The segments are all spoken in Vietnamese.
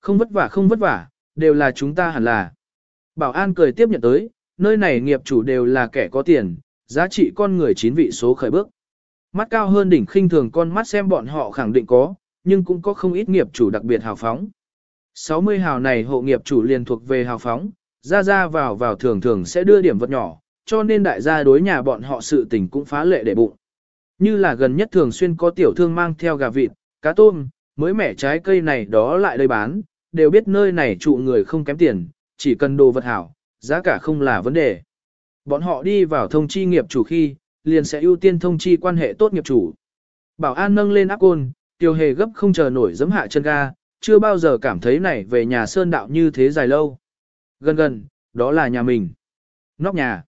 Không vất vả không vất vả, đều là chúng ta hẳn là. Bảo an cười tiếp nhận tới, nơi này nghiệp chủ đều là kẻ có tiền, giá trị con người chín vị số khởi bước. Mắt cao hơn đỉnh khinh thường con mắt xem bọn họ khẳng định có, nhưng cũng có không ít nghiệp chủ đặc biệt hào phóng. 60 hào này hộ nghiệp chủ liền thuộc về hào phóng, ra ra vào vào thường thường sẽ đưa điểm vật nhỏ, cho nên đại gia đối nhà bọn họ sự tình cũng phá lệ để bụng. Như là gần nhất thường xuyên có tiểu thương mang theo gà vịt, cá tôm, mới mẻ trái cây này đó lại đây bán, đều biết nơi này trụ người không kém tiền, chỉ cần đồ vật hảo, giá cả không là vấn đề. Bọn họ đi vào thông chi nghiệp chủ khi, liền sẽ ưu tiên thông chi quan hệ tốt nghiệp chủ. Bảo an nâng lên áp côn, tiêu hề gấp không chờ nổi giấm hạ chân ga, chưa bao giờ cảm thấy này về nhà sơn đạo như thế dài lâu. Gần gần, đó là nhà mình. Nóc nhà.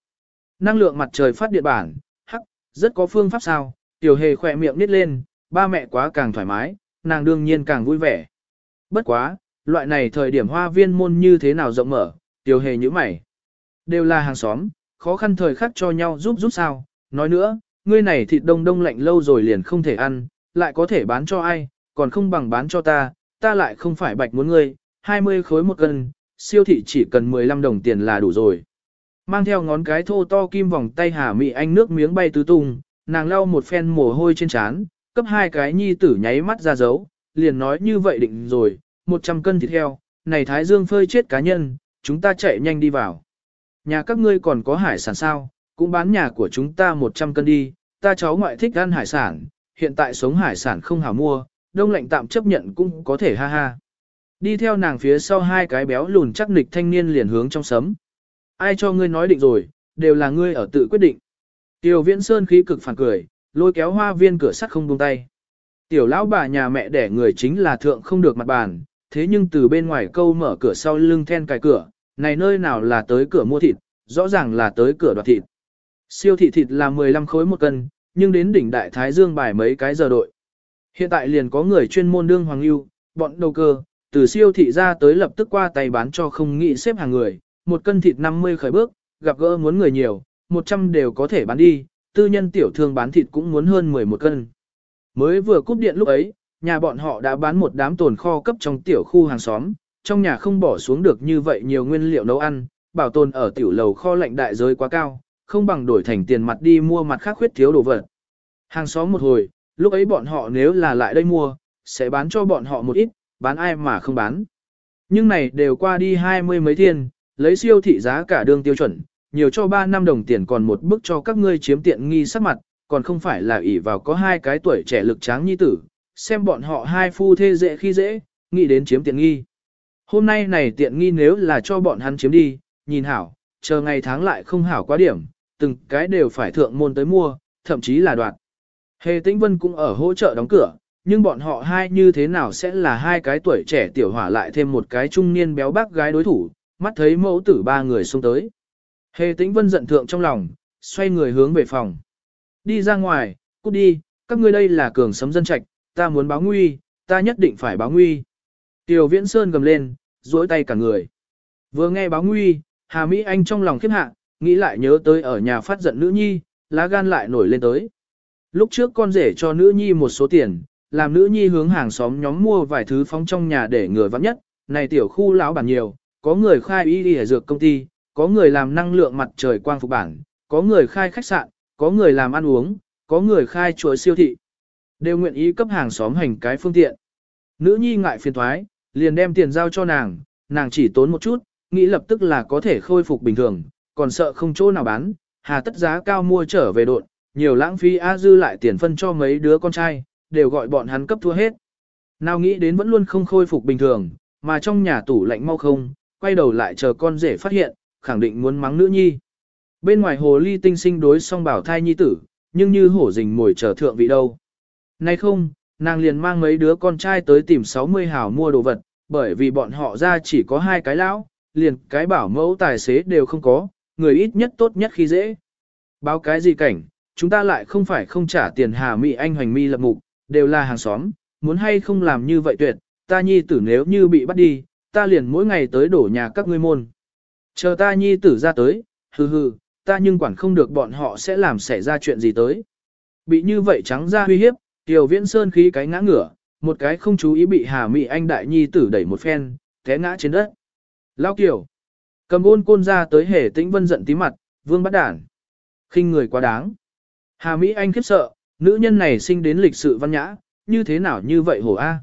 Năng lượng mặt trời phát điện bản, hắc, rất có phương pháp sao, tiểu hề khỏe miệng nít lên, ba mẹ quá càng thoải mái, nàng đương nhiên càng vui vẻ. Bất quá, loại này thời điểm hoa viên môn như thế nào rộng mở, tiểu hề như mày. Đều là hàng xóm, khó khăn thời khắc cho nhau giúp giúp sao, nói nữa, ngươi này thịt đông đông lạnh lâu rồi liền không thể ăn, lại có thể bán cho ai, còn không bằng bán cho ta, ta lại không phải bạch muốn ngươi, 20 khối một cân, siêu thị chỉ cần 15 đồng tiền là đủ rồi. Mang theo ngón cái thô to kim vòng tay Hà Mị Anh nước miếng bay tứ tung, nàng lau một phen mồ hôi trên trán, cấp hai cái nhi tử nháy mắt ra dấu, liền nói như vậy định rồi, 100 cân thịt heo, này Thái Dương phơi chết cá nhân, chúng ta chạy nhanh đi vào. Nhà các ngươi còn có hải sản sao, cũng bán nhà của chúng ta 100 cân đi, ta cháu ngoại thích ăn hải sản, hiện tại sống hải sản không hảo mua, đông lạnh tạm chấp nhận cũng có thể ha ha. Đi theo nàng phía sau hai cái béo lùn chắc nịch thanh niên liền hướng trong sấm. Ai cho ngươi nói định rồi, đều là ngươi ở tự quyết định. Tiểu viễn sơn khí cực phản cười, lôi kéo hoa viên cửa sắt không buông tay. Tiểu lão bà nhà mẹ đẻ người chính là thượng không được mặt bàn, thế nhưng từ bên ngoài câu mở cửa sau lưng then cài cửa, này nơi nào là tới cửa mua thịt, rõ ràng là tới cửa đoạt thịt. Siêu thị thịt là 15 khối một cân, nhưng đến đỉnh đại thái dương bài mấy cái giờ đội. Hiện tại liền có người chuyên môn đương hoàng lưu, bọn đầu cơ, từ siêu thị ra tới lập tức qua tay bán cho không nghĩ xếp hàng người, một cân thịt 50 khởi bước, gặp gỡ muốn người nhiều, 100 đều có thể bán đi, tư nhân tiểu thương bán thịt cũng muốn hơn 11 cân. Mới vừa cúp điện lúc ấy, nhà bọn họ đã bán một đám tồn kho cấp trong tiểu khu hàng xóm, trong nhà không bỏ xuống được như vậy nhiều nguyên liệu nấu ăn, bảo tồn ở tiểu lầu kho lạnh đại giới quá cao, không bằng đổi thành tiền mặt đi mua mặt khác khuyết thiếu đồ vật. Hàng xóm một hồi, lúc ấy bọn họ nếu là lại đây mua, sẽ bán cho bọn họ một ít, bán ai mà không bán. Nhưng này đều qua đi hai mươi mấy thiên, lấy siêu thị giá cả đương tiêu chuẩn, nhiều cho 3 năm đồng tiền còn một bức cho các ngươi chiếm tiện nghi sắc mặt, còn không phải là ỷ vào có hai cái tuổi trẻ lực tráng nhi tử, xem bọn họ hai phu thê dễ khi dễ, nghĩ đến chiếm tiện nghi. Hôm nay này tiện nghi nếu là cho bọn hắn chiếm đi, nhìn hảo, chờ ngày tháng lại không hảo quá điểm, từng cái đều phải thượng môn tới mua, thậm chí là đoạt. Hề Tĩnh Vân cũng ở hỗ trợ đóng cửa, nhưng bọn họ hai như thế nào sẽ là hai cái tuổi trẻ tiểu hỏa lại thêm một cái trung niên béo bác gái đối thủ, mắt thấy mẫu tử ba người xông tới. Hề Tĩnh Vân giận thượng trong lòng, xoay người hướng về phòng. Đi ra ngoài, cút đi, các ngươi đây là cường sấm dân trạch, ta muốn báo nguy, ta nhất định phải báo nguy. Tiểu Viễn Sơn gầm lên, duỗi tay cả người. Vừa nghe báo nguy, Hà Mỹ Anh trong lòng khiếp hạ, nghĩ lại nhớ tới ở nhà phát giận nữ nhi, lá gan lại nổi lên tới. Lúc trước con rể cho nữ nhi một số tiền, làm nữ nhi hướng hàng xóm nhóm mua vài thứ phóng trong nhà để người vắng nhất, này tiểu khu lão bản nhiều, có người khai y đi dược công ty, có người làm năng lượng mặt trời quang phục bản, có người khai khách sạn, có người làm ăn uống, có người khai chuỗi siêu thị. Đều nguyện ý cấp hàng xóm hành cái phương tiện. Nữ nhi ngại phiền thoái, liền đem tiền giao cho nàng, nàng chỉ tốn một chút, nghĩ lập tức là có thể khôi phục bình thường, còn sợ không chỗ nào bán, hà tất giá cao mua trở về đột, nhiều lãng phí A dư lại tiền phân cho mấy đứa con trai, đều gọi bọn hắn cấp thua hết. Nào nghĩ đến vẫn luôn không khôi phục bình thường, mà trong nhà tủ lạnh mau không, quay đầu lại chờ con rể phát hiện, khẳng định muốn mắng nữ nhi. Bên ngoài hồ ly tinh sinh đối song bảo thai nhi tử, nhưng như hổ rình mồi chờ thượng vị đâu. Nay không, nàng liền mang mấy đứa con trai tới tìm 60 hảo mua đồ vật, bởi vì bọn họ ra chỉ có hai cái lão, liền cái bảo mẫu tài xế đều không có, người ít nhất tốt nhất khi dễ. Báo cái gì cảnh, chúng ta lại không phải không trả tiền hà mị anh hoành mi lập mục, đều là hàng xóm, muốn hay không làm như vậy tuyệt, ta nhi tử nếu như bị bắt đi, ta liền mỗi ngày tới đổ nhà các ngươi môn. Chờ ta nhi tử ra tới, hừ hừ, ta nhưng quản không được bọn họ sẽ làm xảy ra chuyện gì tới. Bị như vậy trắng ra uy hiếp, tiểu viễn sơn khí cái ngã ngửa, một cái không chú ý bị hà mị anh đại nhi tử đẩy một phen, té ngã trên đất. Lao kiểu. Cầm ôn côn ra tới hề tĩnh vân giận tí mặt, vương bắt đản. khinh người quá đáng. Hà Mỹ Anh khiếp sợ, nữ nhân này sinh đến lịch sự văn nhã, như thế nào như vậy hổ A.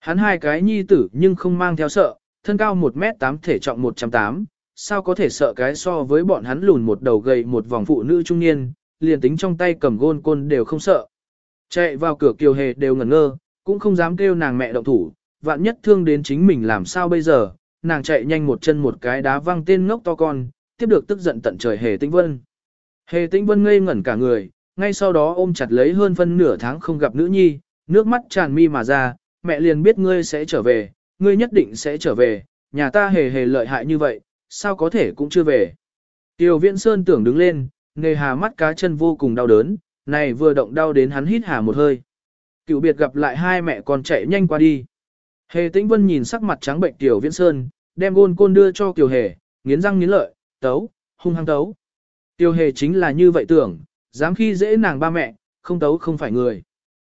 Hắn hai cái nhi tử nhưng không mang theo sợ, thân cao 1m8 thể trọng 108, sao có thể sợ cái so với bọn hắn lùn một đầu gầy một vòng phụ nữ trung niên, liền tính trong tay cầm gôn côn đều không sợ. Chạy vào cửa kiều hề đều ngẩn ngơ, cũng không dám kêu nàng mẹ động thủ, vạn nhất thương đến chính mình làm sao bây giờ, nàng chạy nhanh một chân một cái đá văng tên ngốc to con, tiếp được tức giận tận trời hề tĩnh vân. Hề tĩnh vân ngây ngẩn cả người, ngay sau đó ôm chặt lấy hơn phân nửa tháng không gặp nữ nhi, nước mắt tràn mi mà ra, mẹ liền biết ngươi sẽ trở về, ngươi nhất định sẽ trở về, nhà ta hề hề lợi hại như vậy, sao có thể cũng chưa về. Tiêu viễn sơn tưởng đứng lên, nghề hà mắt cá chân vô cùng đau đớn, này vừa động đau đến hắn hít hà một hơi. Cựu biệt gặp lại hai mẹ con chạy nhanh qua đi. Hề tĩnh vân nhìn sắc mặt trắng bệnh Tiểu Viễn Sơn, đem gôn côn đưa cho Kiều Hề, nghiến răng nghiến lợi, tấu, hung hăng tấu. Tiểu Hề chính là như vậy tưởng, dám khi dễ nàng ba mẹ, không tấu không phải người.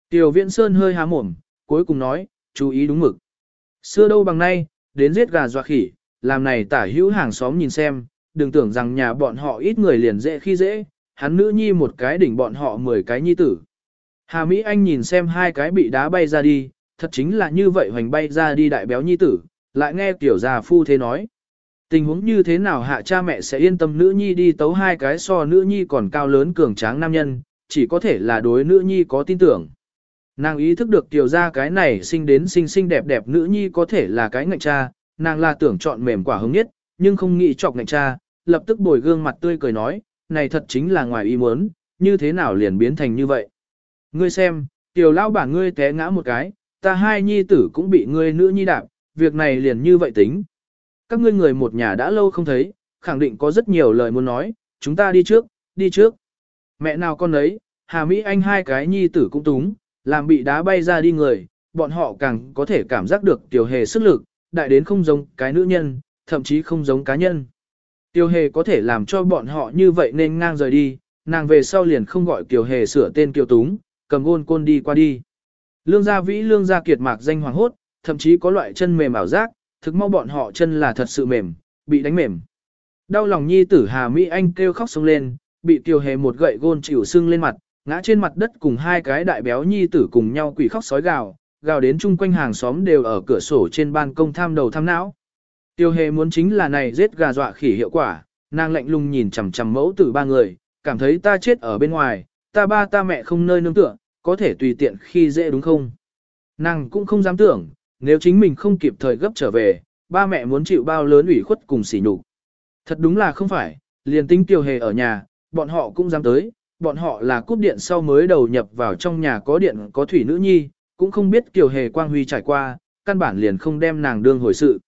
Tiểu Viễn Sơn hơi há mồm, cuối cùng nói, chú ý đúng mực. Xưa đâu bằng nay, đến giết gà dọa khỉ, làm này tả hữu hàng xóm nhìn xem, đừng tưởng rằng nhà bọn họ ít người liền dễ khi dễ, hắn nữ nhi một cái đỉnh bọn họ 10 cái nhi tử. Hà Mỹ Anh nhìn xem hai cái bị đá bay ra đi, thật chính là như vậy hoành bay ra đi đại béo nhi tử, lại nghe tiểu già phu thế nói. Tình huống như thế nào hạ cha mẹ sẽ yên tâm nữ nhi đi tấu hai cái so nữ nhi còn cao lớn cường tráng nam nhân, chỉ có thể là đối nữ nhi có tin tưởng. Nàng ý thức được tiểu ra cái này sinh đến xinh xinh đẹp đẹp nữ nhi có thể là cái ngạnh cha, nàng là tưởng chọn mềm quả hứng nhất, nhưng không nghĩ chọc ngạnh cha, lập tức bồi gương mặt tươi cười nói, này thật chính là ngoài ý muốn, như thế nào liền biến thành như vậy. Ngươi xem, tiểu lão bản ngươi té ngã một cái, ta hai nhi tử cũng bị ngươi nữ nhi đạp, việc này liền như vậy tính. Các ngươi người một nhà đã lâu không thấy, khẳng định có rất nhiều lời muốn nói, chúng ta đi trước, đi trước. Mẹ nào con ấy, Hà Mỹ Anh hai cái nhi tử cũng túng, làm bị đá bay ra đi người, bọn họ càng có thể cảm giác được tiểu hề sức lực, đại đến không giống cái nữ nhân, thậm chí không giống cá nhân. Tiêu hề có thể làm cho bọn họ như vậy nên ngang rời đi, nàng về sau liền không gọi Kiều hề sửa tên kiều túng, cầm gôn côn đi qua đi. Lương gia vĩ lương gia kiệt mạc danh hoàng hốt, thậm chí có loại chân mềm ảo giác, thực mau bọn họ chân là thật sự mềm, bị đánh mềm. Đau lòng nhi tử Hà Mỹ Anh kêu khóc sông lên, bị tiêu hề một gậy gôn chịu sưng lên mặt, ngã trên mặt đất cùng hai cái đại béo nhi tử cùng nhau quỷ khóc sói gào, gào đến chung quanh hàng xóm đều ở cửa sổ trên ban công tham đầu tham não. Tiêu hề muốn chính là này giết gà dọa khỉ hiệu quả, nàng lạnh lùng nhìn chằm chằm mẫu tử ba người, cảm thấy ta chết ở bên ngoài, ta ba ta mẹ không nơi nương tựa, có thể tùy tiện khi dễ đúng không? Nàng cũng không dám tưởng, nếu chính mình không kịp thời gấp trở về, ba mẹ muốn chịu bao lớn ủy khuất cùng sỉ nhục. Thật đúng là không phải, liền tính tiêu hề ở nhà, bọn họ cũng dám tới, bọn họ là cúp điện sau mới đầu nhập vào trong nhà có điện có thủy nữ nhi, cũng không biết kiều hề quang huy trải qua, căn bản liền không đem nàng đương hồi sự.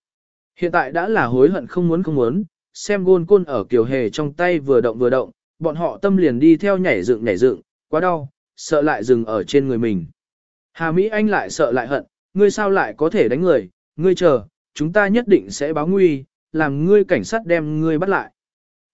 Hiện tại đã là hối hận không muốn không muốn, xem gôn côn ở kiều hề trong tay vừa động vừa động, bọn họ tâm liền đi theo nhảy dựng nhảy dựng, quá đau, sợ lại dừng ở trên người mình. Hà Mỹ Anh lại sợ lại hận, ngươi sao lại có thể đánh người, ngươi chờ, chúng ta nhất định sẽ báo nguy, làm ngươi cảnh sát đem ngươi bắt lại.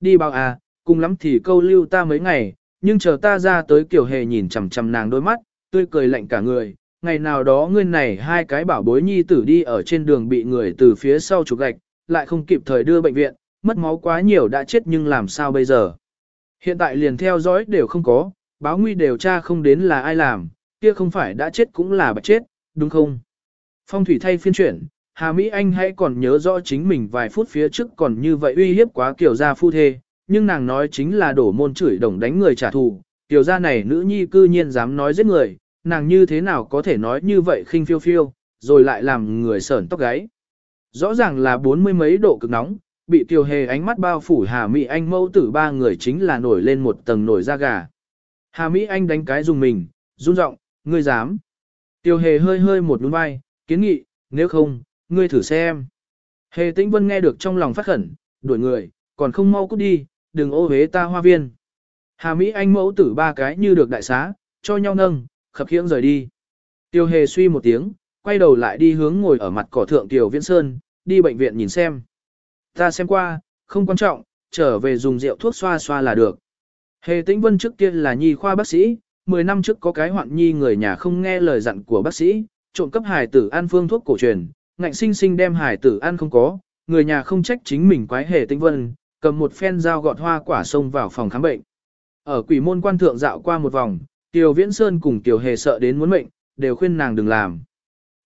Đi báo à, cùng lắm thì câu lưu ta mấy ngày, nhưng chờ ta ra tới kiểu hề nhìn chằm chằm nàng đôi mắt, tươi cười lạnh cả người. Ngày nào đó ngươi này hai cái bảo bối nhi tử đi ở trên đường bị người từ phía sau chụp gạch, lại không kịp thời đưa bệnh viện, mất máu quá nhiều đã chết nhưng làm sao bây giờ. Hiện tại liền theo dõi đều không có, báo nguy điều tra không đến là ai làm, kia không phải đã chết cũng là bạch chết, đúng không? Phong thủy thay phiên chuyển, Hà Mỹ Anh hãy còn nhớ rõ chính mình vài phút phía trước còn như vậy uy hiếp quá kiểu gia phu thê, nhưng nàng nói chính là đổ môn chửi đồng đánh người trả thù, tiểu gia này nữ nhi cư nhiên dám nói giết người, nàng như thế nào có thể nói như vậy khinh phiêu phiêu, rồi lại làm người sởn tóc gáy. Rõ ràng là bốn mươi mấy độ cực nóng, bị Tiêu hề ánh mắt bao phủ Hà Mỹ Anh mâu tử ba người chính là nổi lên một tầng nổi da gà. Hà Mỹ Anh đánh cái dùng mình, run giọng, ngươi dám. Tiêu hề hơi hơi một nhún vai, kiến nghị, nếu không, ngươi thử xem. Hề tĩnh vân nghe được trong lòng phát khẩn, đuổi người, còn không mau cút đi, đừng ô hế ta hoa viên. Hà Mỹ Anh mẫu tử ba cái như được đại xá, cho nhau nâng, khập khiễng rời đi. Tiêu hề suy một tiếng, quay đầu lại đi hướng ngồi ở mặt cỏ thượng Tiểu Viễn Sơn, đi bệnh viện nhìn xem. Ta xem qua, không quan trọng, trở về dùng rượu thuốc xoa xoa là được. Hề Tĩnh Vân trước kia là nhi khoa bác sĩ, 10 năm trước có cái hoạn nhi người nhà không nghe lời dặn của bác sĩ, trộm cấp hài tử ăn phương thuốc cổ truyền, ngạnh sinh sinh đem hải tử ăn không có, người nhà không trách chính mình quái hề Tĩnh vân, cầm một phen dao gọt hoa quả xông vào phòng khám bệnh. Ở quỷ môn quan thượng dạo qua một vòng, Tiểu Viễn Sơn cùng Tiểu Hề sợ đến muốn mệnh, đều khuyên nàng đừng làm.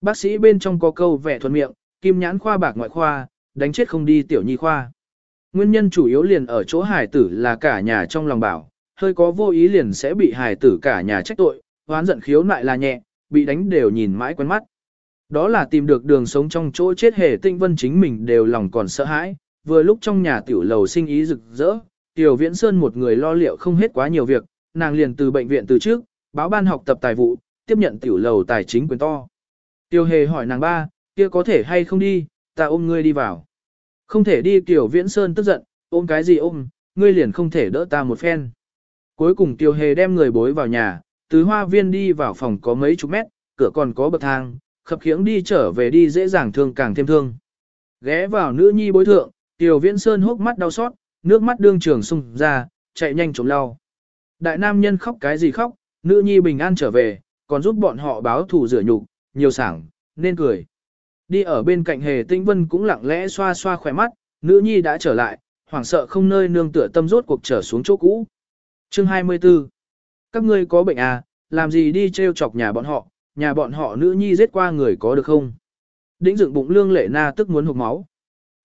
Bác sĩ bên trong có câu vẻ thuận miệng, kim nhãn khoa bạc ngoại khoa, đánh chết không đi tiểu nhi khoa. Nguyên nhân chủ yếu liền ở chỗ hải tử là cả nhà trong lòng bảo, hơi có vô ý liền sẽ bị hải tử cả nhà trách tội, hoán giận khiếu nại là nhẹ, bị đánh đều nhìn mãi quen mắt. Đó là tìm được đường sống trong chỗ chết hề tinh vân chính mình đều lòng còn sợ hãi, vừa lúc trong nhà tiểu lầu sinh ý rực rỡ, tiểu viễn sơn một người lo liệu không hết quá nhiều việc, nàng liền từ bệnh viện từ trước, báo ban học tập tài vụ, tiếp nhận tiểu lầu tài chính quyền to. tiêu hề hỏi nàng ba, kia có thể hay không đi, ta ôm ngươi đi vào. Không thể đi tiểu viễn sơn tức giận, ôm cái gì ôm, ngươi liền không thể đỡ ta một phen. Cuối cùng tiêu hề đem người bối vào nhà, từ hoa viên đi vào phòng có mấy chục mét, cửa còn có bậc thang, khập khiễng đi trở về đi dễ dàng thương càng thêm thương. Ghé vào nữ nhi bối thượng, tiểu viễn sơn hốc mắt đau xót, nước mắt đương trường sung ra, chạy nhanh chống lau. Đại nam nhân khóc cái gì khóc, nữ nhi bình an trở về, còn giúp bọn họ báo thù rửa nhục, nhiều sảng, nên cười. Đi ở bên cạnh hề tinh vân cũng lặng lẽ xoa xoa khỏe mắt, nữ nhi đã trở lại, hoảng sợ không nơi nương tựa tâm rốt cuộc trở xuống chỗ cũ. Chương 24 Các ngươi có bệnh à, làm gì đi treo chọc nhà bọn họ, nhà bọn họ nữ nhi giết qua người có được không? Đĩnh dựng bụng lương lệ na tức muốn hụt máu.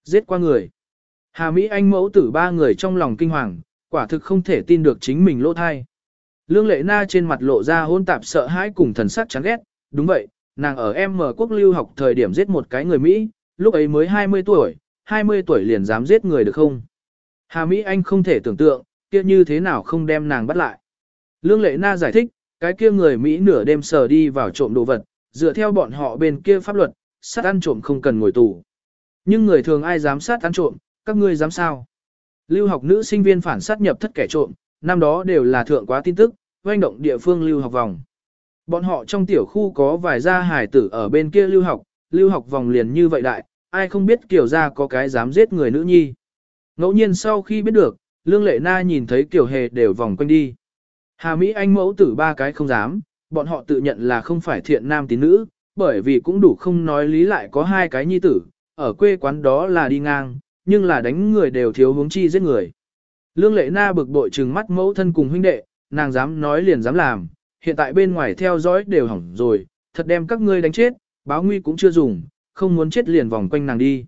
Giết qua người. Hà Mỹ Anh mẫu tử ba người trong lòng kinh hoàng, quả thực không thể tin được chính mình lỗ thai. Lương lệ na trên mặt lộ ra hôn tạp sợ hãi cùng thần sắc chán ghét, đúng vậy, nàng ở em mở quốc lưu học thời điểm giết một cái người Mỹ, lúc ấy mới 20 tuổi, 20 tuổi liền dám giết người được không? Hà Mỹ Anh không thể tưởng tượng, kia như thế nào không đem nàng bắt lại. Lương lệ na giải thích, cái kia người Mỹ nửa đêm sờ đi vào trộm đồ vật, dựa theo bọn họ bên kia pháp luật, sát ăn trộm không cần ngồi tù. Nhưng người thường ai dám sát ăn trộm, các ngươi dám sao? Lưu học nữ sinh viên phản sát nhập thất kẻ trộm, năm đó đều là thượng quá tin tức, doanh động địa phương lưu học vòng. Bọn họ trong tiểu khu có vài gia hải tử ở bên kia lưu học, lưu học vòng liền như vậy đại, ai không biết kiểu ra có cái dám giết người nữ nhi. Ngẫu nhiên sau khi biết được, Lương Lệ Na nhìn thấy kiểu hề đều vòng quanh đi. Hà Mỹ Anh mẫu tử ba cái không dám, bọn họ tự nhận là không phải thiện nam tín nữ, bởi vì cũng đủ không nói lý lại có hai cái nhi tử, ở quê quán đó là đi ngang, nhưng là đánh người đều thiếu hướng chi giết người. Lương Lệ Na bực bội trừng mắt mẫu thân cùng huynh đệ, nàng dám nói liền dám làm, hiện tại bên ngoài theo dõi đều hỏng rồi, thật đem các ngươi đánh chết, báo nguy cũng chưa dùng, không muốn chết liền vòng quanh nàng đi.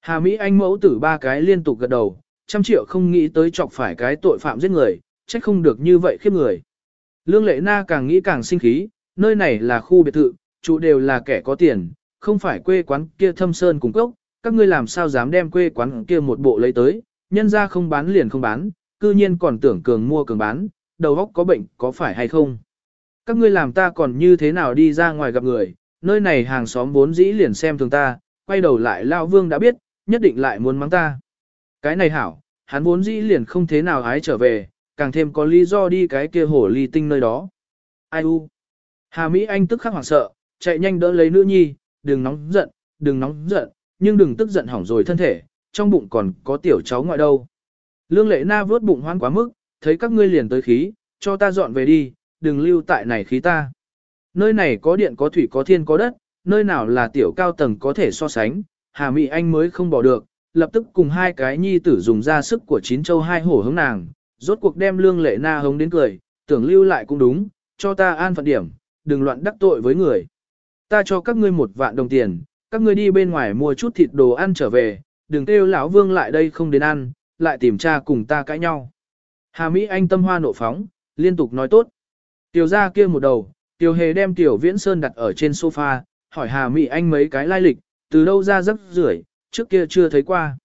Hà Mỹ Anh mẫu tử ba cái liên tục gật đầu, trăm triệu không nghĩ tới chọc phải cái tội phạm giết người, trách không được như vậy khiếp người. Lương Lệ Na càng nghĩ càng sinh khí, nơi này là khu biệt thự, chủ đều là kẻ có tiền, không phải quê quán kia thâm sơn cùng cốc, các ngươi làm sao dám đem quê quán kia một bộ lấy tới, nhân ra không bán liền không bán, cư nhiên còn tưởng cường mua cường bán, đầu óc có bệnh có phải hay không. Các ngươi làm ta còn như thế nào đi ra ngoài gặp người, nơi này hàng xóm vốn dĩ liền xem thường ta, quay đầu lại Lao Vương đã biết, nhất định lại muốn mắng ta. Cái này hảo, hắn vốn dĩ liền không thế nào hái trở về, càng thêm có lý do đi cái kia hổ ly tinh nơi đó. Ai u? Hà Mỹ Anh tức khắc hoảng sợ, chạy nhanh đỡ lấy nữ nhi, đừng nóng giận, đừng nóng giận, nhưng đừng tức giận hỏng rồi thân thể, trong bụng còn có tiểu cháu ngoại đâu. Lương lệ na vớt bụng hoan quá mức, thấy các ngươi liền tới khí, cho ta dọn về đi, đừng lưu tại này khí ta. Nơi này có điện có thủy có thiên có đất, nơi nào là tiểu cao tầng có thể so sánh, Hà Mỹ Anh mới không bỏ được, lập tức cùng hai cái nhi tử dùng ra sức của chín châu hai hổ hướng nàng, rốt cuộc đem lương lệ na hống đến cười, tưởng lưu lại cũng đúng, cho ta an phận điểm, đừng loạn đắc tội với người. Ta cho các ngươi một vạn đồng tiền, các ngươi đi bên ngoài mua chút thịt đồ ăn trở về, đừng kêu lão vương lại đây không đến ăn, lại tìm cha cùng ta cãi nhau. Hà Mỹ Anh tâm hoa nộ phóng, liên tục nói tốt. Tiểu ra kia một đầu, Tiểu Hề đem Tiểu Viễn Sơn đặt ở trên sofa, hỏi Hà Mỹ Anh mấy cái lai lịch, từ đâu ra rắc rưởi, trước kia chưa thấy qua.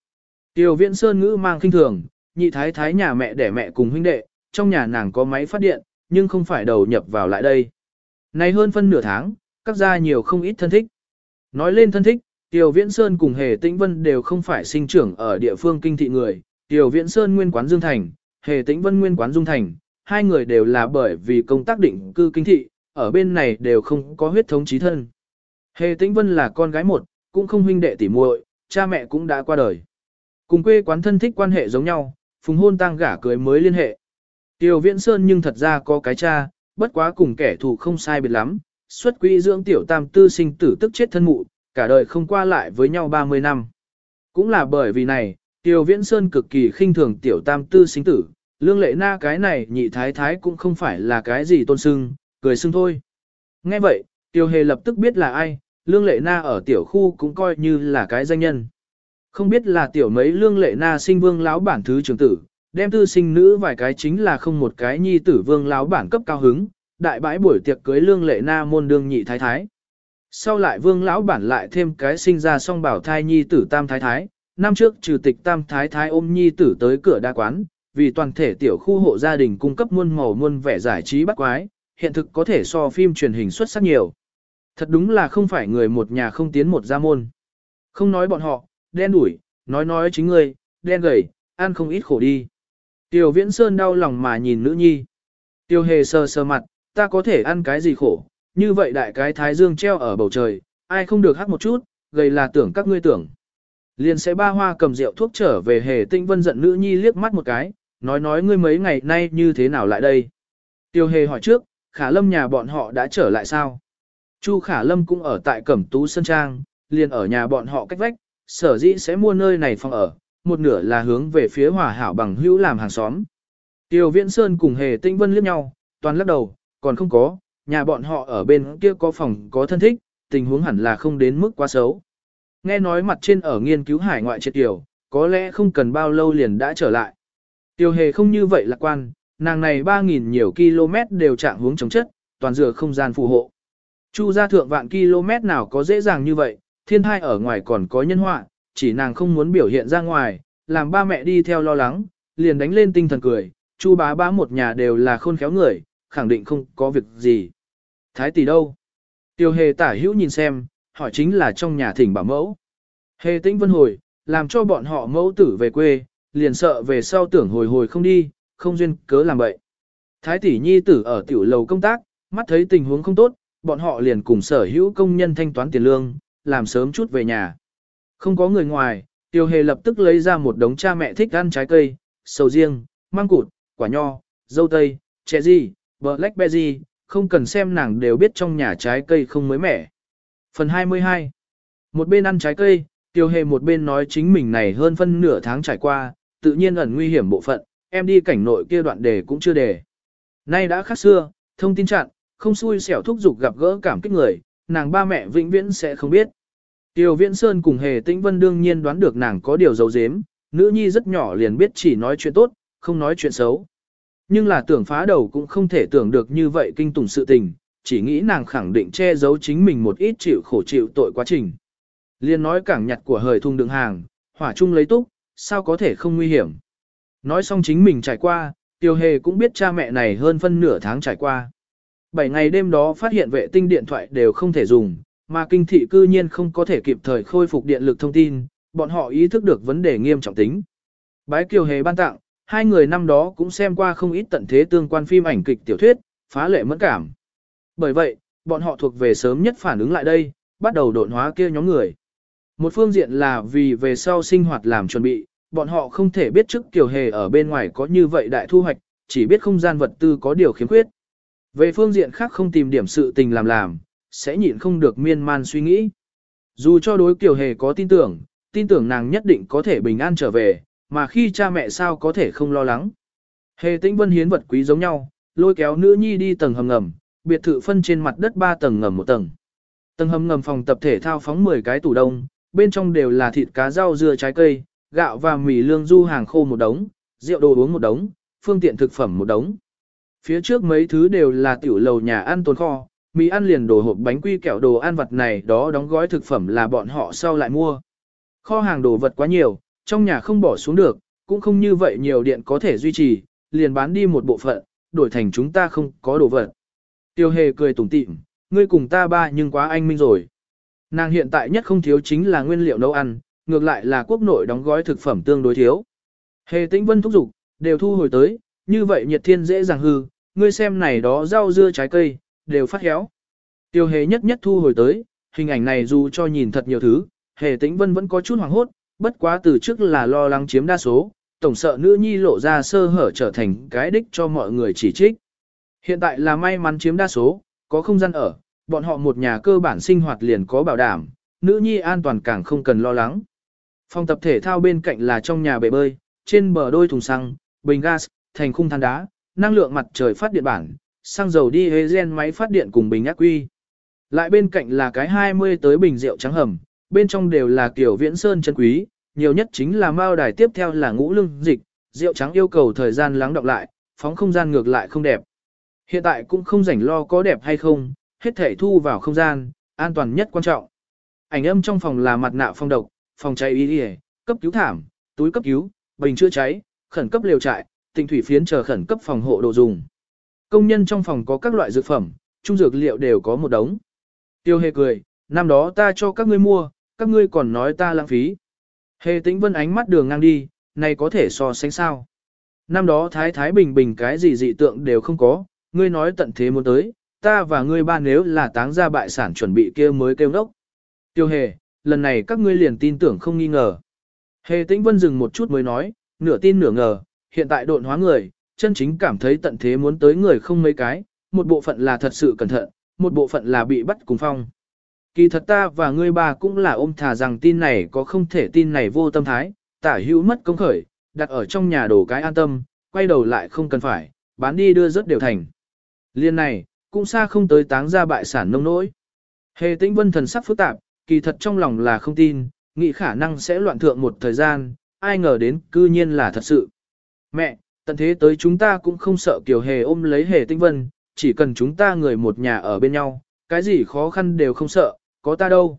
Tiểu Viễn Sơn ngữ mang kinh thường, nhị thái thái nhà mẹ đẻ mẹ cùng huynh đệ, trong nhà nàng có máy phát điện, nhưng không phải đầu nhập vào lại đây. Nay hơn phân nửa tháng, các gia nhiều không ít thân thích. Nói lên thân thích, Tiểu Viễn Sơn cùng Hề Tĩnh Vân đều không phải sinh trưởng ở địa phương kinh thị người, Tiểu Viễn Sơn nguyên quán Dương Thành, Hề Tĩnh Vân nguyên quán Dung Thành, hai người đều là bởi vì công tác định cư kinh thị, ở bên này đều không có huyết thống chí thân. Hề Tĩnh Vân là con gái một, cũng không huynh đệ tỉ muội, cha mẹ cũng đã qua đời. Cùng quê quán thân thích quan hệ giống nhau, phùng hôn tang gả cưới mới liên hệ. Tiểu Viễn Sơn nhưng thật ra có cái cha, bất quá cùng kẻ thù không sai biệt lắm, xuất quỹ dưỡng tiểu tam tư sinh tử tức chết thân mụ, cả đời không qua lại với nhau 30 năm. Cũng là bởi vì này, Tiêu Viễn Sơn cực kỳ khinh thường tiểu tam tư sinh tử, lương lệ na cái này nhị thái thái cũng không phải là cái gì tôn sưng, cười sưng thôi. Nghe vậy, Tiêu Hề lập tức biết là ai, lương lệ na ở tiểu khu cũng coi như là cái danh nhân. Không biết là tiểu mấy lương lệ na sinh vương lão bản thứ trưởng tử, đem tư sinh nữ vài cái chính là không một cái nhi tử vương lão bản cấp cao hứng, đại bãi buổi tiệc cưới lương lệ na môn đương nhị thái thái. Sau lại vương lão bản lại thêm cái sinh ra song bảo thai nhi tử tam thái thái, năm trước trừ tịch tam thái thái ôm nhi tử tới cửa đa quán, vì toàn thể tiểu khu hộ gia đình cung cấp muôn màu muôn vẻ giải trí bắt quái, hiện thực có thể so phim truyền hình xuất sắc nhiều. Thật đúng là không phải người một nhà không tiến một gia môn. Không nói bọn họ, đen đủi, nói nói chính ngươi, đen gầy, ăn không ít khổ đi. Tiểu viễn sơn đau lòng mà nhìn nữ nhi. Tiêu hề sơ sơ mặt, ta có thể ăn cái gì khổ, như vậy đại cái thái dương treo ở bầu trời, ai không được hát một chút, gầy là tưởng các ngươi tưởng. Liền sẽ ba hoa cầm rượu thuốc trở về hề tinh vân giận nữ nhi liếc mắt một cái, nói nói ngươi mấy ngày nay như thế nào lại đây. Tiêu hề hỏi trước, khả lâm nhà bọn họ đã trở lại sao? Chu khả lâm cũng ở tại cẩm tú sân trang, liền ở nhà bọn họ cách vách, sở dĩ sẽ mua nơi này phòng ở, một nửa là hướng về phía hòa hảo bằng hữu làm hàng xóm. Tiêu viễn sơn cùng hề tinh vân liếc nhau, toàn lắc đầu, còn không có, nhà bọn họ ở bên kia có phòng có thân thích, tình huống hẳn là không đến mức quá xấu. Nghe nói mặt trên ở nghiên cứu hải ngoại triệt tiểu, có lẽ không cần bao lâu liền đã trở lại. Tiêu hề không như vậy lạc quan, nàng này 3.000 nhiều km đều trạng hướng chống chất, toàn dựa không gian phù hộ. Chu gia thượng vạn km nào có dễ dàng như vậy, thiên thai ở ngoài còn có nhân họa, chỉ nàng không muốn biểu hiện ra ngoài, làm ba mẹ đi theo lo lắng, liền đánh lên tinh thần cười, chu bá bá một nhà đều là khôn khéo người, khẳng định không có việc gì. Thái tỷ đâu? Tiêu hề tả hữu nhìn xem, hỏi chính là trong nhà thỉnh bảo mẫu. Hề tĩnh vân hồi, làm cho bọn họ mẫu tử về quê, liền sợ về sau tưởng hồi hồi không đi, không duyên cớ làm vậy. Thái tỷ nhi tử ở tiểu lầu công tác, mắt thấy tình huống không tốt, bọn họ liền cùng sở hữu công nhân thanh toán tiền lương, làm sớm chút về nhà. Không có người ngoài, tiêu hề lập tức lấy ra một đống cha mẹ thích ăn trái cây, sầu riêng, măng cụt, quả nho, dâu tây, chè gì, blackberry, không cần xem nàng đều biết trong nhà trái cây không mới mẻ. Phần 22 Một bên ăn trái cây, tiêu hề một bên nói chính mình này hơn phân nửa tháng trải qua, tự nhiên ẩn nguy hiểm bộ phận, em đi cảnh nội kia đoạn đề cũng chưa đề. Nay đã khác xưa, thông tin chặn, không xui xẻo thúc giục gặp gỡ cảm kích người, nàng ba mẹ vĩnh viễn sẽ không biết. Tiêu Viễn Sơn cùng Hề Tĩnh Vân đương nhiên đoán được nàng có điều giấu giếm, nữ nhi rất nhỏ liền biết chỉ nói chuyện tốt, không nói chuyện xấu. Nhưng là tưởng phá đầu cũng không thể tưởng được như vậy kinh tủng sự tình, chỉ nghĩ nàng khẳng định che giấu chính mình một ít chịu khổ chịu tội quá trình. Liên nói cảng nhặt của hời thùng đường hàng, hỏa chung lấy túc, sao có thể không nguy hiểm. Nói xong chính mình trải qua, Tiêu Hề cũng biết cha mẹ này hơn phân nửa tháng trải qua. Bảy ngày đêm đó phát hiện vệ tinh điện thoại đều không thể dùng, mà kinh thị cư nhiên không có thể kịp thời khôi phục điện lực thông tin, bọn họ ý thức được vấn đề nghiêm trọng tính. Bái Kiều Hề ban tặng, hai người năm đó cũng xem qua không ít tận thế tương quan phim ảnh kịch tiểu thuyết, phá lệ mẫn cảm. Bởi vậy, bọn họ thuộc về sớm nhất phản ứng lại đây, bắt đầu độn hóa kia nhóm người. Một phương diện là vì về sau sinh hoạt làm chuẩn bị, bọn họ không thể biết trước kiểu Hề ở bên ngoài có như vậy đại thu hoạch, chỉ biết không gian vật tư có điều khiếm khuyết. Về phương diện khác không tìm điểm sự tình làm làm, sẽ nhịn không được miên man suy nghĩ. Dù cho đối kiểu Hề có tin tưởng, tin tưởng nàng nhất định có thể bình an trở về, mà khi cha mẹ sao có thể không lo lắng. Hề tĩnh vân hiến vật quý giống nhau, lôi kéo nữ nhi đi tầng hầm ngầm, biệt thự phân trên mặt đất 3 tầng ngầm một tầng. Tầng hầm ngầm phòng tập thể thao phóng 10 cái tủ đông, bên trong đều là thịt cá rau dưa trái cây, gạo và mì lương du hàng khô một đống, rượu đồ uống một đống, phương tiện thực phẩm một đống. Phía trước mấy thứ đều là tiểu lầu nhà ăn tồn kho, mì ăn liền đồ hộp bánh quy kẹo đồ ăn vật này đó đóng gói thực phẩm là bọn họ sau lại mua. Kho hàng đồ vật quá nhiều, trong nhà không bỏ xuống được, cũng không như vậy nhiều điện có thể duy trì, liền bán đi một bộ phận, đổi thành chúng ta không có đồ vật. Tiêu hề cười tủm tỉm, ngươi cùng ta ba nhưng quá anh minh rồi. Nàng hiện tại nhất không thiếu chính là nguyên liệu nấu ăn, ngược lại là quốc nội đóng gói thực phẩm tương đối thiếu. Hề tĩnh vân thúc giục, đều thu hồi tới, như vậy nhiệt thiên dễ dàng hư, ngươi xem này đó rau dưa trái cây, đều phát héo. Tiêu hề nhất nhất thu hồi tới, hình ảnh này dù cho nhìn thật nhiều thứ, hề tĩnh vân vẫn có chút hoảng hốt, bất quá từ trước là lo lắng chiếm đa số, tổng sợ nữ nhi lộ ra sơ hở trở thành cái đích cho mọi người chỉ trích. Hiện tại là may mắn chiếm đa số, có không gian ở, bọn họ một nhà cơ bản sinh hoạt liền có bảo đảm, nữ nhi an toàn càng không cần lo lắng. Phòng tập thể thao bên cạnh là trong nhà bể bơi, trên bờ đôi thùng xăng, bình gas, thành khung than đá, năng lượng mặt trời phát điện bản, xăng dầu đi hê gen máy phát điện cùng bình ác quy. Lại bên cạnh là cái 20 tới bình rượu trắng hầm, bên trong đều là kiểu viễn sơn chân quý, nhiều nhất chính là mao đài tiếp theo là ngũ lương dịch, rượu trắng yêu cầu thời gian lắng đọng lại, phóng không gian ngược lại không đẹp. Hiện tại cũng không rảnh lo có đẹp hay không, hết thể thu vào không gian, an toàn nhất quan trọng. Ảnh âm trong phòng là mặt nạ phong độc, phòng cháy y y, cấp cứu thảm, túi cấp cứu, bình chữa cháy, khẩn cấp liều trại, tinh thủy phiến chờ khẩn cấp phòng hộ đồ dùng. Công nhân trong phòng có các loại dược phẩm, trung dược liệu đều có một đống. Tiêu hề cười, năm đó ta cho các ngươi mua, các ngươi còn nói ta lãng phí. Hề tĩnh vân ánh mắt đường ngang đi, này có thể so sánh sao. Năm đó Thái Thái Bình Bình cái gì dị tượng đều không có, ngươi nói tận thế muốn tới, ta và ngươi ba nếu là táng ra bại sản chuẩn bị kia mới kêu đốc. Tiêu hề, lần này các ngươi liền tin tưởng không nghi ngờ. Hề tĩnh vân dừng một chút mới nói, nửa tin nửa ngờ, hiện tại độn hóa người, chân chính cảm thấy tận thế muốn tới người không mấy cái, một bộ phận là thật sự cẩn thận, một bộ phận là bị bắt cùng phong. Kỳ thật ta và ngươi bà cũng là ôm thà rằng tin này có không thể tin này vô tâm thái, tả hữu mất công khởi, đặt ở trong nhà đổ cái an tâm, quay đầu lại không cần phải, bán đi đưa rất đều thành. Liên này, cũng xa không tới táng ra bại sản nông nỗi. Hề tĩnh vân thần sắc phức tạp, kỳ thật trong lòng là không tin, nghĩ khả năng sẽ loạn thượng một thời gian, ai ngờ đến cư nhiên là thật sự. Mẹ, tận thế tới chúng ta cũng không sợ kiểu hề ôm lấy hề tĩnh vân, chỉ cần chúng ta người một nhà ở bên nhau, cái gì khó khăn đều không sợ, có ta đâu.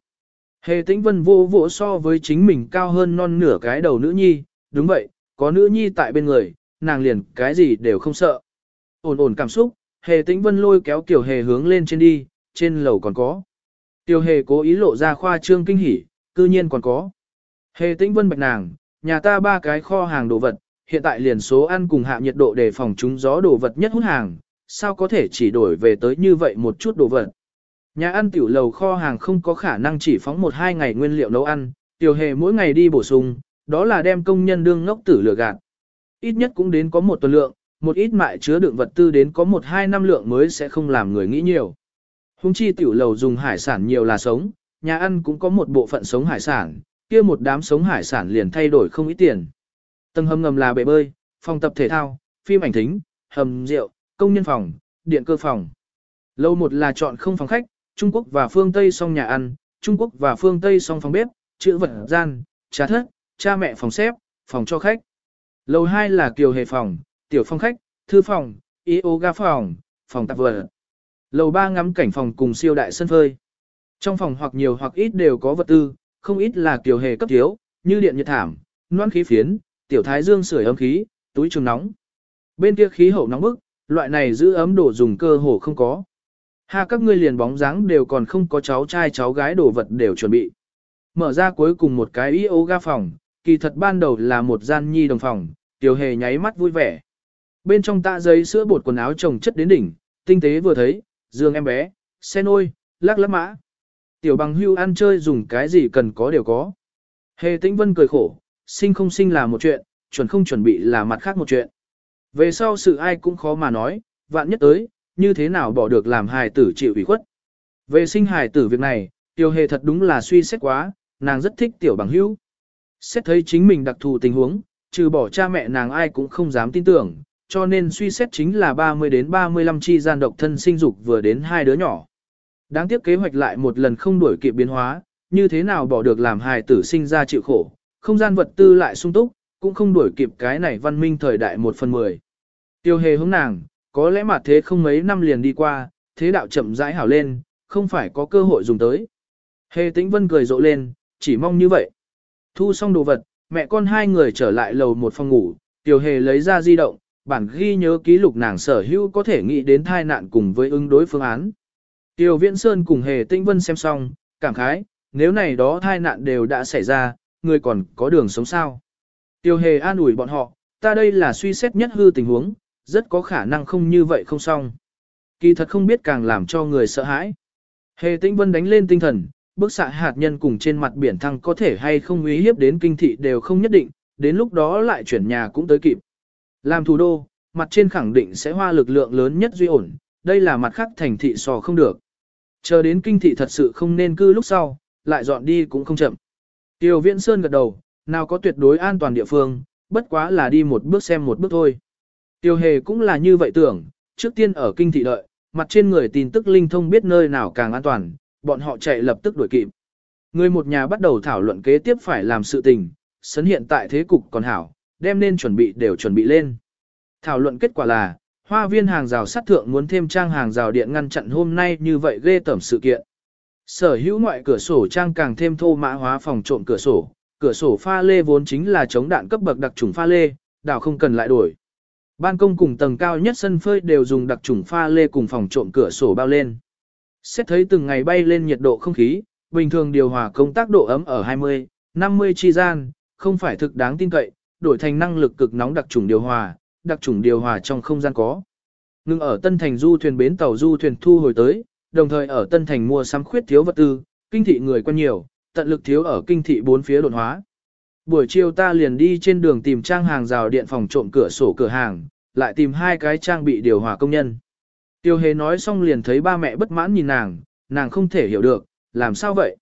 Hề tĩnh vân vô vỗ so với chính mình cao hơn non nửa cái đầu nữ nhi, đúng vậy, có nữ nhi tại bên người, nàng liền cái gì đều không sợ. Ổn ổn cảm xúc, hề tĩnh vân lôi kéo kiểu hề hướng lên trên đi, trên lầu còn có. Tiểu hề cố ý lộ ra khoa trương kinh hỉ, cư nhiên còn có. Hề tĩnh vân bạch nàng, nhà ta ba cái kho hàng đồ vật, hiện tại liền số ăn cùng hạ nhiệt độ để phòng chúng gió đồ vật nhất hút hàng, sao có thể chỉ đổi về tới như vậy một chút đồ vật. Nhà ăn tiểu lầu kho hàng không có khả năng chỉ phóng một hai ngày nguyên liệu nấu ăn, tiểu hề mỗi ngày đi bổ sung, đó là đem công nhân đương ngốc tử lừa gạt. Ít nhất cũng đến có một tuần lượng, một ít mại chứa đựng vật tư đến có một hai năm lượng mới sẽ không làm người nghĩ nhiều. Hùng chi tiểu lầu dùng hải sản nhiều là sống, nhà ăn cũng có một bộ phận sống hải sản, kia một đám sống hải sản liền thay đổi không ít tiền. Tầng hầm ngầm là bể bơi, phòng tập thể thao, phim ảnh thính, hầm rượu, công nhân phòng, điện cơ phòng. Lầu một là chọn không phòng khách, Trung Quốc và phương Tây song nhà ăn, Trung Quốc và phương Tây song phòng bếp, chữ vật gian, trà thất, cha mẹ phòng xếp, phòng cho khách. Lầu 2 là kiều hề phòng, tiểu phòng khách, thư phòng, yoga phòng, phòng tạp vật. Lầu 3 ngắm cảnh phòng cùng siêu đại sân phơi. Trong phòng hoặc nhiều hoặc ít đều có vật tư, không ít là kiều hề cấp thiếu, như điện nhiệt thảm, noan khí phiến, tiểu thái dương sưởi ấm khí, túi trường nóng. Bên kia khí hậu nóng bức, loại này giữ ấm đồ dùng cơ hồ không có. Ha các ngươi liền bóng dáng đều còn không có cháu trai cháu gái đồ vật đều chuẩn bị. Mở ra cuối cùng một cái yoga phòng, kỳ thật ban đầu là một gian nhi đồng phòng, tiểu hề nháy mắt vui vẻ. Bên trong tạ giấy sữa bột quần áo trồng chất đến đỉnh, tinh tế vừa thấy, giường em bé, xe nôi, lắc lắc mã. Tiểu bằng hưu ăn chơi dùng cái gì cần có đều có. Hề tĩnh vân cười khổ, sinh không sinh là một chuyện, chuẩn không chuẩn bị là mặt khác một chuyện. Về sau sự ai cũng khó mà nói, vạn nhất tới, như thế nào bỏ được làm hài tử chịu ủy khuất. Về sinh hài tử việc này, tiểu hề thật đúng là suy xét quá, nàng rất thích tiểu bằng hữu. Xét thấy chính mình đặc thù tình huống, trừ bỏ cha mẹ nàng ai cũng không dám tin tưởng, cho nên suy xét chính là 30 đến 35 chi gian độc thân sinh dục vừa đến hai đứa nhỏ. Đáng tiếc kế hoạch lại một lần không đuổi kịp biến hóa, như thế nào bỏ được làm hài tử sinh ra chịu khổ, không gian vật tư lại sung túc, cũng không đuổi kịp cái này văn minh thời đại một phần mười. Tiêu hề hướng nàng, có lẽ mà thế không mấy năm liền đi qua, thế đạo chậm rãi hảo lên, không phải có cơ hội dùng tới. Hề tĩnh vân cười rộ lên, chỉ mong như vậy. Thu xong đồ vật, mẹ con hai người trở lại lầu một phòng ngủ, tiểu hề lấy ra di động, bản ghi nhớ ký lục nàng sở hữu có thể nghĩ đến thai nạn cùng với ứng đối phương án. Tiểu Viễn Sơn cùng Hề Tĩnh Vân xem xong, cảm khái, nếu này đó thai nạn đều đã xảy ra, người còn có đường sống sao. Tiểu Hề an ủi bọn họ, ta đây là suy xét nhất hư tình huống, rất có khả năng không như vậy không xong. Kỳ thật không biết càng làm cho người sợ hãi. Hề Tĩnh Vân đánh lên tinh thần, bức xạ hạt nhân cùng trên mặt biển thăng có thể hay không uy hiếp đến kinh thị đều không nhất định, đến lúc đó lại chuyển nhà cũng tới kịp. Làm thủ đô, mặt trên khẳng định sẽ hoa lực lượng lớn nhất duy ổn, đây là mặt khác thành thị sò không được. Chờ đến kinh thị thật sự không nên cư lúc sau, lại dọn đi cũng không chậm. Tiêu Viễn Sơn gật đầu, nào có tuyệt đối an toàn địa phương, bất quá là đi một bước xem một bước thôi. Tiêu Hề cũng là như vậy tưởng, trước tiên ở kinh thị đợi, mặt trên người tin tức linh thông biết nơi nào càng an toàn, bọn họ chạy lập tức đuổi kịp. Người một nhà bắt đầu thảo luận kế tiếp phải làm sự tình, sấn hiện tại thế cục còn hảo, đem nên chuẩn bị đều chuẩn bị lên. Thảo luận kết quả là, hoa viên hàng rào sắt thượng muốn thêm trang hàng rào điện ngăn chặn hôm nay như vậy ghê tẩm sự kiện. Sở hữu ngoại cửa sổ trang càng thêm thô mã hóa phòng trộm cửa sổ, cửa sổ pha lê vốn chính là chống đạn cấp bậc đặc trùng pha lê, đảo không cần lại đổi. Ban công cùng tầng cao nhất sân phơi đều dùng đặc trùng pha lê cùng phòng trộm cửa sổ bao lên. Xét thấy từng ngày bay lên nhiệt độ không khí, bình thường điều hòa công tác độ ấm ở 20, 50 chi gian, không phải thực đáng tin cậy, đổi thành năng lực cực nóng đặc trùng điều hòa, đặc trùng điều hòa trong không gian có. Ngưng ở Tân Thành du thuyền bến tàu du thuyền thu hồi tới, đồng thời ở Tân Thành mua sắm khuyết thiếu vật tư, kinh thị người quen nhiều, tận lực thiếu ở kinh thị bốn phía đột hóa. Buổi chiều ta liền đi trên đường tìm trang hàng rào điện phòng trộm cửa sổ cửa hàng, lại tìm hai cái trang bị điều hòa công nhân. Tiêu hề nói xong liền thấy ba mẹ bất mãn nhìn nàng, nàng không thể hiểu được, làm sao vậy?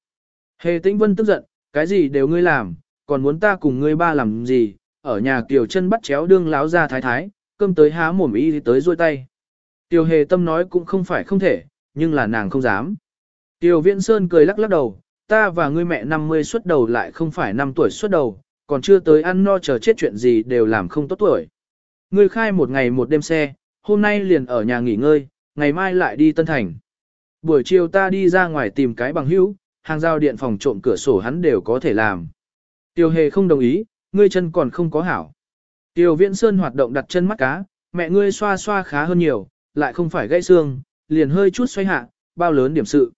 Hề tĩnh vân tức giận, cái gì đều ngươi làm, còn muốn ta cùng ngươi ba làm gì, ở nhà kiều chân bắt chéo đương láo ra thái thái, cơm tới há mồm y tới ruôi tay. Tiêu hề tâm nói cũng không phải không thể, nhưng là nàng không dám. Tiêu viễn sơn cười lắc lắc đầu, ta và ngươi mẹ 50 xuất đầu lại không phải 5 tuổi xuất đầu, còn chưa tới ăn no chờ chết chuyện gì đều làm không tốt tuổi. Ngươi khai một ngày một đêm xe, hôm nay liền ở nhà nghỉ ngơi, ngày mai lại đi Tân Thành. Buổi chiều ta đi ra ngoài tìm cái bằng hữu, hàng giao điện phòng trộm cửa sổ hắn đều có thể làm. Tiêu hề không đồng ý, ngươi chân còn không có hảo. Tiêu viễn sơn hoạt động đặt chân mắt cá, mẹ ngươi xoa xoa khá hơn nhiều, lại không phải gãy xương, liền hơi chút xoay hạ, bao lớn điểm sự.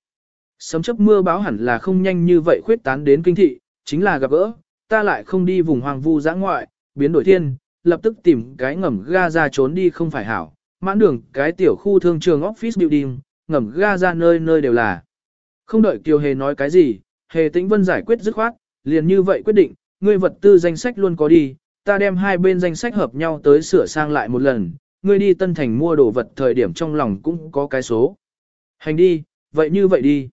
Sấm chấp mưa báo hẳn là không nhanh như vậy khuyết tán đến kinh thị, chính là gặp gỡ, ta lại không đi vùng hoàng vu giã ngoại, biến đổi thiên, lập tức tìm cái ngầm ga ra trốn đi không phải hảo, mãn đường cái tiểu khu thương trường office building, ngầm ga ra nơi nơi đều là. Không đợi Kiều Hề nói cái gì, Hề Tĩnh Vân giải quyết dứt khoát, liền như vậy quyết định, ngươi vật tư danh sách luôn có đi, ta đem hai bên danh sách hợp nhau tới sửa sang lại một lần, ngươi đi Tân Thành mua đồ vật thời điểm trong lòng cũng có cái số. Hành đi, vậy như vậy đi.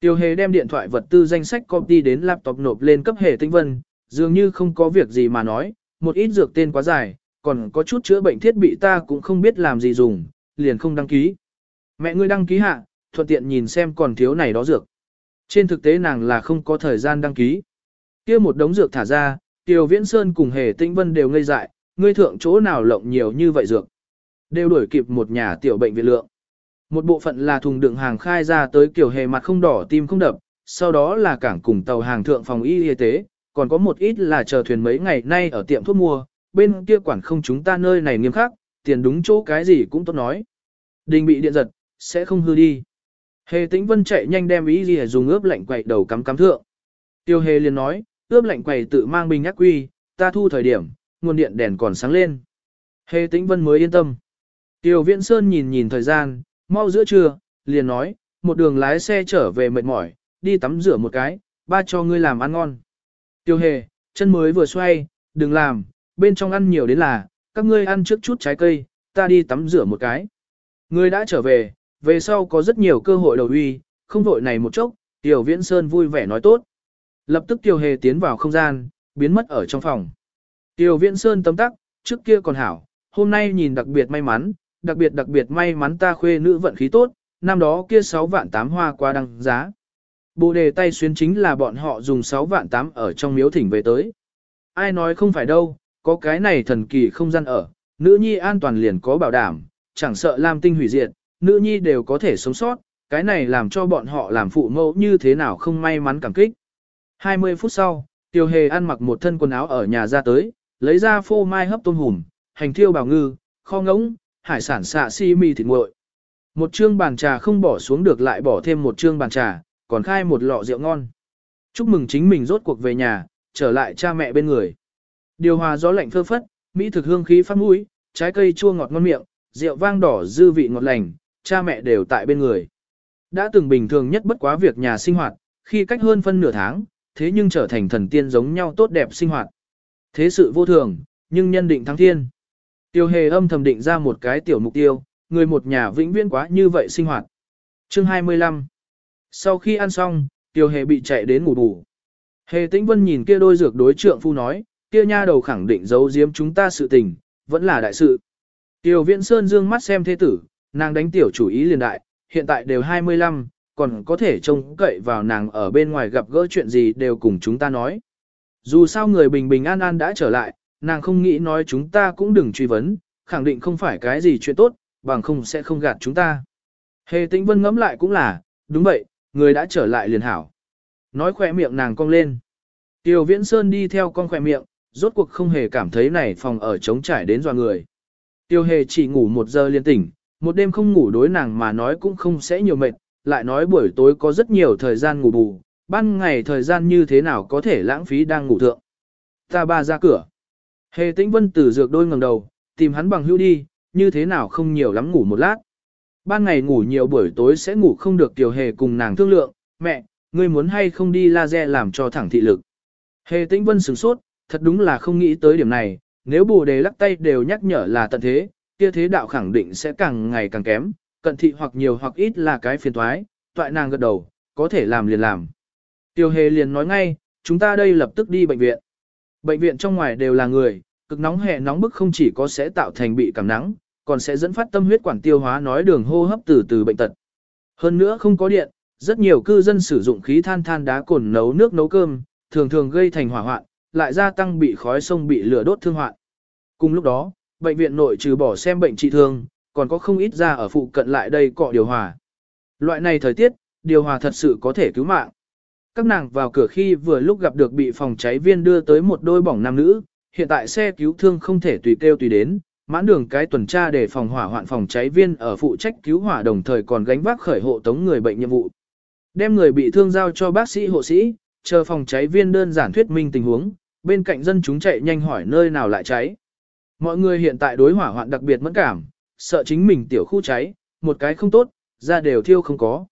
Tiêu Hề đem điện thoại vật tư danh sách copy đến laptop nộp lên cấp Hề Tinh Vân, dường như không có việc gì mà nói, một ít dược tên quá dài, còn có chút chữa bệnh thiết bị ta cũng không biết làm gì dùng, liền không đăng ký. Mẹ ngươi đăng ký hạ, thuận tiện nhìn xem còn thiếu này đó dược. Trên thực tế nàng là không có thời gian đăng ký. kia một đống dược thả ra, Tiêu Viễn Sơn cùng Hề Tĩnh Vân đều ngây dại, ngươi thượng chỗ nào lộng nhiều như vậy dược. Đều đuổi kịp một nhà tiểu bệnh viện lượng. Một bộ phận là thùng đựng hàng khai ra tới kiểu hề mặt không đỏ tim không đập, sau đó là cảng cùng tàu hàng thượng phòng y y tế, còn có một ít là chờ thuyền mấy ngày nay ở tiệm thuốc mua, bên kia quản không chúng ta nơi này nghiêm khắc, tiền đúng chỗ cái gì cũng tốt nói. Đình bị điện giật, sẽ không hư đi. Hề tĩnh vân chạy nhanh đem ý gì dùng ướp lạnh quậy đầu cắm cắm thượng. Tiêu hề liền nói, ướp lạnh quậy tự mang bình ác quy, ta thu thời điểm, nguồn điện đèn còn sáng lên. Hề tĩnh vân mới yên tâm. Tiêu viễn sơn nhìn nhìn thời gian, mau giữa trưa, liền nói, một đường lái xe trở về mệt mỏi, đi tắm rửa một cái, ba cho ngươi làm ăn ngon. Tiêu hề, chân mới vừa xoay, đừng làm, bên trong ăn nhiều đến là, các ngươi ăn trước chút trái cây, ta đi tắm rửa một cái. Ngươi đã trở về, về sau có rất nhiều cơ hội đầu uy, không vội này một chốc, Tiểu Viễn Sơn vui vẻ nói tốt. Lập tức Tiêu Hề tiến vào không gian, biến mất ở trong phòng. Tiểu Viễn Sơn tấm tắc, trước kia còn hảo, hôm nay nhìn đặc biệt may mắn, đặc biệt đặc biệt may mắn ta khuê nữ vận khí tốt, năm đó kia 6 vạn 8 hoa qua đăng giá. Bồ đề tay xuyến chính là bọn họ dùng 6 vạn 8 ở trong miếu thỉnh về tới. Ai nói không phải đâu, có cái này thần kỳ không gian ở, nữ nhi an toàn liền có bảo đảm, chẳng sợ Lam tinh hủy diệt, nữ nhi đều có thể sống sót, cái này làm cho bọn họ làm phụ mẫu như thế nào không may mắn cảm kích. 20 phút sau, Tiêu Hề ăn mặc một thân quần áo ở nhà ra tới, lấy ra phô mai hấp tôm hùm, hành thiêu bào ngư, kho ngỗng, hải sản xạ si mì thịt nguội. Một chương bàn trà không bỏ xuống được lại bỏ thêm một chương bàn trà, còn khai một lọ rượu ngon. Chúc mừng chính mình rốt cuộc về nhà, trở lại cha mẹ bên người. Điều hòa gió lạnh phơ phất, mỹ thực hương khí phát mũi, trái cây chua ngọt ngon miệng, rượu vang đỏ dư vị ngọt lành, cha mẹ đều tại bên người. Đã từng bình thường nhất bất quá việc nhà sinh hoạt, khi cách hơn phân nửa tháng, thế nhưng trở thành thần tiên giống nhau tốt đẹp sinh hoạt. Thế sự vô thường, nhưng nhân định thắng thiên. Tiêu hề âm thầm định ra một cái tiểu mục tiêu, người một nhà vĩnh viễn quá như vậy sinh hoạt. Chương 25 Sau khi ăn xong, Tiêu hề bị chạy đến ngủ bù. Hề tĩnh vân nhìn kia đôi dược đối trượng phu nói, kia nha đầu khẳng định giấu giếm chúng ta sự tình, vẫn là đại sự. Tiêu viễn sơn dương mắt xem thế tử, nàng đánh tiểu chủ ý liền đại, hiện tại đều 25, còn có thể trông cậy vào nàng ở bên ngoài gặp gỡ chuyện gì đều cùng chúng ta nói. Dù sao người bình bình an an đã trở lại, nàng không nghĩ nói chúng ta cũng đừng truy vấn, khẳng định không phải cái gì chuyện tốt, bằng không sẽ không gạt chúng ta. Hề tĩnh vân ngẫm lại cũng là, đúng vậy, người đã trở lại liền hảo. Nói khỏe miệng nàng cong lên. Tiêu viễn sơn đi theo con khỏe miệng, rốt cuộc không hề cảm thấy này phòng ở trống trải đến dò người. Tiêu hề chỉ ngủ một giờ liên tỉnh, một đêm không ngủ đối nàng mà nói cũng không sẽ nhiều mệt, lại nói buổi tối có rất nhiều thời gian ngủ bù, ban ngày thời gian như thế nào có thể lãng phí đang ngủ thượng. Ta ba ra cửa. Hề tĩnh vân từ dược đôi ngầm đầu, tìm hắn bằng hữu đi, như thế nào không nhiều lắm ngủ một lát. Ban ngày ngủ nhiều buổi tối sẽ ngủ không được tiểu hề cùng nàng thương lượng, mẹ, ngươi muốn hay không đi laser làm cho thẳng thị lực. Hề tĩnh vân sửng sốt, thật đúng là không nghĩ tới điểm này, nếu bồ đề lắc tay đều nhắc nhở là tận thế, kia thế đạo khẳng định sẽ càng ngày càng kém, cận thị hoặc nhiều hoặc ít là cái phiền thoái, toại nàng gật đầu, có thể làm liền làm. Tiêu hề liền nói ngay, chúng ta đây lập tức đi bệnh viện. Bệnh viện trong ngoài đều là người, cực nóng hè nóng bức không chỉ có sẽ tạo thành bị cảm nắng, còn sẽ dẫn phát tâm huyết quản tiêu hóa nói đường hô hấp từ từ bệnh tật. Hơn nữa không có điện, rất nhiều cư dân sử dụng khí than than đá cồn nấu nước nấu cơm, thường thường gây thành hỏa hoạn, lại gia tăng bị khói sông bị lửa đốt thương hoạn. Cùng lúc đó, bệnh viện nội trừ bỏ xem bệnh trị thương, còn có không ít ra ở phụ cận lại đây cọ điều hòa. Loại này thời tiết, điều hòa thật sự có thể cứu mạng. Các nàng vào cửa khi vừa lúc gặp được bị phòng cháy viên đưa tới một đôi bỏng nam nữ, hiện tại xe cứu thương không thể tùy kêu tùy đến, mãn đường cái tuần tra để phòng hỏa hoạn phòng cháy viên ở phụ trách cứu hỏa đồng thời còn gánh vác khởi hộ tống người bệnh nhiệm vụ. Đem người bị thương giao cho bác sĩ hộ sĩ, chờ phòng cháy viên đơn giản thuyết minh tình huống, bên cạnh dân chúng chạy nhanh hỏi nơi nào lại cháy. Mọi người hiện tại đối hỏa hoạn đặc biệt mẫn cảm, sợ chính mình tiểu khu cháy, một cái không tốt, ra đều thiêu không có.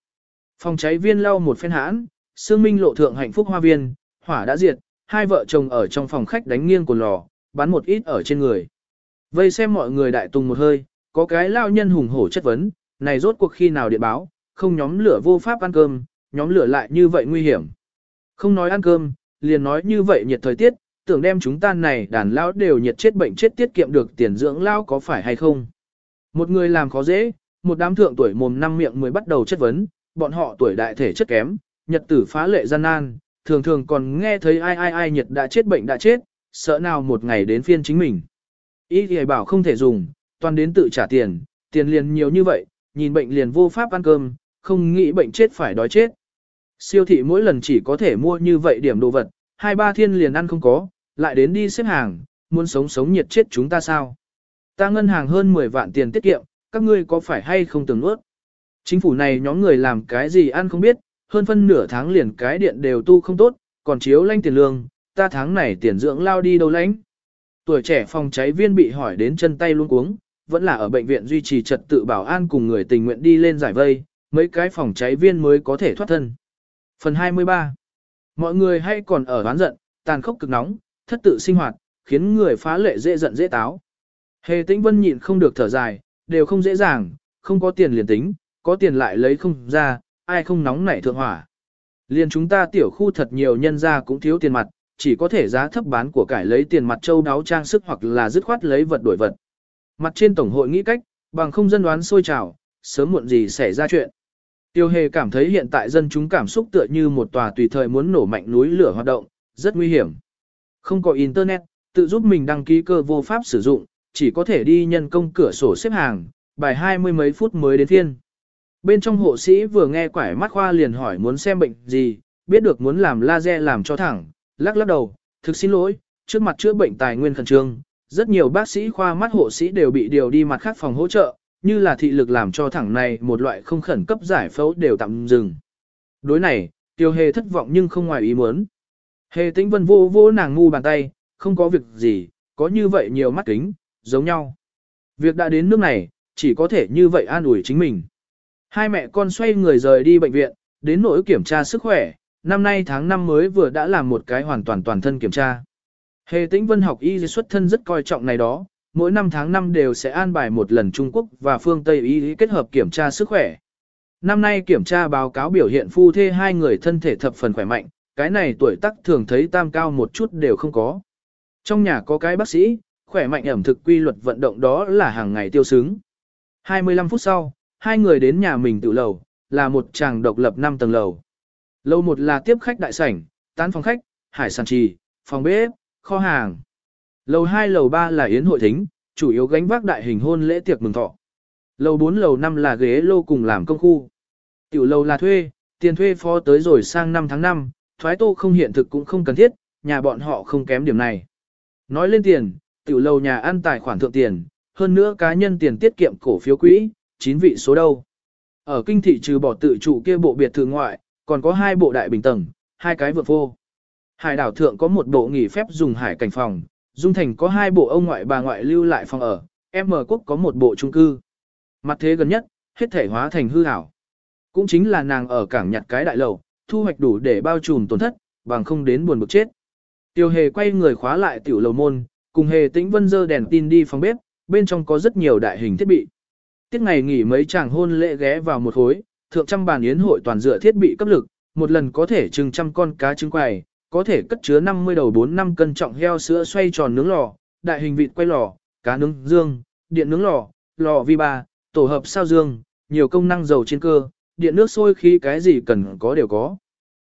Phòng cháy viên lau một phen hãn, Sương Minh lộ thượng hạnh phúc hoa viên, hỏa đã diệt, hai vợ chồng ở trong phòng khách đánh nghiêng cồn lò, bắn một ít ở trên người. Vây xem mọi người đại tùng một hơi, có cái lao nhân hùng hổ chất vấn, này rốt cuộc khi nào điện báo, không nhóm lửa vô pháp ăn cơm, nhóm lửa lại như vậy nguy hiểm. Không nói ăn cơm, liền nói như vậy nhiệt thời tiết, tưởng đem chúng ta này đàn lão đều nhiệt chết bệnh chết tiết kiệm được tiền dưỡng lão có phải hay không. Một người làm khó dễ, một đám thượng tuổi mồm năm miệng mới bắt đầu chất vấn, bọn họ tuổi đại thể chất kém, nhật tử phá lệ gian nan, thường thường còn nghe thấy ai ai ai nhiệt đã chết bệnh đã chết, sợ nào một ngày đến phiên chính mình. Ý thì bảo không thể dùng, toàn đến tự trả tiền, tiền liền nhiều như vậy, nhìn bệnh liền vô pháp ăn cơm, không nghĩ bệnh chết phải đói chết. Siêu thị mỗi lần chỉ có thể mua như vậy điểm đồ vật, hai ba thiên liền ăn không có, lại đến đi xếp hàng, muốn sống sống nhiệt chết chúng ta sao. Ta ngân hàng hơn 10 vạn tiền tiết kiệm, các ngươi có phải hay không từng ướt? Chính phủ này nhóm người làm cái gì ăn không biết, hơn phân nửa tháng liền cái điện đều tu không tốt, còn chiếu lanh tiền lương, ta tháng này tiền dưỡng lao đi đâu lãnh. Tuổi trẻ phòng cháy viên bị hỏi đến chân tay luôn cuống, vẫn là ở bệnh viện duy trì trật tự bảo an cùng người tình nguyện đi lên giải vây, mấy cái phòng cháy viên mới có thể thoát thân. Phần 23 Mọi người hay còn ở oán giận, tàn khốc cực nóng, thất tự sinh hoạt, khiến người phá lệ dễ giận dễ táo. Hề tĩnh vân nhịn không được thở dài, đều không dễ dàng, không có tiền liền tính, có tiền lại lấy không ra, ai không nóng nảy thượng hỏa. Liền chúng ta tiểu khu thật nhiều nhân ra cũng thiếu tiền mặt, chỉ có thể giá thấp bán của cải lấy tiền mặt châu đáo trang sức hoặc là dứt khoát lấy vật đổi vật. Mặt trên tổng hội nghĩ cách, bằng không dân đoán sôi trào, sớm muộn gì xảy ra chuyện. Tiêu hề cảm thấy hiện tại dân chúng cảm xúc tựa như một tòa tùy thời muốn nổ mạnh núi lửa hoạt động, rất nguy hiểm. Không có internet, tự giúp mình đăng ký cơ vô pháp sử dụng, chỉ có thể đi nhân công cửa sổ xếp hàng, bài hai mươi mấy phút mới đến thiên. Bên trong hộ sĩ vừa nghe quải mắt khoa liền hỏi muốn xem bệnh gì, biết được muốn làm laser làm cho thẳng, lắc lắc đầu, thực xin lỗi, trước mặt chữa bệnh tài nguyên khẩn trương, rất nhiều bác sĩ khoa mắt hộ sĩ đều bị điều đi mặt khác phòng hỗ trợ, như là thị lực làm cho thẳng này một loại không khẩn cấp giải phẫu đều tạm dừng. Đối này, tiêu hề thất vọng nhưng không ngoài ý muốn. Hề tĩnh vân vô vô nàng ngu bàn tay, không có việc gì, có như vậy nhiều mắt kính, giống nhau. Việc đã đến nước này, chỉ có thể như vậy an ủi chính mình. Hai mẹ con xoay người rời đi bệnh viện, đến nỗi kiểm tra sức khỏe, năm nay tháng năm mới vừa đã làm một cái hoàn toàn toàn thân kiểm tra. Hề tĩnh vân học y xuất thân rất coi trọng này đó, mỗi năm tháng năm đều sẽ an bài một lần Trung Quốc và phương Tây y kết hợp kiểm tra sức khỏe. năm nay kiểm tra báo cáo biểu hiện phu thê hai người thân thể thập phần khỏe mạnh, cái này tuổi tác thường thấy tam cao một chút đều không có. Trong nhà có cái bác sĩ, khỏe mạnh ẩm thực quy luật vận động đó là hàng ngày tiêu xứng. 25 phút sau, hai người đến nhà mình tự lầu, là một chàng độc lập 5 tầng lầu. Lầu một là tiếp khách đại sảnh, tán phòng khách, hải sản trì, phòng bếp, kho hàng. Lầu 2 lầu 3 là yến hội thính, chủ yếu gánh vác đại hình hôn lễ tiệc mừng thọ. Lầu 4 lầu 5 là ghế lô cùng làm công khu. Tiểu lầu là thuê, tiền thuê phó tới rồi sang năm tháng 5, thoái tô không hiện thực cũng không cần thiết, nhà bọn họ không kém điểm này. Nói lên tiền, tiểu lầu nhà ăn tài khoản thượng tiền, hơn nữa cá nhân tiền tiết kiệm cổ phiếu quỹ, chín vị số đâu. Ở kinh thị trừ bỏ tự trụ kia bộ biệt thự ngoại, còn có hai bộ đại bình tầng, hai cái vượt vô. Hải đảo thượng có một bộ nghỉ phép dùng hải cảnh phòng, Dung Thành có hai bộ ông ngoại bà ngoại lưu lại phòng ở, M quốc có một bộ trung cư. Mặt thế gần nhất, hết thể hóa thành hư ảo. Cũng chính là nàng ở cảng nhặt cái đại lầu, thu hoạch đủ để bao trùm tổn thất, bằng không đến buồn bực chết. Tiêu hề quay người khóa lại tiểu lầu môn, cùng hề tĩnh vân dơ đèn tin đi phòng bếp, bên trong có rất nhiều đại hình thiết bị. Tiết ngày nghỉ mấy chàng hôn lễ ghé vào một khối, thượng trăm bàn yến hội toàn dựa thiết bị cấp lực, một lần có thể trưng trăm con cá trứng quầy, có thể cất chứa 50 đầu 4 năm cân trọng heo sữa xoay tròn nướng lò, đại hình vịt quay lò, cá nướng dương, điện nướng lò, lò vi ba, tổ hợp sao dương, nhiều công năng dầu trên cơ, điện nước sôi khí cái gì cần có đều có.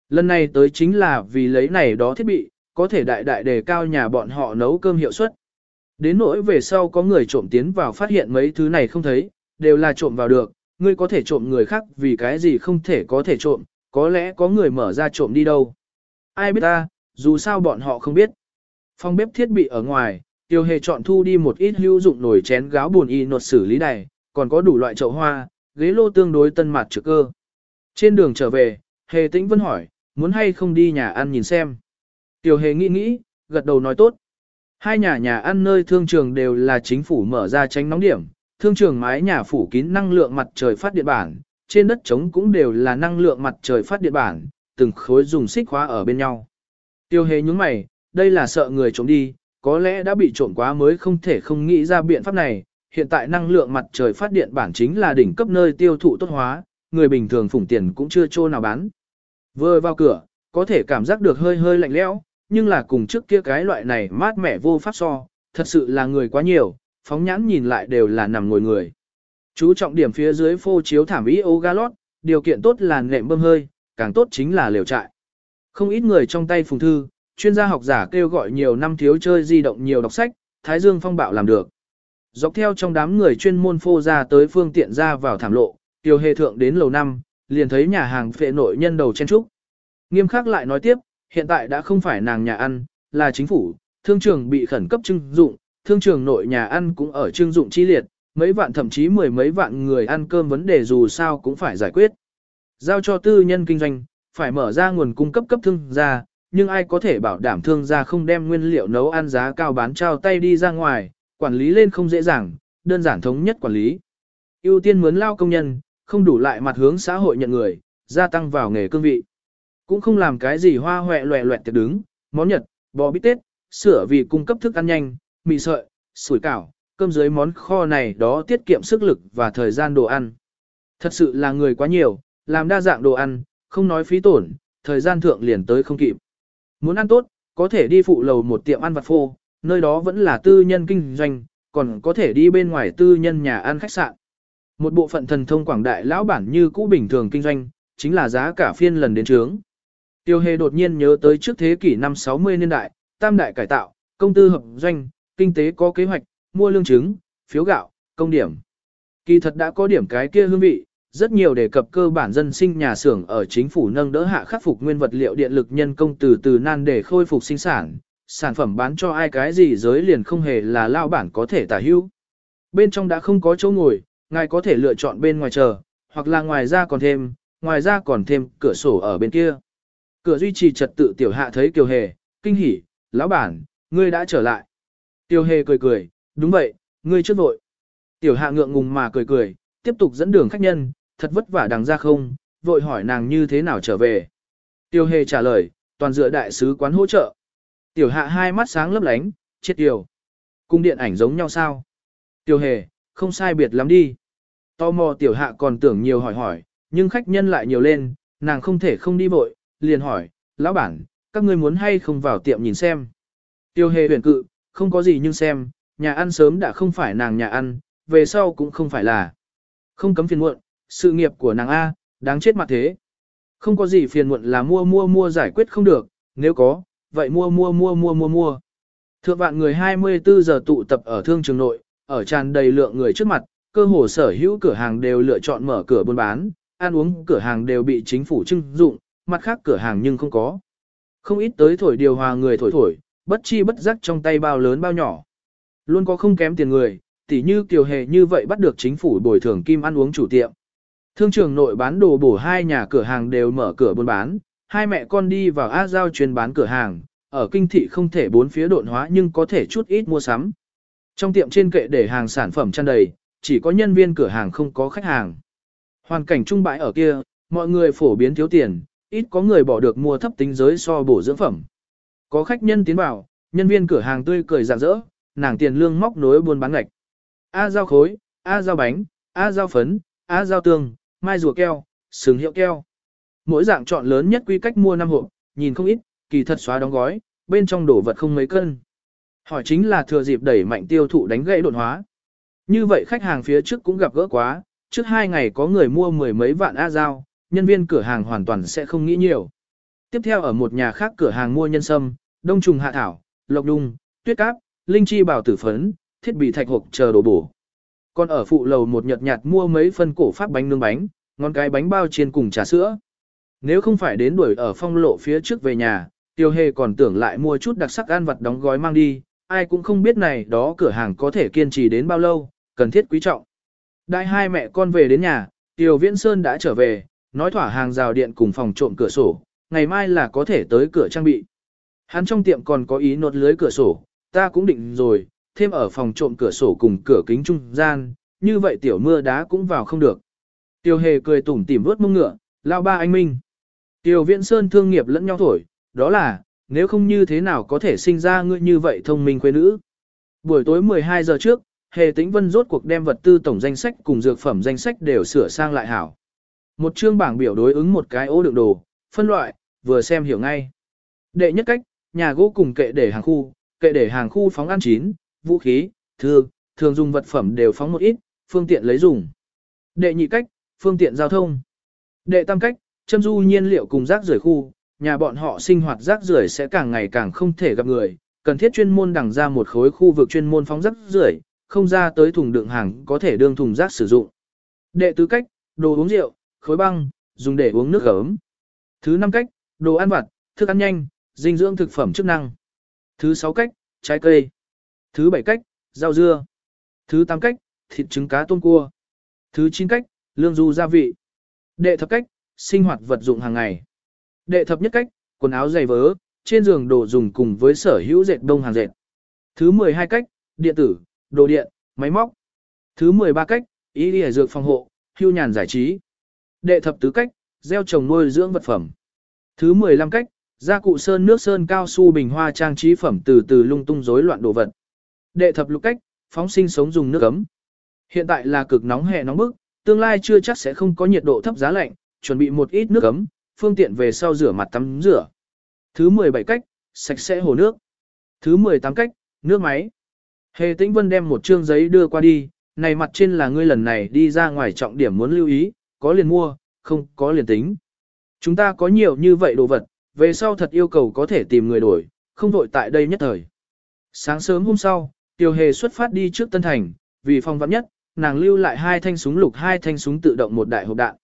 Lần này tới chính là vì lấy này đó thiết bị, có thể đại đại đề cao nhà bọn họ nấu cơm hiệu suất. Đến nỗi về sau có người trộm tiến vào phát hiện mấy thứ này không thấy, đều là trộm vào được, ngươi có thể trộm người khác vì cái gì không thể có thể trộm, có lẽ có người mở ra trộm đi đâu. Ai biết ta, dù sao bọn họ không biết. Phòng bếp thiết bị ở ngoài, tiêu hề chọn thu đi một ít hữu dụng nồi chén gáo buồn y nột xử lý đài, còn có đủ loại chậu hoa, ghế lô tương đối tân mặt trực cơ. Trên đường trở về, hề tĩnh vẫn hỏi, muốn hay không đi nhà ăn nhìn xem. Tiêu hề nghĩ nghĩ, gật đầu nói tốt. Hai nhà nhà ăn nơi thương trường đều là chính phủ mở ra tránh nóng điểm, thương trường mái nhà phủ kín năng lượng mặt trời phát điện bản, trên đất trống cũng đều là năng lượng mặt trời phát điện bản, từng khối dùng xích khóa ở bên nhau. Tiêu hề nhúng mày, đây là sợ người trộm đi, có lẽ đã bị trộm quá mới không thể không nghĩ ra biện pháp này. Hiện tại năng lượng mặt trời phát điện bản chính là đỉnh cấp nơi tiêu thụ tốt hóa, người bình thường phủng tiền cũng chưa trô nào bán. Vừa vào cửa, có thể cảm giác được hơi hơi lạnh lẽo, nhưng là cùng trước kia cái loại này mát mẻ vô pháp so, thật sự là người quá nhiều, phóng nhãn nhìn lại đều là nằm ngồi người. Chú trọng điểm phía dưới phô chiếu thảm ý ô galot, điều kiện tốt là nệm bơm hơi, càng tốt chính là liều trại. Không ít người trong tay phùng thư, chuyên gia học giả kêu gọi nhiều năm thiếu chơi di động nhiều đọc sách, Thái Dương phong bạo làm được. Dọc theo trong đám người chuyên môn phô ra tới phương tiện ra vào thảm lộ, tiêu hề thượng đến lầu năm, liền thấy nhà hàng phệ nội nhân đầu chen trúc. Nghiêm khắc lại nói tiếp, hiện tại đã không phải nàng nhà ăn, là chính phủ, thương trường bị khẩn cấp trưng dụng, thương trường nội nhà ăn cũng ở trưng dụng chi liệt, mấy vạn thậm chí mười mấy vạn người ăn cơm vấn đề dù sao cũng phải giải quyết. Giao cho tư nhân kinh doanh, phải mở ra nguồn cung cấp cấp thương gia, nhưng ai có thể bảo đảm thương gia không đem nguyên liệu nấu ăn giá cao bán trao tay đi ra ngoài, quản lý lên không dễ dàng, đơn giản thống nhất quản lý. ưu tiên mướn lao công nhân, không đủ lại mặt hướng xã hội nhận người, gia tăng vào nghề cương vị. Cũng không làm cái gì hoa hoẹ loẹ loẹt tiệc đứng, món nhật, bò bít tết, sửa vì cung cấp thức ăn nhanh, mì sợi, sủi cảo, cơm dưới món kho này đó tiết kiệm sức lực và thời gian đồ ăn. Thật sự là người quá nhiều, làm đa dạng đồ ăn, không nói phí tổn, thời gian thượng liền tới không kịp. Muốn ăn tốt, có thể đi phụ lầu một tiệm ăn vặt phô, nơi đó vẫn là tư nhân kinh doanh, còn có thể đi bên ngoài tư nhân nhà ăn khách sạn. Một bộ phận thần thông quảng đại lão bản như cũ bình thường kinh doanh, chính là giá cả phiên lần đến trướng. Tiêu hề đột nhiên nhớ tới trước thế kỷ năm 60 niên đại, tam đại cải tạo, công tư hợp doanh, kinh tế có kế hoạch, mua lương trứng, phiếu gạo, công điểm. Kỳ thật đã có điểm cái kia hương vị, rất nhiều đề cập cơ bản dân sinh nhà xưởng ở chính phủ nâng đỡ hạ khắc phục nguyên vật liệu điện lực nhân công từ từ nan để khôi phục sinh sản, sản phẩm bán cho ai cái gì giới liền không hề là lao bản có thể tả hữu. Bên trong đã không có chỗ ngồi, ngài có thể lựa chọn bên ngoài chờ, hoặc là ngoài ra còn thêm, ngoài ra còn thêm cửa sổ ở bên kia. Cửa duy trì trật tự tiểu hạ thấy Kiều Hề, kinh hỉ, lão bản, ngươi đã trở lại. Tiêu Hề cười cười, đúng vậy, ngươi chưa vội. Tiểu hạ ngượng ngùng mà cười cười, tiếp tục dẫn đường khách nhân, thật vất vả đằng ra không, vội hỏi nàng như thế nào trở về. Tiêu hề trả lời, toàn dựa đại sứ quán hỗ trợ. Tiểu hạ hai mắt sáng lấp lánh, chết tiểu. Cung điện ảnh giống nhau sao? Tiêu hề, không sai biệt lắm đi. Tò mò tiểu hạ còn tưởng nhiều hỏi hỏi, nhưng khách nhân lại nhiều lên, nàng không thể không đi vội, liền hỏi, lão bản, các ngươi muốn hay không vào tiệm nhìn xem. Tiêu hề huyền cự, không có gì nhưng xem, nhà ăn sớm đã không phải nàng nhà ăn, về sau cũng không phải là. Không cấm phiền muộn, sự nghiệp của nàng A, đáng chết mặt thế. Không có gì phiền muộn là mua mua mua giải quyết không được, nếu có, vậy mua mua mua mua mua mua. Thượng vạn người 24 giờ tụ tập ở thương trường nội, ở tràn đầy lượng người trước mặt, cơ hồ sở hữu cửa hàng đều lựa chọn mở cửa buôn bán, ăn uống cửa hàng đều bị chính phủ trưng dụng, mặt khác cửa hàng nhưng không có. Không ít tới thổi điều hòa người thổi thổi, bất chi bất giác trong tay bao lớn bao nhỏ. Luôn có không kém tiền người, tỉ như kiều hề như vậy bắt được chính phủ bồi thường kim ăn uống chủ tiệm. Thương trường nội bán đồ bổ hai nhà cửa hàng đều mở cửa buôn bán, hai mẹ con đi vào A Giao chuyên bán cửa hàng, ở kinh thị không thể bốn phía độn hóa nhưng có thể chút ít mua sắm. Trong tiệm trên kệ để hàng sản phẩm tràn đầy, chỉ có nhân viên cửa hàng không có khách hàng. Hoàn cảnh trung bãi ở kia, mọi người phổ biến thiếu tiền, ít có người bỏ được mua thấp tính giới so bổ dưỡng phẩm. Có khách nhân tiến vào, nhân viên cửa hàng tươi cười rạng rỡ, nàng tiền lương móc nối buôn bán ngạch. A giao khối, A giao bánh, A giao phấn, A giao tương, mai rùa keo, sừng hiệu keo. Mỗi dạng chọn lớn nhất quy cách mua năm hộp, nhìn không ít, kỳ thật xóa đóng gói, bên trong đổ vật không mấy cân. Hỏi chính là thừa dịp đẩy mạnh tiêu thụ đánh gãy đột hóa. Như vậy khách hàng phía trước cũng gặp gỡ quá, trước hai ngày có người mua mười mấy vạn A giao, nhân viên cửa hàng hoàn toàn sẽ không nghĩ nhiều. Tiếp theo ở một nhà khác cửa hàng mua nhân sâm, đông trùng hạ thảo, lộc đung, tuyết cáp, linh chi bảo tử phấn, thiết bị thạch hộp chờ đồ bổ. Còn ở phụ lầu một nhật nhạt mua mấy phân cổ phát bánh nướng bánh, ngon cái bánh bao chiên cùng trà sữa. Nếu không phải đến đuổi ở phong lộ phía trước về nhà, tiêu hề còn tưởng lại mua chút đặc sắc ăn vặt đóng gói mang đi, ai cũng không biết này đó cửa hàng có thể kiên trì đến bao lâu, cần thiết quý trọng. Đại hai mẹ con về đến nhà, Tiêu Viễn Sơn đã trở về, nói thỏa hàng rào điện cùng phòng trộm cửa sổ, ngày mai là có thể tới cửa trang bị. Hắn trong tiệm còn có ý nốt lưới cửa sổ, ta cũng định rồi, thêm ở phòng trộm cửa sổ cùng cửa kính trung gian, như vậy tiểu mưa đá cũng vào không được. Tiêu hề cười tủm tỉm vớt mông ngựa, lao ba anh minh. Tiêu viễn sơn thương nghiệp lẫn nhau thổi, đó là, nếu không như thế nào có thể sinh ra ngươi như vậy thông minh quê nữ. Buổi tối 12 giờ trước, Hề Tĩnh Vân rốt cuộc đem vật tư tổng danh sách cùng dược phẩm danh sách đều sửa sang lại hảo. Một chương bảng biểu đối ứng một cái ô đựng đồ, phân loại, vừa xem hiểu ngay. Đệ nhất cách, nhà gỗ cùng kệ để hàng khu, kệ để hàng khu phóng ăn chín, vũ khí, thường, thường dùng vật phẩm đều phóng một ít, phương tiện lấy dùng. Đệ nhị cách, phương tiện giao thông. Đệ tam cách, châm du nhiên liệu cùng rác rưởi khu, nhà bọn họ sinh hoạt rác rưởi sẽ càng ngày càng không thể gặp người, cần thiết chuyên môn đằng ra một khối khu vực chuyên môn phóng rác rưởi, không ra tới thùng đựng hàng có thể đương thùng rác sử dụng. Đệ tứ cách, đồ uống rượu, khối băng, dùng để uống nước ấm. Thứ năm cách, đồ ăn vặt, thức ăn nhanh, dinh dưỡng thực phẩm chức năng. Thứ sáu cách, trái cây. Thứ bảy cách, rau dưa. Thứ tám cách, thịt trứng cá tôm cua. Thứ chín cách, lương du gia vị. Đệ thập cách, sinh hoạt vật dụng hàng ngày. Đệ thập nhất cách, quần áo giày vớ, trên giường đồ dùng cùng với sở hữu dệt đông hàng dệt. Thứ 12 cách, điện tử, đồ điện, máy móc. Thứ 13 cách, ý đi dược phòng hộ, hưu nhàn giải trí. Đệ thập tứ cách, gieo trồng nuôi dưỡng vật phẩm. Thứ 15 cách, gia cụ sơn nước sơn cao su bình hoa trang trí phẩm từ từ lung tung rối loạn đồ vật. Đệ thập lục cách, phóng sinh sống dùng nước ấm. Hiện tại là cực nóng hè nóng bức, tương lai chưa chắc sẽ không có nhiệt độ thấp giá lạnh, chuẩn bị một ít nước ấm, phương tiện về sau rửa mặt tắm rửa. Thứ 17 cách, sạch sẽ hồ nước. Thứ 18 cách, nước máy. Hề Tĩnh Vân đem một trương giấy đưa qua đi, này mặt trên là ngươi lần này đi ra ngoài trọng điểm muốn lưu ý, có liền mua, không có liền tính. Chúng ta có nhiều như vậy đồ vật, về sau thật yêu cầu có thể tìm người đổi, không vội tại đây nhất thời. Sáng sớm hôm sau, Tiêu Hề xuất phát đi trước Tân Thành, vì phong vắn nhất, nàng lưu lại hai thanh súng lục hai thanh súng tự động một đại hộp đạn.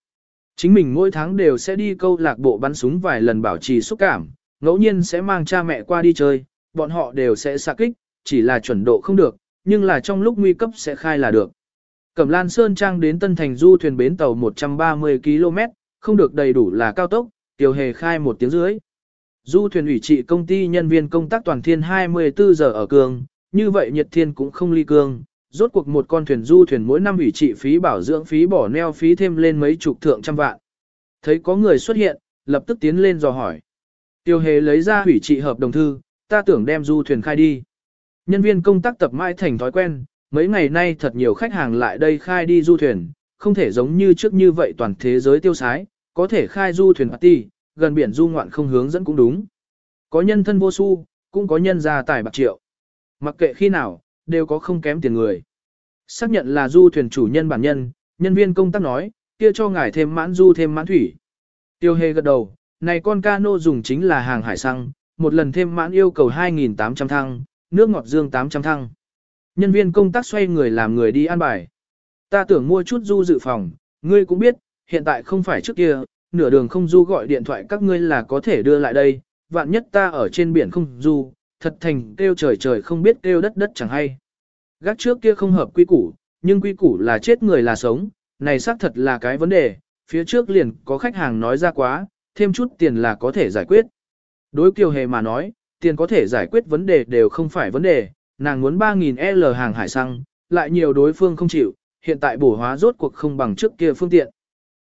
Chính mình mỗi tháng đều sẽ đi câu lạc bộ bắn súng vài lần bảo trì xúc cảm, ngẫu nhiên sẽ mang cha mẹ qua đi chơi, bọn họ đều sẽ xạ kích, chỉ là chuẩn độ không được, nhưng là trong lúc nguy cấp sẽ khai là được. Cẩm Lan Sơn Trang đến Tân Thành du thuyền bến tàu 130 km, không được đầy đủ là cao tốc, tiểu hề khai một tiếng dưới. Du thuyền ủy trị công ty nhân viên công tác toàn thiên 24 giờ ở cương, như vậy nhiệt thiên cũng không ly cương. Rốt cuộc một con thuyền du thuyền mỗi năm ủy trị phí bảo dưỡng phí bỏ neo phí thêm lên mấy chục thượng trăm vạn. Thấy có người xuất hiện, lập tức tiến lên dò hỏi. Tiêu hề lấy ra ủy trị hợp đồng thư, ta tưởng đem du thuyền khai đi. Nhân viên công tác tập mãi thành thói quen, mấy ngày nay thật nhiều khách hàng lại đây khai đi du thuyền, không thể giống như trước như vậy toàn thế giới tiêu sái, có thể khai du thuyền party, gần biển du ngoạn không hướng dẫn cũng đúng. Có nhân thân vô su, cũng có nhân gia tài bạc triệu. Mặc kệ khi nào, đều có không kém tiền người. Xác nhận là du thuyền chủ nhân bản nhân, nhân viên công tác nói, kia cho ngài thêm mãn du thêm mãn thủy. Tiêu hề gật đầu, này con cano dùng chính là hàng hải xăng, một lần thêm mãn yêu cầu 2.800 thăng, nước ngọt dương 800 thăng. Nhân viên công tác xoay người làm người đi ăn bài. Ta tưởng mua chút du dự phòng, ngươi cũng biết, hiện tại không phải trước kia, nửa đường không du gọi điện thoại các ngươi là có thể đưa lại đây, vạn nhất ta ở trên biển không du, thật thành kêu trời trời không biết kêu đất đất chẳng hay. Gác trước kia không hợp quy củ, nhưng quy củ là chết người là sống, này xác thật là cái vấn đề, phía trước liền có khách hàng nói ra quá, thêm chút tiền là có thể giải quyết. Đối kiều hề mà nói, tiền có thể giải quyết vấn đề đều không phải vấn đề, nàng muốn 3.000 L hàng hải xăng, lại nhiều đối phương không chịu, hiện tại bổ hóa rốt cuộc không bằng trước kia phương tiện.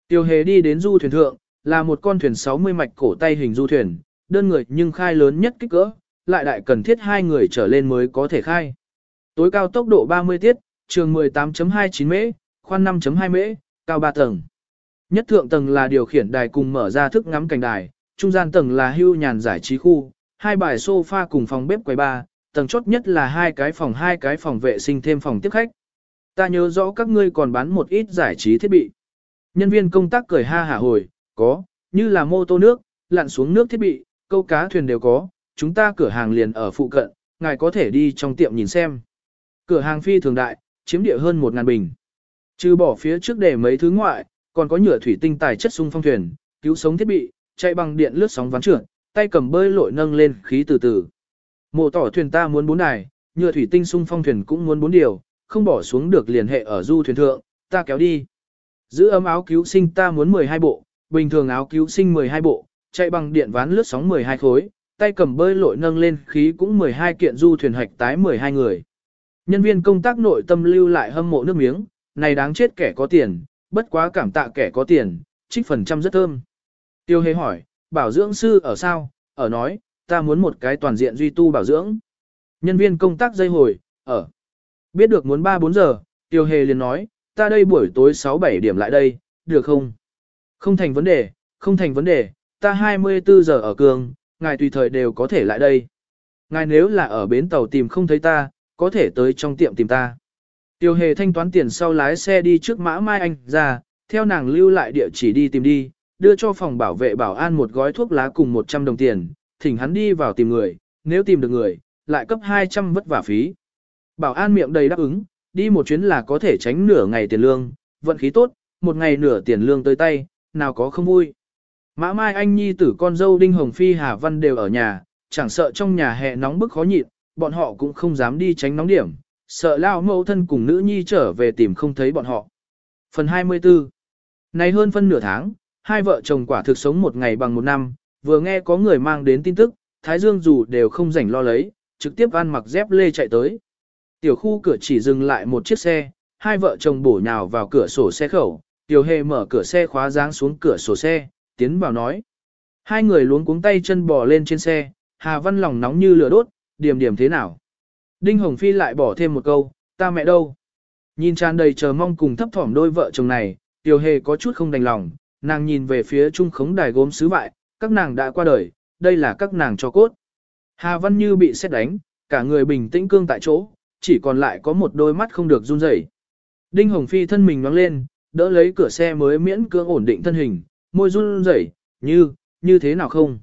Tiêu hề đi đến du thuyền thượng, là một con thuyền 60 mạch cổ tay hình du thuyền, đơn người nhưng khai lớn nhất kích cỡ, lại đại cần thiết hai người trở lên mới có thể khai. Tối cao tốc độ 30 tiết, trường 18.29 mễ, khoan 5.2 mễ, cao 3 tầng. Nhất thượng tầng là điều khiển đài cùng mở ra thức ngắm cảnh đài, trung gian tầng là hưu nhàn giải trí khu, hai bài sofa cùng phòng bếp quầy bar, tầng chốt nhất là hai cái phòng hai cái phòng vệ sinh thêm phòng tiếp khách. Ta nhớ rõ các ngươi còn bán một ít giải trí thiết bị. Nhân viên công tác cười ha hả hồi, có, như là mô tô nước, lặn xuống nước thiết bị, câu cá thuyền đều có, chúng ta cửa hàng liền ở phụ cận, ngài có thể đi trong tiệm nhìn xem. Cửa hàng phi thường đại, chiếm địa hơn 1.000 bình. Trừ bỏ phía trước để mấy thứ ngoại, còn có nhựa thủy tinh tài chất sung phong thuyền, cứu sống thiết bị, chạy bằng điện lướt sóng ván trượt, tay cầm bơi lội nâng lên khí từ từ. Mộ tỏ thuyền ta muốn bốn đài, nhựa thủy tinh sung phong thuyền cũng muốn bốn điều, không bỏ xuống được liền hệ ở du thuyền thượng, ta kéo đi. Giữ ấm áo cứu sinh ta muốn 12 bộ, bình thường áo cứu sinh 12 bộ, chạy bằng điện ván lướt sóng 12 khối, tay cầm bơi lội nâng lên khí cũng 12 kiện du thuyền hạch tái 12 người. Nhân viên công tác nội tâm lưu lại hâm mộ nước miếng, này đáng chết kẻ có tiền, bất quá cảm tạ kẻ có tiền, trích phần trăm rất thơm. Tiêu hề hỏi, bảo dưỡng sư ở sao, ở nói, ta muốn một cái toàn diện duy tu bảo dưỡng. Nhân viên công tác dây hồi, ở. Biết được muốn 3-4 giờ, tiêu hề liền nói, ta đây buổi tối 6-7 điểm lại đây, được không? Không thành vấn đề, không thành vấn đề, ta 24 giờ ở cường, ngài tùy thời đều có thể lại đây. Ngài nếu là ở bến tàu tìm không thấy ta, có thể tới trong tiệm tìm ta. Tiêu hề thanh toán tiền sau lái xe đi trước mã mai anh ra, theo nàng lưu lại địa chỉ đi tìm đi, đưa cho phòng bảo vệ bảo an một gói thuốc lá cùng 100 đồng tiền, thỉnh hắn đi vào tìm người, nếu tìm được người, lại cấp 200 vất vả phí. Bảo an miệng đầy đáp ứng, đi một chuyến là có thể tránh nửa ngày tiền lương, vận khí tốt, một ngày nửa tiền lương tới tay, nào có không vui. Mã Mai Anh Nhi tử con dâu Đinh Hồng Phi Hà Văn đều ở nhà, chẳng sợ trong nhà hè nóng bức khó nhịn, bọn họ cũng không dám đi tránh nóng điểm, sợ lao mẫu thân cùng nữ nhi trở về tìm không thấy bọn họ. Phần 24 Này hơn phân nửa tháng, hai vợ chồng quả thực sống một ngày bằng một năm, vừa nghe có người mang đến tin tức, Thái Dương dù đều không rảnh lo lấy, trực tiếp ăn mặc dép lê chạy tới. Tiểu khu cửa chỉ dừng lại một chiếc xe, hai vợ chồng bổ nhào vào cửa sổ xe khẩu, Tiểu Hề mở cửa xe khóa dáng xuống cửa sổ xe, tiến vào nói. Hai người luống cuống tay chân bò lên trên xe, Hà Văn lòng nóng như lửa đốt, điểm điểm thế nào. Đinh Hồng Phi lại bỏ thêm một câu, ta mẹ đâu? Nhìn tràn đầy chờ mong cùng thấp thỏm đôi vợ chồng này, Tiểu Hề có chút không đành lòng, nàng nhìn về phía trung khống đài gốm sứ vại, các nàng đã qua đời, đây là các nàng cho cốt. Hà Văn như bị xét đánh, cả người bình tĩnh cương tại chỗ, chỉ còn lại có một đôi mắt không được run rẩy. Đinh Hồng Phi thân mình nhoáng lên, đỡ lấy cửa xe mới miễn cưỡng ổn định thân hình, môi run rẩy, như, như thế nào không.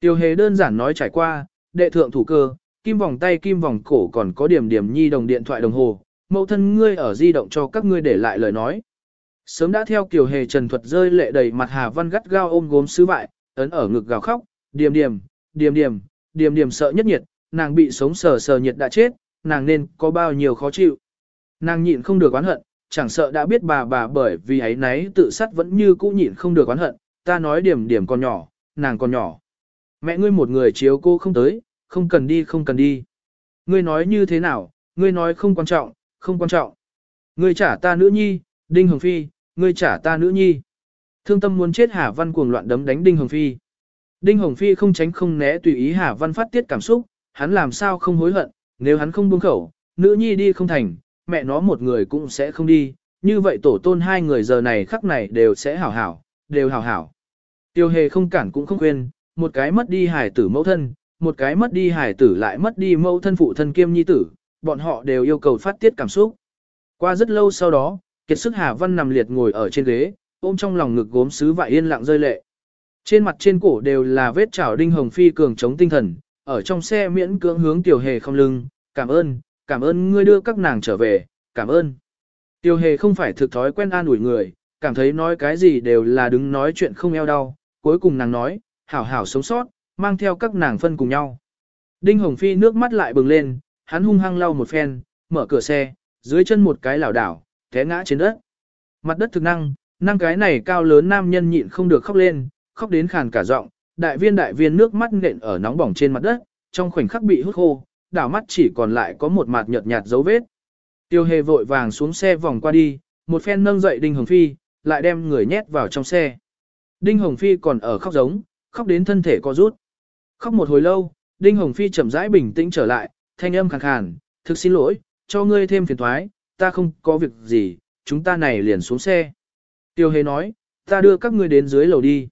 Tiêu hề đơn giản nói trải qua, đệ thượng thủ cơ, kim vòng tay kim vòng cổ còn có điểm điểm nhi đồng điện thoại đồng hồ, mẫu thân ngươi ở di động cho các ngươi để lại lời nói. Sớm đã theo kiểu hề trần thuật rơi lệ đầy mặt Hà Văn gắt gao ôm gốm sứ vại, ấn ở ngực gào khóc, điềm điềm, điềm điềm, điềm điềm sợ nhất nhiệt, nàng bị sống sờ sờ nhiệt đã chết, nàng nên có bao nhiêu khó chịu. Nàng nhịn không được oán hận, chẳng sợ đã biết bà bà bởi vì ấy nấy tự sát vẫn như cũ nhịn không được oán hận, ta nói điểm điểm còn nhỏ, nàng còn nhỏ. Mẹ ngươi một người chiếu cô không tới, không cần đi không cần đi. Ngươi nói như thế nào, ngươi nói không quan trọng, không quan trọng. Ngươi trả ta nữ nhi, Đinh Hồng Phi, ngươi trả ta nữ nhi. Thương tâm muốn chết Hà Văn cuồng loạn đấm đánh Đinh Hồng Phi. Đinh Hồng Phi không tránh không né tùy ý Hà Văn phát tiết cảm xúc, hắn làm sao không hối hận, nếu hắn không buông khẩu, nữ nhi đi không thành, mẹ nó một người cũng sẽ không đi, như vậy tổ tôn hai người giờ này khắc này đều sẽ hảo hảo, đều hảo hảo. Tiêu hề không cản cũng không khuyên, một cái mất đi hải tử mẫu thân, một cái mất đi hải tử lại mất đi mẫu thân phụ thân kiêm nhi tử, bọn họ đều yêu cầu phát tiết cảm xúc. Qua rất lâu sau đó, kiệt sức Hà Văn nằm liệt ngồi ở trên ghế, ôm trong lòng ngực gốm sứ vải yên lặng rơi lệ. Trên mặt trên cổ đều là vết chảo đinh hồng phi cường chống tinh thần, ở trong xe miễn cưỡng hướng tiểu hề không lưng, cảm ơn, cảm ơn ngươi đưa các nàng trở về, cảm ơn. Tiểu hề không phải thực thói quen an ủi người, cảm thấy nói cái gì đều là đứng nói chuyện không eo đau, cuối cùng nàng nói, hảo hảo sống sót, mang theo các nàng phân cùng nhau. Đinh Hồng Phi nước mắt lại bừng lên, hắn hung hăng lau một phen, mở cửa xe, dưới chân một cái lảo đảo, té ngã trên đất. Mặt đất thực năng, năng cái này cao lớn nam nhân nhịn không được khóc lên, khóc đến khàn cả giọng, đại viên đại viên nước mắt nện ở nóng bỏng trên mặt đất, trong khoảnh khắc bị hút khô, đảo mắt chỉ còn lại có một mặt nhợt nhạt dấu vết. Tiêu hề vội vàng xuống xe vòng qua đi, một phen nâng dậy Đinh Hồng Phi, lại đem người nhét vào trong xe. Đinh Hồng Phi còn ở khóc giống, khóc đến thân thể co rút. Khóc một hồi lâu, Đinh Hồng Phi chậm rãi bình tĩnh trở lại, thanh âm khàn khàn, thực xin lỗi, cho ngươi thêm phiền thoái, ta không có việc gì, chúng ta này liền xuống xe. Tiêu hề nói, ta đưa các ngươi đến dưới lầu đi.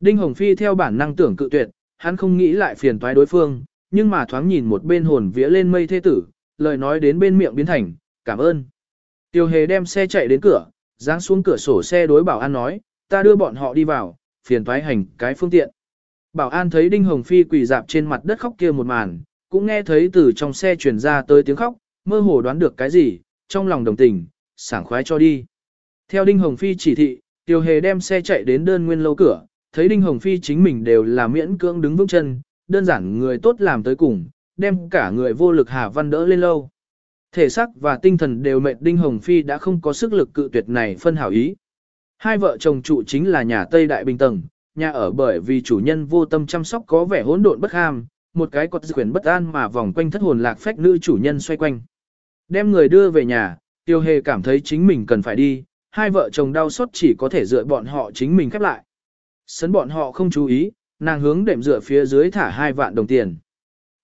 Đinh Hồng Phi theo bản năng tưởng cự tuyệt, hắn không nghĩ lại phiền toái đối phương, nhưng mà thoáng nhìn một bên hồn vía lên mây thế tử, lời nói đến bên miệng biến thành, cảm ơn. Tiêu hề đem xe chạy đến cửa, giáng xuống cửa sổ xe đối bảo an nói, ta đưa bọn họ đi vào, phiền toái hành cái phương tiện. Bảo an thấy Đinh Hồng Phi quỳ dạp trên mặt đất khóc kia một màn, cũng nghe thấy từ trong xe truyền ra tới tiếng khóc, mơ hồ đoán được cái gì, trong lòng đồng tình, sảng khoái cho đi. Theo Đinh Hồng Phi chỉ thị, Tiêu Hề đem xe chạy đến đơn nguyên lâu cửa, thấy Đinh Hồng Phi chính mình đều là miễn cưỡng đứng vững chân, đơn giản người tốt làm tới cùng, đem cả người vô lực Hà Văn đỡ lên lâu. Thể xác và tinh thần đều mệt Đinh Hồng Phi đã không có sức lực cự tuyệt này phân hảo ý. Hai vợ chồng trụ chính là nhà Tây Đại Bình Tầng, nhà ở bởi vì chủ nhân vô tâm chăm sóc có vẻ hỗn độn bất ham, một cái cột quyền bất an mà vòng quanh thất hồn lạc phách nữ chủ nhân xoay quanh. Đem người đưa về nhà, Tiêu Hề cảm thấy chính mình cần phải đi, hai vợ chồng đau xót chỉ có thể dựa bọn họ chính mình khép lại. Sấn bọn họ không chú ý, nàng hướng đệm dựa phía dưới thả hai vạn đồng tiền.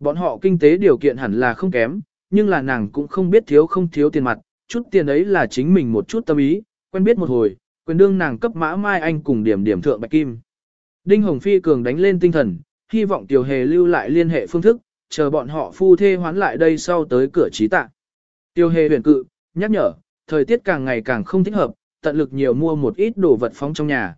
Bọn họ kinh tế điều kiện hẳn là không kém, nhưng là nàng cũng không biết thiếu không thiếu tiền mặt, chút tiền ấy là chính mình một chút tâm ý, quen biết một hồi, quyền đương nàng cấp mã mai anh cùng điểm điểm thượng bạch kim. Đinh Hồng Phi cường đánh lên tinh thần, hy vọng Tiểu Hề lưu lại liên hệ phương thức, chờ bọn họ phu thê hoán lại đây sau tới cửa trí tạ. Tiểu Hề huyền cự, nhắc nhở, thời tiết càng ngày càng không thích hợp, tận lực nhiều mua một ít đồ vật phóng trong nhà.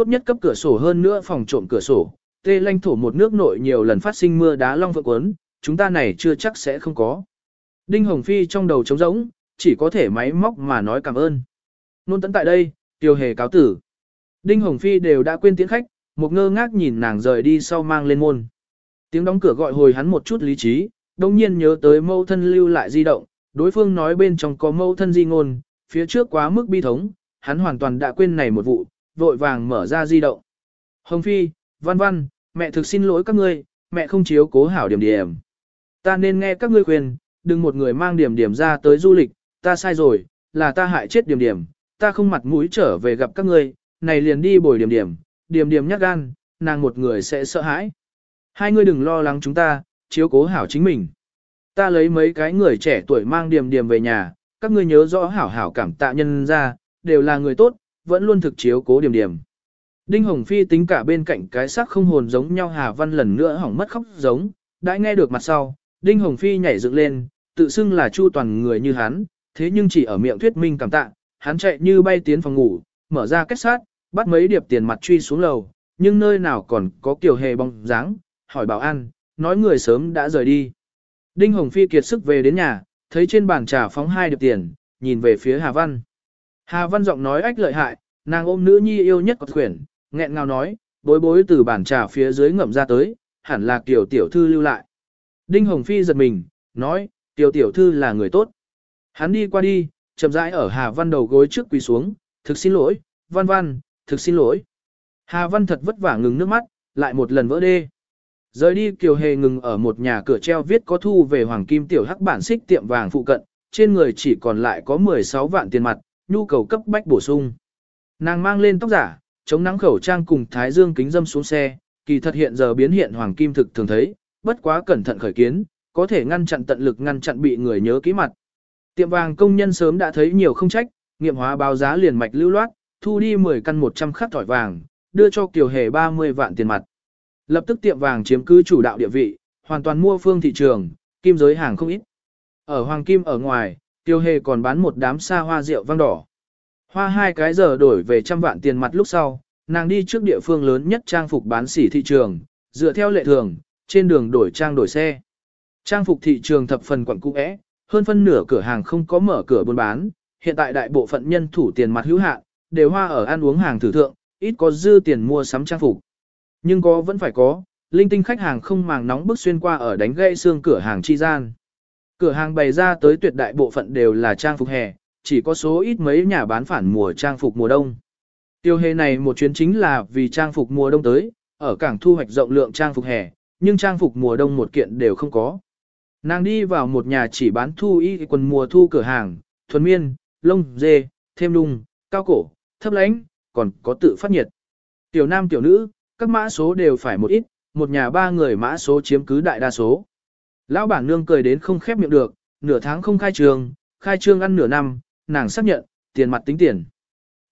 Tốt nhất cấp cửa sổ hơn nữa phòng trộm cửa sổ, tê lanh thổ một nước nội nhiều lần phát sinh mưa đá long vượng quấn, chúng ta này chưa chắc sẽ không có. Đinh Hồng Phi trong đầu trống rỗng, chỉ có thể máy móc mà nói cảm ơn. Nôn tận tại đây, tiêu hề cáo tử. Đinh Hồng Phi đều đã quên tiến khách, một ngơ ngác nhìn nàng rời đi sau mang lên môn. Tiếng đóng cửa gọi hồi hắn một chút lý trí, đồng nhiên nhớ tới mâu thân lưu lại di động, đối phương nói bên trong có mâu thân di ngôn, phía trước quá mức bi thống, hắn hoàn toàn đã quên này một vụ, vội vàng mở ra di động. Hồng Phi, Văn Văn, mẹ thực xin lỗi các ngươi, mẹ không chiếu cố hảo điểm điểm. Ta nên nghe các ngươi khuyên, đừng một người mang điểm điểm ra tới du lịch, ta sai rồi, là ta hại chết điểm điểm, ta không mặt mũi trở về gặp các ngươi, này liền đi bồi điểm điểm, điểm điểm nhát gan, nàng một người sẽ sợ hãi. Hai ngươi đừng lo lắng chúng ta, chiếu cố hảo chính mình. Ta lấy mấy cái người trẻ tuổi mang điểm điểm về nhà, các ngươi nhớ rõ hảo hảo cảm tạ nhân ra, đều là người tốt, vẫn luôn thực chiếu cố điểm điểm. Đinh Hồng Phi tính cả bên cạnh cái xác không hồn giống nhau Hà Văn lần nữa hỏng mất khóc giống, đã nghe được mặt sau, Đinh Hồng Phi nhảy dựng lên, tự xưng là chu toàn người như hắn, thế nhưng chỉ ở miệng thuyết minh cảm tạ, hắn chạy như bay tiến phòng ngủ, mở ra kết sát, bắt mấy điệp tiền mặt truy xuống lầu, nhưng nơi nào còn có kiểu hề bóng dáng, hỏi bảo an, nói người sớm đã rời đi. Đinh Hồng Phi kiệt sức về đến nhà, thấy trên bàn trà phóng hai điệp tiền, nhìn về phía Hà Văn. Hà Văn giọng nói ách lợi hại, nàng ôm nữ nhi yêu nhất của khuyển, nghẹn ngào nói, bối bối từ bàn trà phía dưới ngậm ra tới, hẳn là tiểu tiểu thư lưu lại. Đinh Hồng Phi giật mình, nói, tiểu tiểu thư là người tốt. Hắn đi qua đi, chậm rãi ở Hà Văn đầu gối trước quỳ xuống, thực xin lỗi, Văn Văn, thực xin lỗi. Hà Văn thật vất vả ngừng nước mắt, lại một lần vỡ đê. Rời đi Kiều Hề ngừng ở một nhà cửa treo viết có thu về Hoàng Kim Tiểu Hắc bản xích tiệm vàng phụ cận, trên người chỉ còn lại có 16 vạn tiền mặt, nhu cầu cấp bách bổ sung. Nàng mang lên tóc giả, chống nắng khẩu trang cùng thái dương kính dâm xuống xe, kỳ thật hiện giờ biến hiện Hoàng Kim thực thường thấy, bất quá cẩn thận khởi kiến, có thể ngăn chặn tận lực ngăn chặn bị người nhớ kỹ mặt. Tiệm vàng công nhân sớm đã thấy nhiều không trách, Nghiệm hóa báo giá liền mạch lưu loát, thu đi 10 căn 100 khắc thỏi vàng, đưa cho Kiều Hề 30 vạn tiền mặt. Lập tức tiệm vàng chiếm cứ chủ đạo địa vị, hoàn toàn mua phương thị trường, kim giới hàng không ít. Ở Hoàng Kim ở ngoài, Tiêu Hề còn bán một đám xa hoa rượu vang đỏ. Hoa hai cái giờ đổi về trăm vạn tiền mặt lúc sau, nàng đi trước địa phương lớn nhất trang phục bán sỉ thị trường, dựa theo lệ thường, trên đường đổi trang đổi xe. Trang phục thị trường thập phần quận cũ é, hơn phân nửa cửa hàng không có mở cửa buôn bán, hiện tại đại bộ phận nhân thủ tiền mặt hữu hạn, đều hoa ở ăn uống hàng thử thượng, ít có dư tiền mua sắm trang phục. Nhưng có vẫn phải có, linh tinh khách hàng không màng nóng bước xuyên qua ở đánh gãy xương cửa hàng chi gian. Cửa hàng bày ra tới tuyệt đại bộ phận đều là trang phục hè, chỉ có số ít mấy nhà bán phản mùa trang phục mùa đông. Tiêu hề này một chuyến chính là vì trang phục mùa đông tới, ở cảng thu hoạch rộng lượng trang phục hè, nhưng trang phục mùa đông một kiện đều không có. Nàng đi vào một nhà chỉ bán thu y quần mùa thu cửa hàng, thuần miên, lông, dê, thêm lung, cao cổ, thấp lãnh, còn có tự phát nhiệt. Tiểu nam tiểu nữ, các mã số đều phải một ít, một nhà ba người mã số chiếm cứ đại đa số. Lão bản nương cười đến không khép miệng được, nửa tháng không khai trường, khai trương ăn nửa năm, nàng xác nhận, tiền mặt tính tiền.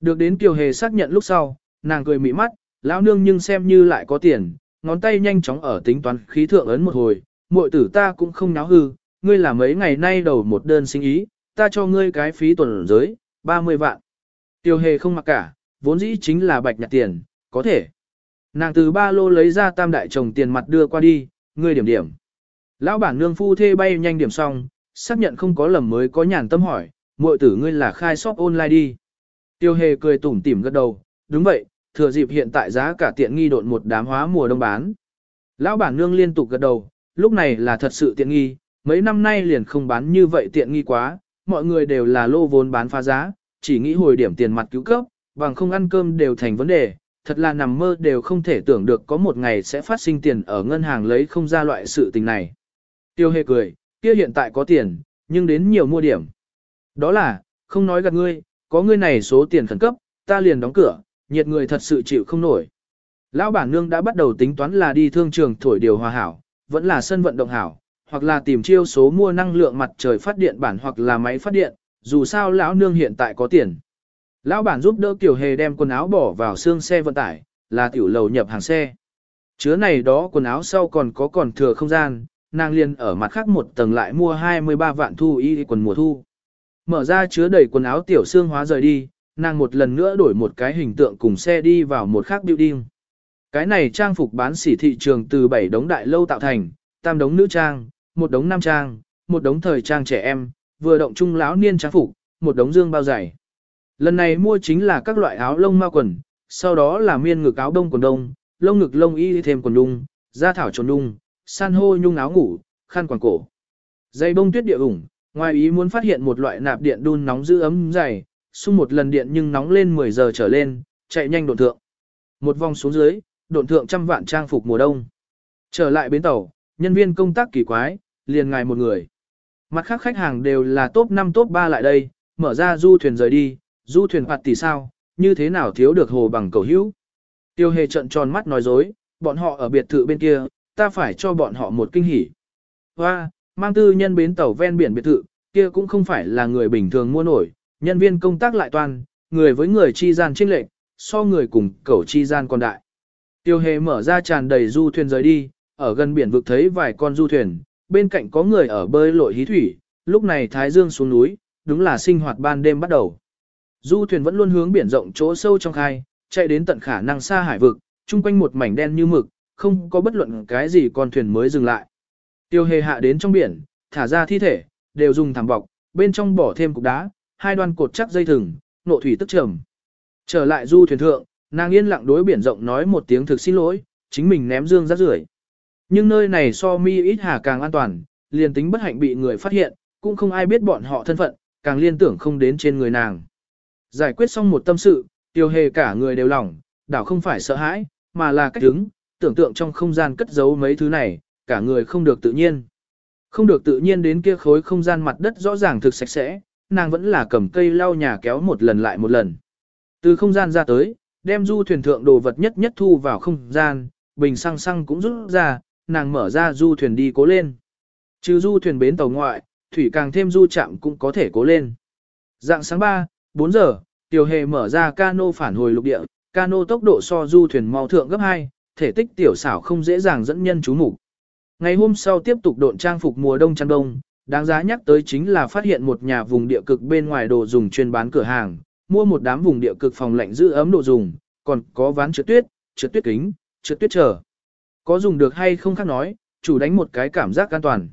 Được đến Kiều Hề xác nhận lúc sau, nàng cười mị mắt, lão nương nhưng xem như lại có tiền, ngón tay nhanh chóng ở tính toán khí thượng ấn một hồi, muội tử ta cũng không náo hư, ngươi là mấy ngày nay đầu một đơn sinh ý, ta cho ngươi cái phí tuần giới, 30 vạn. Tiêu hề không mặc cả, vốn dĩ chính là bạch nhặt tiền, có thể. Nàng từ ba lô lấy ra tam đại chồng tiền mặt đưa qua đi, ngươi điểm điểm. Lão bản nương phu thê bay nhanh điểm xong, xác nhận không có lầm mới có nhàn tâm hỏi, muội tử ngươi là khai shop online đi. Tiêu hề cười tủm tỉm gật đầu, đúng vậy, thừa dịp hiện tại giá cả tiện nghi độn một đám hóa mùa đông bán. Lão bản nương liên tục gật đầu, lúc này là thật sự tiện nghi, mấy năm nay liền không bán như vậy tiện nghi quá, mọi người đều là lô vốn bán phá giá, chỉ nghĩ hồi điểm tiền mặt cứu cấp, bằng không ăn cơm đều thành vấn đề, thật là nằm mơ đều không thể tưởng được có một ngày sẽ phát sinh tiền ở ngân hàng lấy không ra loại sự tình này. Tiêu hề cười, kia hiện tại có tiền, nhưng đến nhiều mua điểm. Đó là, không nói gạt ngươi, có ngươi này số tiền khẩn cấp, ta liền đóng cửa, nhiệt người thật sự chịu không nổi. Lão bản nương đã bắt đầu tính toán là đi thương trường thổi điều hòa hảo, vẫn là sân vận động hảo, hoặc là tìm chiêu số mua năng lượng mặt trời phát điện bản hoặc là máy phát điện, dù sao lão nương hiện tại có tiền. Lão bản giúp đỡ Tiểu Hề đem quần áo bỏ vào xương xe vận tải, là tiểu lầu nhập hàng xe. Chứa này đó quần áo sau còn có còn thừa không gian, nàng liền ở mặt khác một tầng lại mua 23 vạn thu y quần mùa thu. Mở ra chứa đầy quần áo tiểu xương hóa rời đi, nàng một lần nữa đổi một cái hình tượng cùng xe đi vào một khác building. Cái này trang phục bán sỉ thị trường từ 7 đống đại lâu tạo thành, tam đống nữ trang, một đống nam trang, một đống thời trang trẻ em, vừa động trung lão niên trang phục, một đống dương bao dày. Lần này mua chính là các loại áo lông ma quần, sau đó là miên ngực áo đông quần đông, lông ngực lông y thêm quần đung, da thảo tròn đung, san hô nhung áo ngủ, khăn quàng cổ. Dây bông tuyết địa ủng, ngoài ý muốn phát hiện một loại nạp điện đun nóng giữ ấm dày, xung một lần điện nhưng nóng lên 10 giờ trở lên, chạy nhanh độn thượng. Một vòng xuống dưới, độn thượng trăm vạn trang phục mùa đông. Trở lại bến tàu, nhân viên công tác kỳ quái, liền ngài một người. Mặt khác khách hàng đều là top 5 top 3 lại đây, mở ra du thuyền rời đi, du thuyền phạt tỷ sao, như thế nào thiếu được hồ bằng cầu hữu. Tiêu hề trận tròn mắt nói dối, bọn họ ở biệt thự bên kia, ta phải cho bọn họ một kinh hỉ. Và, mang tư nhân bến tàu ven biển biệt thự, kia cũng không phải là người bình thường mua nổi, nhân viên công tác lại toàn, người với người chi gian trinh lệnh, so người cùng cầu chi gian còn đại. Tiêu hề mở ra tràn đầy du thuyền rời đi, ở gần biển vực thấy vài con du thuyền, bên cạnh có người ở bơi lội hí thủy, lúc này Thái Dương xuống núi, đúng là sinh hoạt ban đêm bắt đầu. Du thuyền vẫn luôn hướng biển rộng chỗ sâu trong khai, chạy đến tận khả năng xa hải vực, chung quanh một mảnh đen như mực, không có bất luận cái gì con thuyền mới dừng lại. Tiêu hề hạ đến trong biển, thả ra thi thể, đều dùng thảm bọc, bên trong bỏ thêm cục đá, hai đoan cột chắc dây thừng, nộ thủy tức trầm. Trở lại du thuyền thượng, nàng yên lặng đối biển rộng nói một tiếng thực xin lỗi, chính mình ném dương rác rưởi. Nhưng nơi này so mi ít hà càng an toàn, liền tính bất hạnh bị người phát hiện, cũng không ai biết bọn họ thân phận, càng liên tưởng không đến trên người nàng. Giải quyết xong một tâm sự, tiêu hề cả người đều lỏng, đảo không phải sợ hãi, mà là cách đứng, tưởng tượng trong không gian cất giấu mấy thứ này, cả người không được tự nhiên. Không được tự nhiên đến kia khối không gian mặt đất rõ ràng thực sạch sẽ, nàng vẫn là cầm cây lau nhà kéo một lần lại một lần. Từ không gian ra tới, đem du thuyền thượng đồ vật nhất nhất thu vào không gian, bình xăng xăng cũng rút ra, nàng mở ra du thuyền đi cố lên. Trừ du thuyền bến tàu ngoại, thủy càng thêm du chạm cũng có thể cố lên. Dạng sáng 3, 4 giờ, Tiểu Hề mở ra cano phản hồi lục địa, cano tốc độ so du thuyền mau thượng gấp 2, thể tích tiểu xảo không dễ dàng dẫn nhân chú mục. Ngày hôm sau tiếp tục độn trang phục mùa đông chăn đông, đáng giá nhắc tới chính là phát hiện một nhà vùng địa cực bên ngoài đồ dùng chuyên bán cửa hàng, mua một đám vùng địa cực phòng lạnh giữ ấm đồ dùng, còn có ván trượt tuyết, trượt tuyết kính, trượt tuyết trở. Có dùng được hay không khác nói, chủ đánh một cái cảm giác an toàn.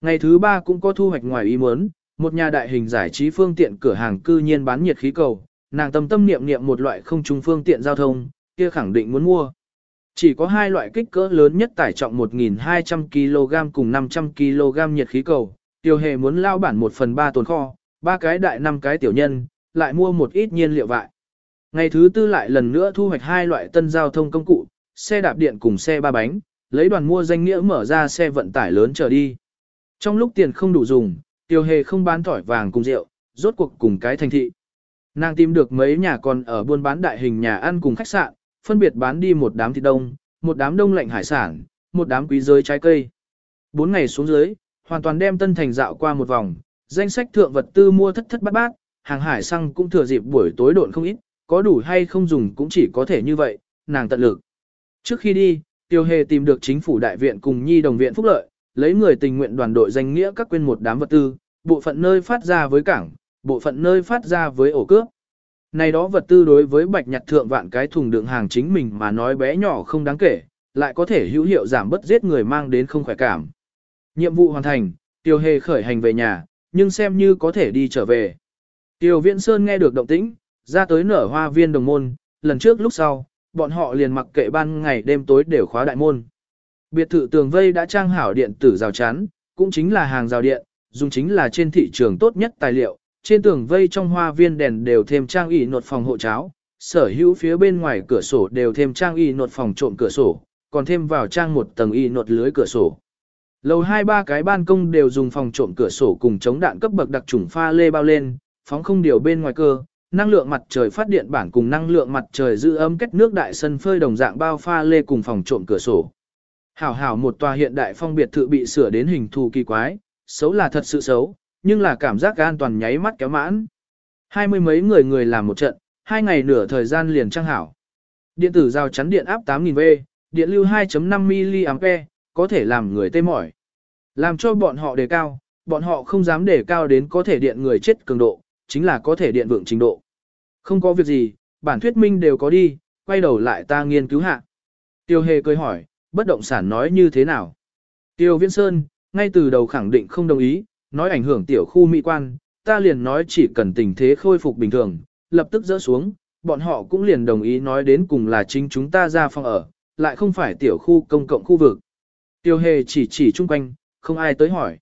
Ngày thứ ba cũng có thu hoạch ngoài ý muốn, một nhà đại hình giải trí phương tiện cửa hàng cư nhiên bán nhiệt khí cầu, nàng tâm tâm niệm niệm một loại không trung phương tiện giao thông, kia khẳng định muốn mua. Chỉ có hai loại kích cỡ lớn nhất tải trọng 1.200 kg cùng 500 kg nhiệt khí cầu, tiêu hề muốn lao bản 1 phần 3 tồn kho, ba cái đại năm cái tiểu nhân, lại mua một ít nhiên liệu vại. Ngày thứ tư lại lần nữa thu hoạch hai loại tân giao thông công cụ, xe đạp điện cùng xe ba bánh, lấy đoàn mua danh nghĩa mở ra xe vận tải lớn trở đi. Trong lúc tiền không đủ dùng, tiêu hề không bán tỏi vàng cùng rượu, rốt cuộc cùng cái thành thị. Nàng tìm được mấy nhà còn ở buôn bán đại hình nhà ăn cùng khách sạn, phân biệt bán đi một đám thịt đông, một đám đông lạnh hải sản, một đám quý giới trái cây. Bốn ngày xuống dưới, hoàn toàn đem tân thành dạo qua một vòng, danh sách thượng vật tư mua thất thất bát bát, hàng hải xăng cũng thừa dịp buổi tối độn không ít, có đủ hay không dùng cũng chỉ có thể như vậy, nàng tận lực. Trước khi đi, Tiêu Hề tìm được chính phủ đại viện cùng nhi đồng viện phúc lợi, lấy người tình nguyện đoàn đội danh nghĩa các quên một đám vật tư, bộ phận nơi phát ra với cảng, bộ phận nơi phát ra với ổ cướp. Này đó vật tư đối với bạch nhặt thượng vạn cái thùng đựng hàng chính mình mà nói bé nhỏ không đáng kể, lại có thể hữu hiệu giảm bất giết người mang đến không khỏe cảm. Nhiệm vụ hoàn thành, Tiêu Hề khởi hành về nhà, nhưng xem như có thể đi trở về. Tiêu Viễn Sơn nghe được động tĩnh, ra tới nở hoa viên đồng môn, lần trước lúc sau, bọn họ liền mặc kệ ban ngày đêm tối đều khóa đại môn. Biệt thự tường vây đã trang hảo điện tử rào chắn, cũng chính là hàng rào điện, dùng chính là trên thị trường tốt nhất tài liệu, trên tường vây trong hoa viên đèn đều thêm trang y nột phòng hộ cháo, sở hữu phía bên ngoài cửa sổ đều thêm trang y nột phòng trộm cửa sổ, còn thêm vào trang một tầng y nột lưới cửa sổ. Lầu hai ba cái ban công đều dùng phòng trộm cửa sổ cùng chống đạn cấp bậc đặc trùng pha lê bao lên, phóng không điều bên ngoài cơ, năng lượng mặt trời phát điện bản cùng năng lượng mặt trời giữ ấm kết nước đại sân phơi đồng dạng bao pha lê cùng phòng trộm cửa sổ. Hảo hảo một tòa hiện đại phong biệt thự bị sửa đến hình thù kỳ quái, xấu là thật sự xấu, nhưng là cảm giác an toàn nháy mắt kéo mãn. Hai mươi mấy người người làm một trận, hai ngày nửa thời gian liền trang hảo. Điện tử giao chắn điện áp 8000V, điện lưu 2.5 mA, có thể làm người tê mỏi. Làm cho bọn họ đề cao, bọn họ không dám đề cao đến có thể điện người chết cường độ, chính là có thể điện vượng trình độ. Không có việc gì, bản thuyết minh đều có đi, quay đầu lại ta nghiên cứu hạ. Tiêu hề cười hỏi, bất động sản nói như thế nào? Tiêu Viễn Sơn, ngay từ đầu khẳng định không đồng ý, nói ảnh hưởng tiểu khu mỹ quan, ta liền nói chỉ cần tình thế khôi phục bình thường, lập tức dỡ xuống, bọn họ cũng liền đồng ý nói đến cùng là chính chúng ta ra phòng ở, lại không phải tiểu khu công cộng khu vực. Tiêu hề chỉ chỉ chung quanh, không ai tới hỏi.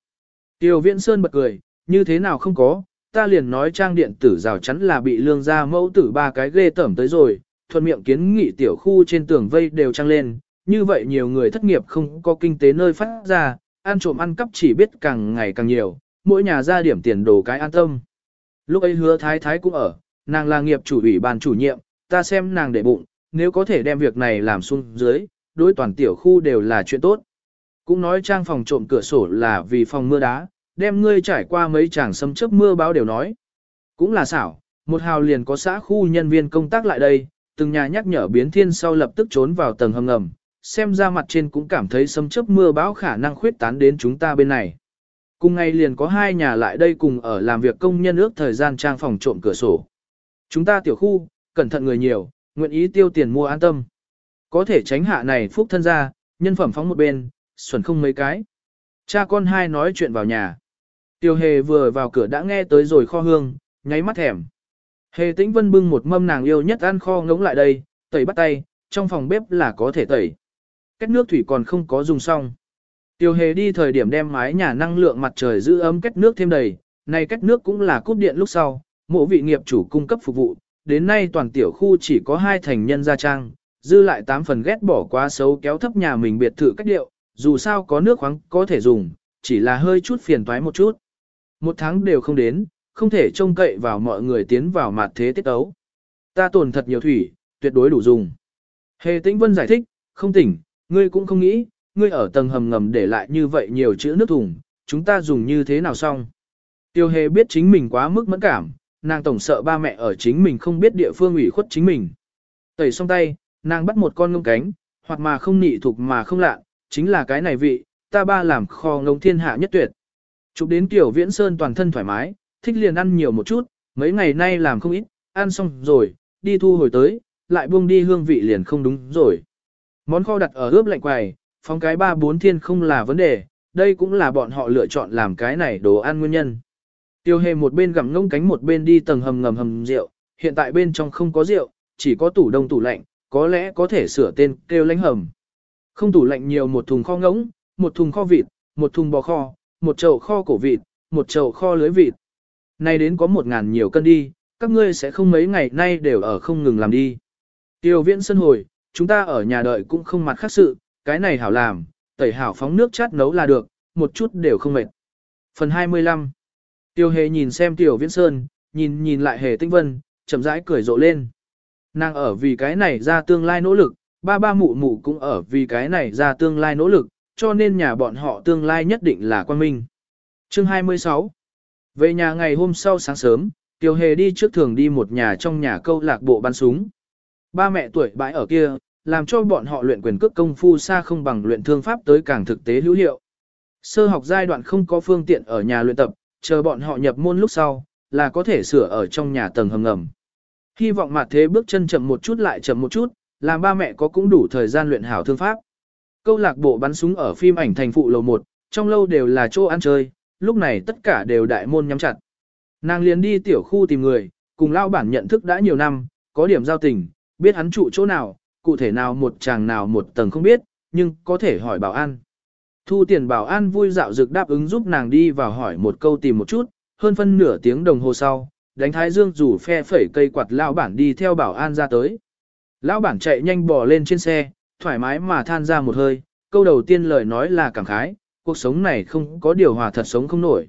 Tiêu Viễn Sơn bật cười, như thế nào không có, ta liền nói trang điện tử rào chắn là bị lương ra mẫu tử ba cái ghê tẩm tới rồi, thuận miệng kiến nghị tiểu khu trên tường vây đều trăng lên, như vậy nhiều người thất nghiệp không có kinh tế nơi phát ra, ăn trộm ăn cắp chỉ biết càng ngày càng nhiều, mỗi nhà ra điểm tiền đồ cái an tâm. Lúc ấy hứa thái thái cũng ở, nàng là nghiệp chủ ủy ban chủ nhiệm, ta xem nàng để bụng, nếu có thể đem việc này làm xuống dưới, đối toàn tiểu khu đều là chuyện tốt. Cũng nói trang phòng trộm cửa sổ là vì phòng mưa đá, đem ngươi trải qua mấy chàng sấm chớp mưa báo đều nói. Cũng là xảo, một hào liền có xã khu nhân viên công tác lại đây, từng nhà nhắc nhở biến thiên sau lập tức trốn vào tầng hầm ngầm, xem ra mặt trên cũng cảm thấy sấm chớp mưa báo khả năng khuyết tán đến chúng ta bên này. Cùng ngày liền có hai nhà lại đây cùng ở làm việc công nhân ước thời gian trang phòng trộm cửa sổ. Chúng ta tiểu khu, cẩn thận người nhiều, nguyện ý tiêu tiền mua an tâm. Có thể tránh hạ này phúc thân ra, nhân phẩm phóng một bên, xuẩn không mấy cái. Cha con hai nói chuyện vào nhà. Tiêu hề vừa vào cửa đã nghe tới rồi kho hương, nháy mắt thèm. Hề tĩnh vân bưng một mâm nàng yêu nhất ăn kho ngống lại đây, tẩy bắt tay, trong phòng bếp là có thể tẩy. Cách nước thủy còn không có dùng xong. Tiêu hề đi thời điểm đem mái nhà năng lượng mặt trời giữ ấm cách nước thêm đầy, này cách nước cũng là cúp điện lúc sau, mộ vị nghiệp chủ cung cấp phục vụ, đến nay toàn tiểu khu chỉ có hai thành nhân gia trang, dư lại 8 phần ghét bỏ quá xấu kéo thấp nhà mình biệt thự cách điệu, dù sao có nước khoáng có thể dùng, chỉ là hơi chút phiền toái một chút. Một tháng đều không đến, không thể trông cậy vào mọi người tiến vào mặt thế tiết ấu. Ta tồn thật nhiều thủy, tuyệt đối đủ dùng. Hề Tĩnh Vân giải thích, không tỉnh, ngươi cũng không nghĩ, ngươi ở tầng hầm ngầm để lại như vậy nhiều chữ nước thùng, chúng ta dùng như thế nào xong. Tiêu hề biết chính mình quá mức mẫn cảm, nàng tổng sợ ba mẹ ở chính mình không biết địa phương ủy khuất chính mình. Tẩy xong tay, nàng bắt một con ngông cánh, hoặc mà không nị thuộc mà không lạ, chính là cái này vị, ta ba làm kho ngông thiên hạ nhất tuyệt. Chụp đến tiểu viễn sơn toàn thân thoải mái, thích liền ăn nhiều một chút, mấy ngày nay làm không ít, ăn xong rồi, đi thu hồi tới, lại buông đi hương vị liền không đúng rồi. Món kho đặt ở ướp lạnh quầy, phóng cái ba bốn thiên không là vấn đề, đây cũng là bọn họ lựa chọn làm cái này đồ ăn nguyên nhân. Tiêu hề một bên gặm ngông cánh một bên đi tầng hầm ngầm hầm rượu, hiện tại bên trong không có rượu, chỉ có tủ đông tủ lạnh, có lẽ có thể sửa tên kêu lánh hầm. Không tủ lạnh nhiều một thùng kho ngỗng, một thùng kho vịt, một thùng bò kho, một chậu kho cổ vịt, một chậu kho lưới vịt. Nay đến có một ngàn nhiều cân đi, các ngươi sẽ không mấy ngày nay đều ở không ngừng làm đi. Tiêu viễn sân hồi, chúng ta ở nhà đợi cũng không mặt khác sự, cái này hảo làm, tẩy hảo phóng nước chát nấu là được, một chút đều không mệt. Phần 25 Tiêu hề nhìn xem tiểu viễn sơn, nhìn nhìn lại hề tinh vân, chậm rãi cười rộ lên. Nàng ở vì cái này ra tương lai nỗ lực, ba ba mụ mụ cũng ở vì cái này ra tương lai nỗ lực, cho nên nhà bọn họ tương lai nhất định là quan minh. Chương 26 Về nhà ngày hôm sau sáng sớm, Tiêu Hề đi trước thường đi một nhà trong nhà câu lạc bộ bắn súng. Ba mẹ tuổi bãi ở kia, làm cho bọn họ luyện quyền cước công phu xa không bằng luyện thương pháp tới càng thực tế hữu hiệu. Sơ học giai đoạn không có phương tiện ở nhà luyện tập, chờ bọn họ nhập môn lúc sau, là có thể sửa ở trong nhà tầng hầm ngầm. Hy vọng mặt thế bước chân chậm một chút lại chậm một chút, làm ba mẹ có cũng đủ thời gian luyện hảo thương pháp. Câu lạc bộ bắn súng ở phim ảnh thành phụ lầu 1, trong lâu đều là chỗ ăn chơi, lúc này tất cả đều đại môn nhắm chặt. Nàng liền đi tiểu khu tìm người, cùng lao bản nhận thức đã nhiều năm, có điểm giao tình, biết hắn trụ chỗ nào, cụ thể nào một chàng nào một tầng không biết, nhưng có thể hỏi bảo an. Thu tiền bảo an vui dạo dực đáp ứng giúp nàng đi vào hỏi một câu tìm một chút, hơn phân nửa tiếng đồng hồ sau, đánh thái dương rủ phe phẩy cây quạt lao bản đi theo bảo an ra tới. Lão bản chạy nhanh bò lên trên xe, thoải mái mà than ra một hơi, câu đầu tiên lời nói là cảm khái, cuộc sống này không có điều hòa thật sống không nổi.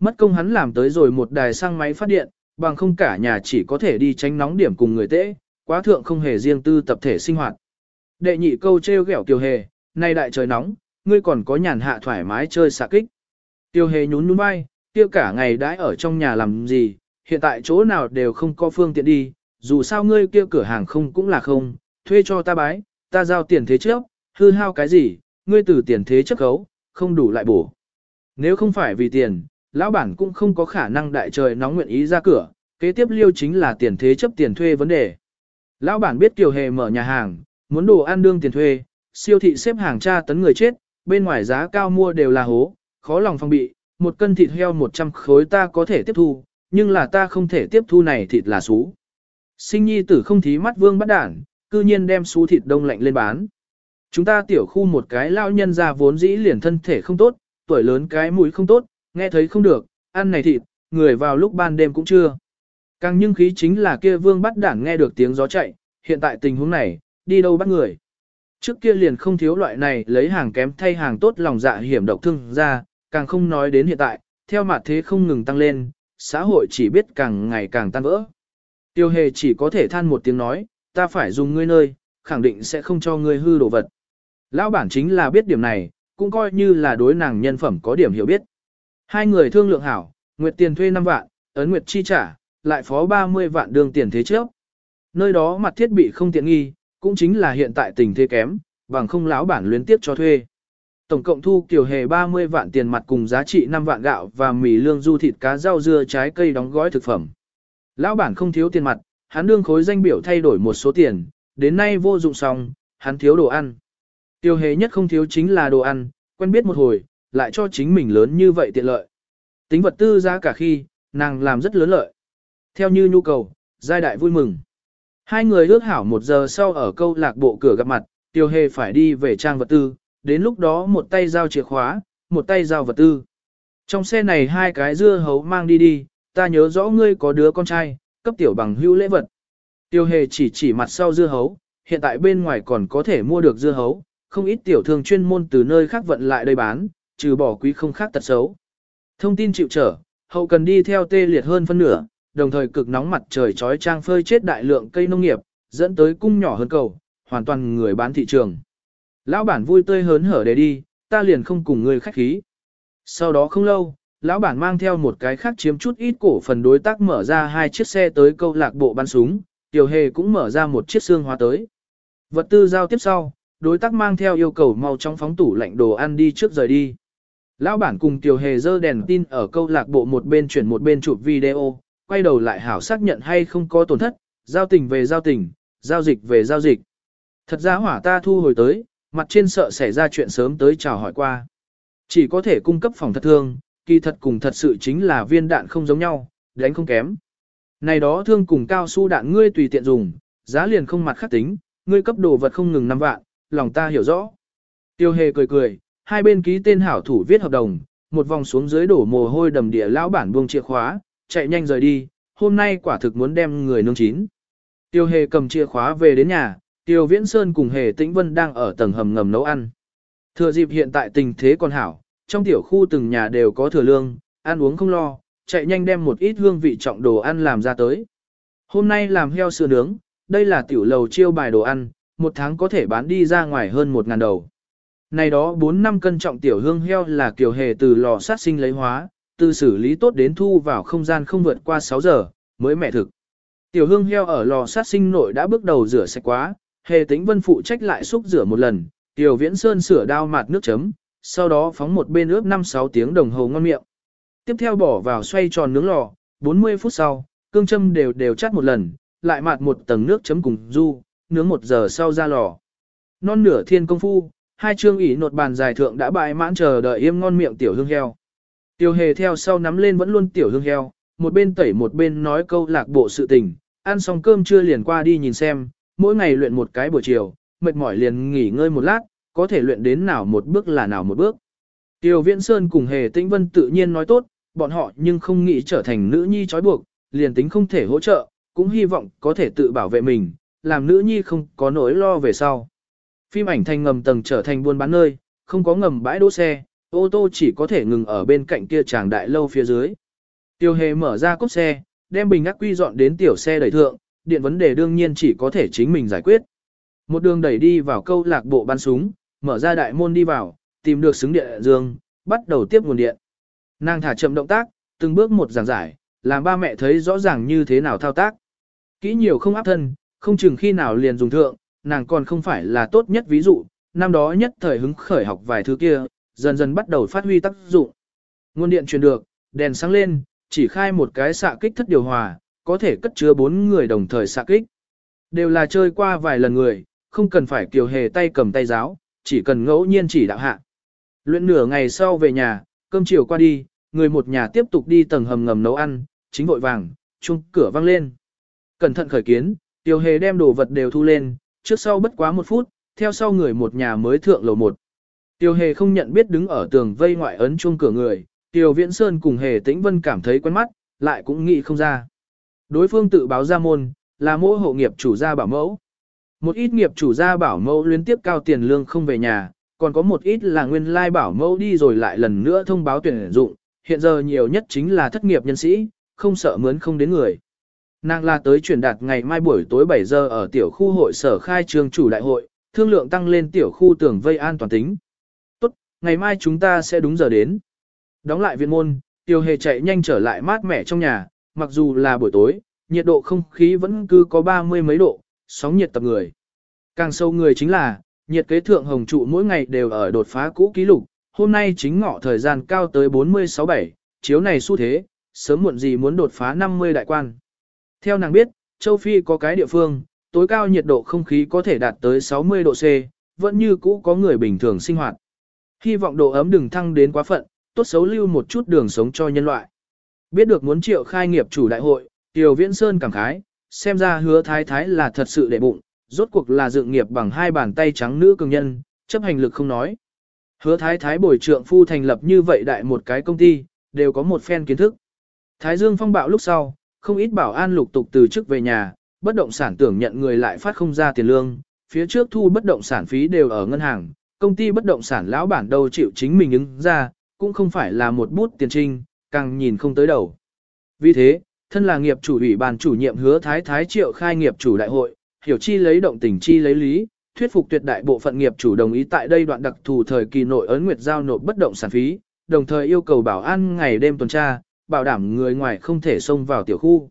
Mất công hắn làm tới rồi một đài xăng máy phát điện, bằng không cả nhà chỉ có thể đi tránh nóng điểm cùng người tễ, quá thượng không hề riêng tư tập thể sinh hoạt. Đệ nhị câu treo ghẹo Tiêu Hề, nay đại trời nóng, ngươi còn có nhàn hạ thoải mái chơi xạ kích. Tiêu Hề nhún nhún vai, kia cả ngày đãi ở trong nhà làm gì, hiện tại chỗ nào đều không có phương tiện đi, dù sao ngươi kia cửa hàng không cũng là không, thuê cho ta bái, ta giao tiền thế trước, hư hao cái gì, ngươi từ tiền thế chấp khấu, không đủ lại bổ. Nếu không phải vì tiền, lão bản cũng không có khả năng đại trời nóng nguyện ý ra cửa, kế tiếp liêu chính là tiền thế chấp tiền thuê vấn đề. Lão bản biết Kiều Hề mở nhà hàng, muốn đồ ăn đương tiền thuê, siêu thị xếp hàng tra tấn người chết, bên ngoài giá cao mua đều là hố, khó lòng phong bị, một cân thịt heo 100 khối ta có thể tiếp thu, nhưng là ta không thể tiếp thu này thịt là xú. Sinh nhi tử không thí mắt vương bắt đản, cư nhiên đem xú thịt đông lạnh lên bán. Chúng ta tiểu khu một cái lão nhân ra vốn dĩ liền thân thể không tốt, tuổi lớn cái mũi không tốt, nghe thấy không được, ăn này thịt, người vào lúc ban đêm cũng chưa. Càng nhưng khí chính là kia vương bắt đảng nghe được tiếng gió chạy, hiện tại tình huống này, đi đâu bắt người. Trước kia liền không thiếu loại này lấy hàng kém thay hàng tốt lòng dạ hiểm độc thương ra, càng không nói đến hiện tại, theo mặt thế không ngừng tăng lên, xã hội chỉ biết càng ngày càng tan vỡ. Tiêu hề chỉ có thể than một tiếng nói, ta phải dùng ngươi nơi, khẳng định sẽ không cho ngươi hư đồ vật. Lão bản chính là biết điểm này, cũng coi như là đối nàng nhân phẩm có điểm hiểu biết. Hai người thương lượng hảo, nguyệt tiền thuê 5 vạn, ấn nguyệt chi trả, lại phó 30 vạn đường tiền thế trước. Nơi đó mặt thiết bị không tiện nghi, cũng chính là hiện tại tình thế kém, bằng không lão bản luyến tiếp cho thuê. Tổng cộng thu kiểu hề 30 vạn tiền mặt cùng giá trị 5 vạn gạo và mì lương du thịt cá rau dưa trái cây đóng gói thực phẩm. Lão bản không thiếu tiền mặt, hắn đương khối danh biểu thay đổi một số tiền, đến nay vô dụng xong, hắn thiếu đồ ăn. Tiêu hề nhất không thiếu chính là đồ ăn, quen biết một hồi, lại cho chính mình lớn như vậy tiện lợi. Tính vật tư giá cả khi, nàng làm rất lớn lợi. Theo như nhu cầu, giai đại vui mừng. Hai người ước hảo một giờ sau ở câu lạc bộ cửa gặp mặt, tiêu hề phải đi về trang vật tư, đến lúc đó một tay giao chìa khóa, một tay giao vật tư. Trong xe này hai cái dưa hấu mang đi đi, ta nhớ rõ ngươi có đứa con trai, cấp tiểu bằng hữu lễ vật. Tiêu hề chỉ chỉ mặt sau dưa hấu, hiện tại bên ngoài còn có thể mua được dưa hấu, không ít tiểu thương chuyên môn từ nơi khác vận lại đây bán, trừ bỏ quý không khác tật xấu. Thông tin chịu trở, hậu cần đi theo tê liệt hơn phân nửa, đồng thời cực nóng mặt trời trói trang phơi chết đại lượng cây nông nghiệp, dẫn tới cung nhỏ hơn cầu, hoàn toàn người bán thị trường. Lão bản vui tươi hớn hở để đi, ta liền không cùng người khách khí. Sau đó không lâu, lão bản mang theo một cái khác chiếm chút ít cổ phần đối tác mở ra hai chiếc xe tới câu lạc bộ bắn súng, tiểu hề cũng mở ra một chiếc xương hóa tới. Vật tư giao tiếp sau, đối tác mang theo yêu cầu mau trong phóng tủ lạnh đồ ăn đi trước rời đi. Lão bản cùng tiểu hề dơ đèn tin ở câu lạc bộ một bên chuyển một bên chụp video, quay đầu lại hảo xác nhận hay không có tổn thất, giao tình về giao tình, giao dịch về giao dịch. Thật ra hỏa ta thu hồi tới, mặt trên sợ xảy ra chuyện sớm tới chào hỏi qua. Chỉ có thể cung cấp phòng thật thương, kỳ thật cùng thật sự chính là viên đạn không giống nhau, đánh không kém. Này đó thương cùng cao su đạn ngươi tùy tiện dùng, giá liền không mặt khắc tính, ngươi cấp đồ vật không ngừng năm vạn, lòng ta hiểu rõ. Tiêu hề cười cười, hai bên ký tên hảo thủ viết hợp đồng, một vòng xuống dưới đổ mồ hôi đầm địa lão bản buông chìa khóa, chạy nhanh rời đi, hôm nay quả thực muốn đem người nương chín. Tiêu hề cầm chìa khóa về đến nhà, Tiêu Viễn Sơn cùng Hề Tĩnh Vân đang ở tầng hầm ngầm nấu ăn. Thừa dịp hiện tại tình thế còn hảo, trong tiểu khu từng nhà đều có thừa lương, ăn uống không lo, chạy nhanh đem một ít hương vị trọng đồ ăn làm ra tới. Hôm nay làm heo sữa nướng, đây là tiểu lầu chiêu bài đồ ăn, một tháng có thể bán đi ra ngoài hơn một ngàn đầu. Này đó 4 năm cân trọng tiểu hương heo là kiểu hề từ lò sát sinh lấy hóa, từ xử lý tốt đến thu vào không gian không vượt qua 6 giờ, mới mẹ thực. Tiểu hương heo ở lò sát sinh nội đã bước đầu rửa sạch quá, hề tính vân phụ trách lại xúc rửa một lần, tiểu viễn sơn sửa đao mạt nước chấm, sau đó phóng một bên ướp 5-6 tiếng đồng hồ ngon miệng. Tiếp theo bỏ vào xoay tròn nướng lò, 40 phút sau, cương châm đều đều chắt một lần, lại mạt một tầng nước chấm cùng du, nướng một giờ sau ra lò. Non nửa thiên công phu, hai chương ủy nột bàn dài thượng đã bại mãn chờ đợi im ngon miệng tiểu hương heo. Tiểu hề theo sau nắm lên vẫn luôn tiểu hương heo, một bên tẩy một bên nói câu lạc bộ sự tình, ăn xong cơm trưa liền qua đi nhìn xem, mỗi ngày luyện một cái buổi chiều, mệt mỏi liền nghỉ ngơi một lát, có thể luyện đến nào một bước là nào một bước. Tiêu Viễn Sơn cùng Hề Tĩnh Vân tự nhiên nói tốt, bọn họ nhưng không nghĩ trở thành nữ nhi trói buộc, liền tính không thể hỗ trợ, cũng hy vọng có thể tự bảo vệ mình, làm nữ nhi không có nỗi lo về sau. Phim ảnh thành ngầm tầng trở thành buôn bán nơi, không có ngầm bãi đỗ xe, ô tô chỉ có thể ngừng ở bên cạnh kia tràng đại lâu phía dưới. Tiêu hề mở ra cốp xe, đem bình ác quy dọn đến tiểu xe đẩy thượng, điện vấn đề đương nhiên chỉ có thể chính mình giải quyết. Một đường đẩy đi vào câu lạc bộ bắn súng, mở ra đại môn đi vào, tìm được xứng điện dương, bắt đầu tiếp nguồn điện. Nàng thả chậm động tác, từng bước một giảng giải, làm ba mẹ thấy rõ ràng như thế nào thao tác. Kỹ nhiều không áp thân, không chừng khi nào liền dùng thượng, nàng còn không phải là tốt nhất ví dụ, năm đó nhất thời hứng khởi học vài thứ kia, dần dần bắt đầu phát huy tác dụng. Nguồn điện truyền được, đèn sáng lên, chỉ khai một cái xạ kích thất điều hòa, có thể cất chứa bốn người đồng thời xạ kích. Đều là chơi qua vài lần người, không cần phải kiều hề tay cầm tay giáo, chỉ cần ngẫu nhiên chỉ đạo hạ. Luyện nửa ngày sau về nhà, cơm chiều qua đi, người một nhà tiếp tục đi tầng hầm ngầm nấu ăn, chính vội vàng, chung cửa vang lên. Cẩn thận khởi kiến, Tiêu hề đem đồ vật đều thu lên, trước sau bất quá một phút, theo sau người một nhà mới thượng lầu một. Tiêu hề không nhận biết đứng ở tường vây ngoại ấn chuông cửa người, Tiêu viễn sơn cùng hề tĩnh vân cảm thấy quen mắt, lại cũng nghĩ không ra. Đối phương tự báo ra môn, là mỗi hộ nghiệp chủ gia bảo mẫu. Một ít nghiệp chủ gia bảo mẫu liên tiếp cao tiền lương không về nhà, còn có một ít là nguyên lai bảo mẫu đi rồi lại lần nữa thông báo tuyển dụng, hiện giờ nhiều nhất chính là thất nghiệp nhân sĩ, không sợ mướn không đến người. Nàng là tới truyền đạt ngày mai buổi tối 7 giờ ở tiểu khu hội sở khai trường chủ đại hội, thương lượng tăng lên tiểu khu tường vây an toàn tính. Ngày mai chúng ta sẽ đúng giờ đến. Đóng lại viện môn, tiêu hề chạy nhanh trở lại mát mẻ trong nhà, mặc dù là buổi tối, nhiệt độ không khí vẫn cứ có ba mươi mấy độ, sóng nhiệt tập người. Càng sâu người chính là, nhiệt kế thượng hồng trụ mỗi ngày đều ở đột phá cũ ký lục, hôm nay chính ngọ thời gian cao tới 46-7, chiếu này xu thế, sớm muộn gì muốn đột phá 50 đại quan. Theo nàng biết, châu Phi có cái địa phương, tối cao nhiệt độ không khí có thể đạt tới 60 độ C, vẫn như cũ có người bình thường sinh hoạt. Hy vọng độ ấm đừng thăng đến quá phận, tốt xấu lưu một chút đường sống cho nhân loại. Biết được muốn triệu khai nghiệp chủ đại hội, Tiểu Viễn Sơn cảm khái, xem ra hứa thái thái là thật sự để bụng, rốt cuộc là dựng nghiệp bằng hai bàn tay trắng nữ cường nhân, chấp hành lực không nói. Hứa thái thái bồi trượng phu thành lập như vậy đại một cái công ty, đều có một phen kiến thức. Thái Dương phong bạo lúc sau, không ít bảo an lục tục từ chức về nhà, bất động sản tưởng nhận người lại phát không ra tiền lương, phía trước thu bất động sản phí đều ở ngân hàng, công ty bất động sản lão bản đâu chịu chính mình ứng ra, cũng không phải là một bút tiền trinh, càng nhìn không tới đầu. Vì thế, thân là nghiệp chủ ủy ban chủ nhiệm hứa thái thái triệu khai nghiệp chủ đại hội, hiểu chi lấy động tình chi lấy lý, thuyết phục tuyệt đại bộ phận nghiệp chủ đồng ý tại đây đoạn đặc thù thời kỳ nội ấn nguyệt giao nộp bất động sản phí, đồng thời yêu cầu bảo an ngày đêm tuần tra, bảo đảm người ngoài không thể xông vào tiểu khu.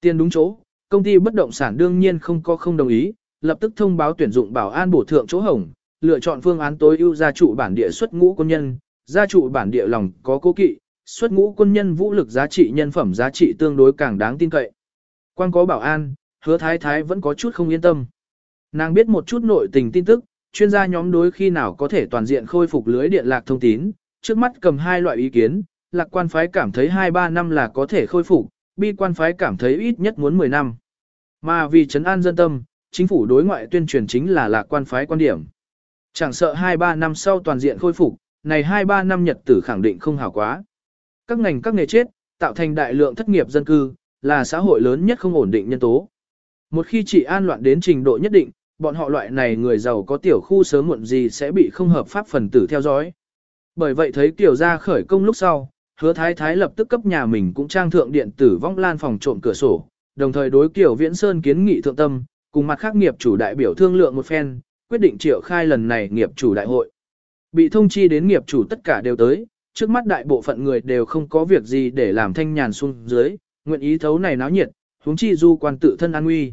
Tiền đúng chỗ, công ty bất động sản đương nhiên không có không đồng ý, lập tức thông báo tuyển dụng bảo an bổ thượng chỗ hồng, lựa chọn phương án tối ưu gia trụ bản địa xuất ngũ quân nhân, gia trụ bản địa lòng có cố kỵ, xuất ngũ quân nhân vũ lực giá trị nhân phẩm giá trị tương đối càng đáng tin cậy. Quan có bảo an, hứa thái thái vẫn có chút không yên tâm. Nàng biết một chút nội tình tin tức, chuyên gia nhóm đối khi nào có thể toàn diện khôi phục lưới điện lạc thông tín, trước mắt cầm hai loại ý kiến, lạc quan phái cảm thấy 2-3 năm là có thể khôi phục, bi quan phái cảm thấy ít nhất muốn 10 năm. Mà vì trấn an dân tâm, chính phủ đối ngoại tuyên truyền chính là lạc quan phái quan điểm. Chẳng sợ 2-3 năm sau toàn diện khôi phục, này 2-3 năm nhật tử khẳng định không hảo quá. Các ngành các nghề chết, tạo thành đại lượng thất nghiệp dân cư, là xã hội lớn nhất không ổn định nhân tố. Một khi chỉ an loạn đến trình độ nhất định, bọn họ loại này người giàu có tiểu khu sớm muộn gì sẽ bị không hợp pháp phần tử theo dõi. Bởi vậy thấy tiểu gia khởi công lúc sau, hứa thái thái lập tức cấp nhà mình cũng trang thượng điện tử vong lan phòng trộm cửa sổ, đồng thời đối kiểu viễn sơn kiến nghị thượng tâm, cùng mặt khác nghiệp chủ đại biểu thương lượng một phen, quyết định triệu khai lần này nghiệp chủ đại hội. Bị thông chi đến nghiệp chủ tất cả đều tới, trước mắt đại bộ phận người đều không có việc gì để làm thanh nhàn xuống dưới, nguyện ý thấu này náo nhiệt, huống chi du quan tự thân an nguy.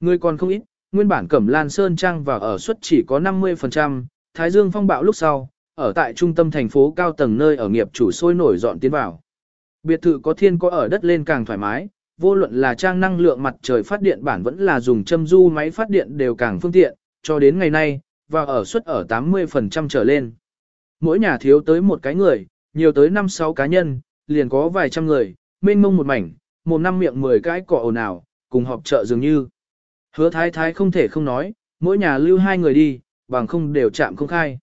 Người còn không ít, nguyên bản Cẩm Lan Sơn Trang và ở suất chỉ có 50%, Thái Dương phong bạo lúc sau, ở tại trung tâm thành phố cao tầng nơi ở nghiệp chủ sôi nổi dọn tiến vào. Biệt thự có thiên có ở đất lên càng thoải mái, vô luận là trang năng lượng mặt trời phát điện bản vẫn là dùng châm du máy phát điện đều càng phương tiện, cho đến ngày nay, và ở suất ở 80% trở lên. Mỗi nhà thiếu tới một cái người, nhiều tới 5-6 cá nhân, liền có vài trăm người, mênh mông một mảnh, một năm miệng 10 cái cỏ ồn ào, cùng họp chợ dường như. Hứa thái thái không thể không nói, mỗi nhà lưu hai người đi, bằng không đều chạm không khai.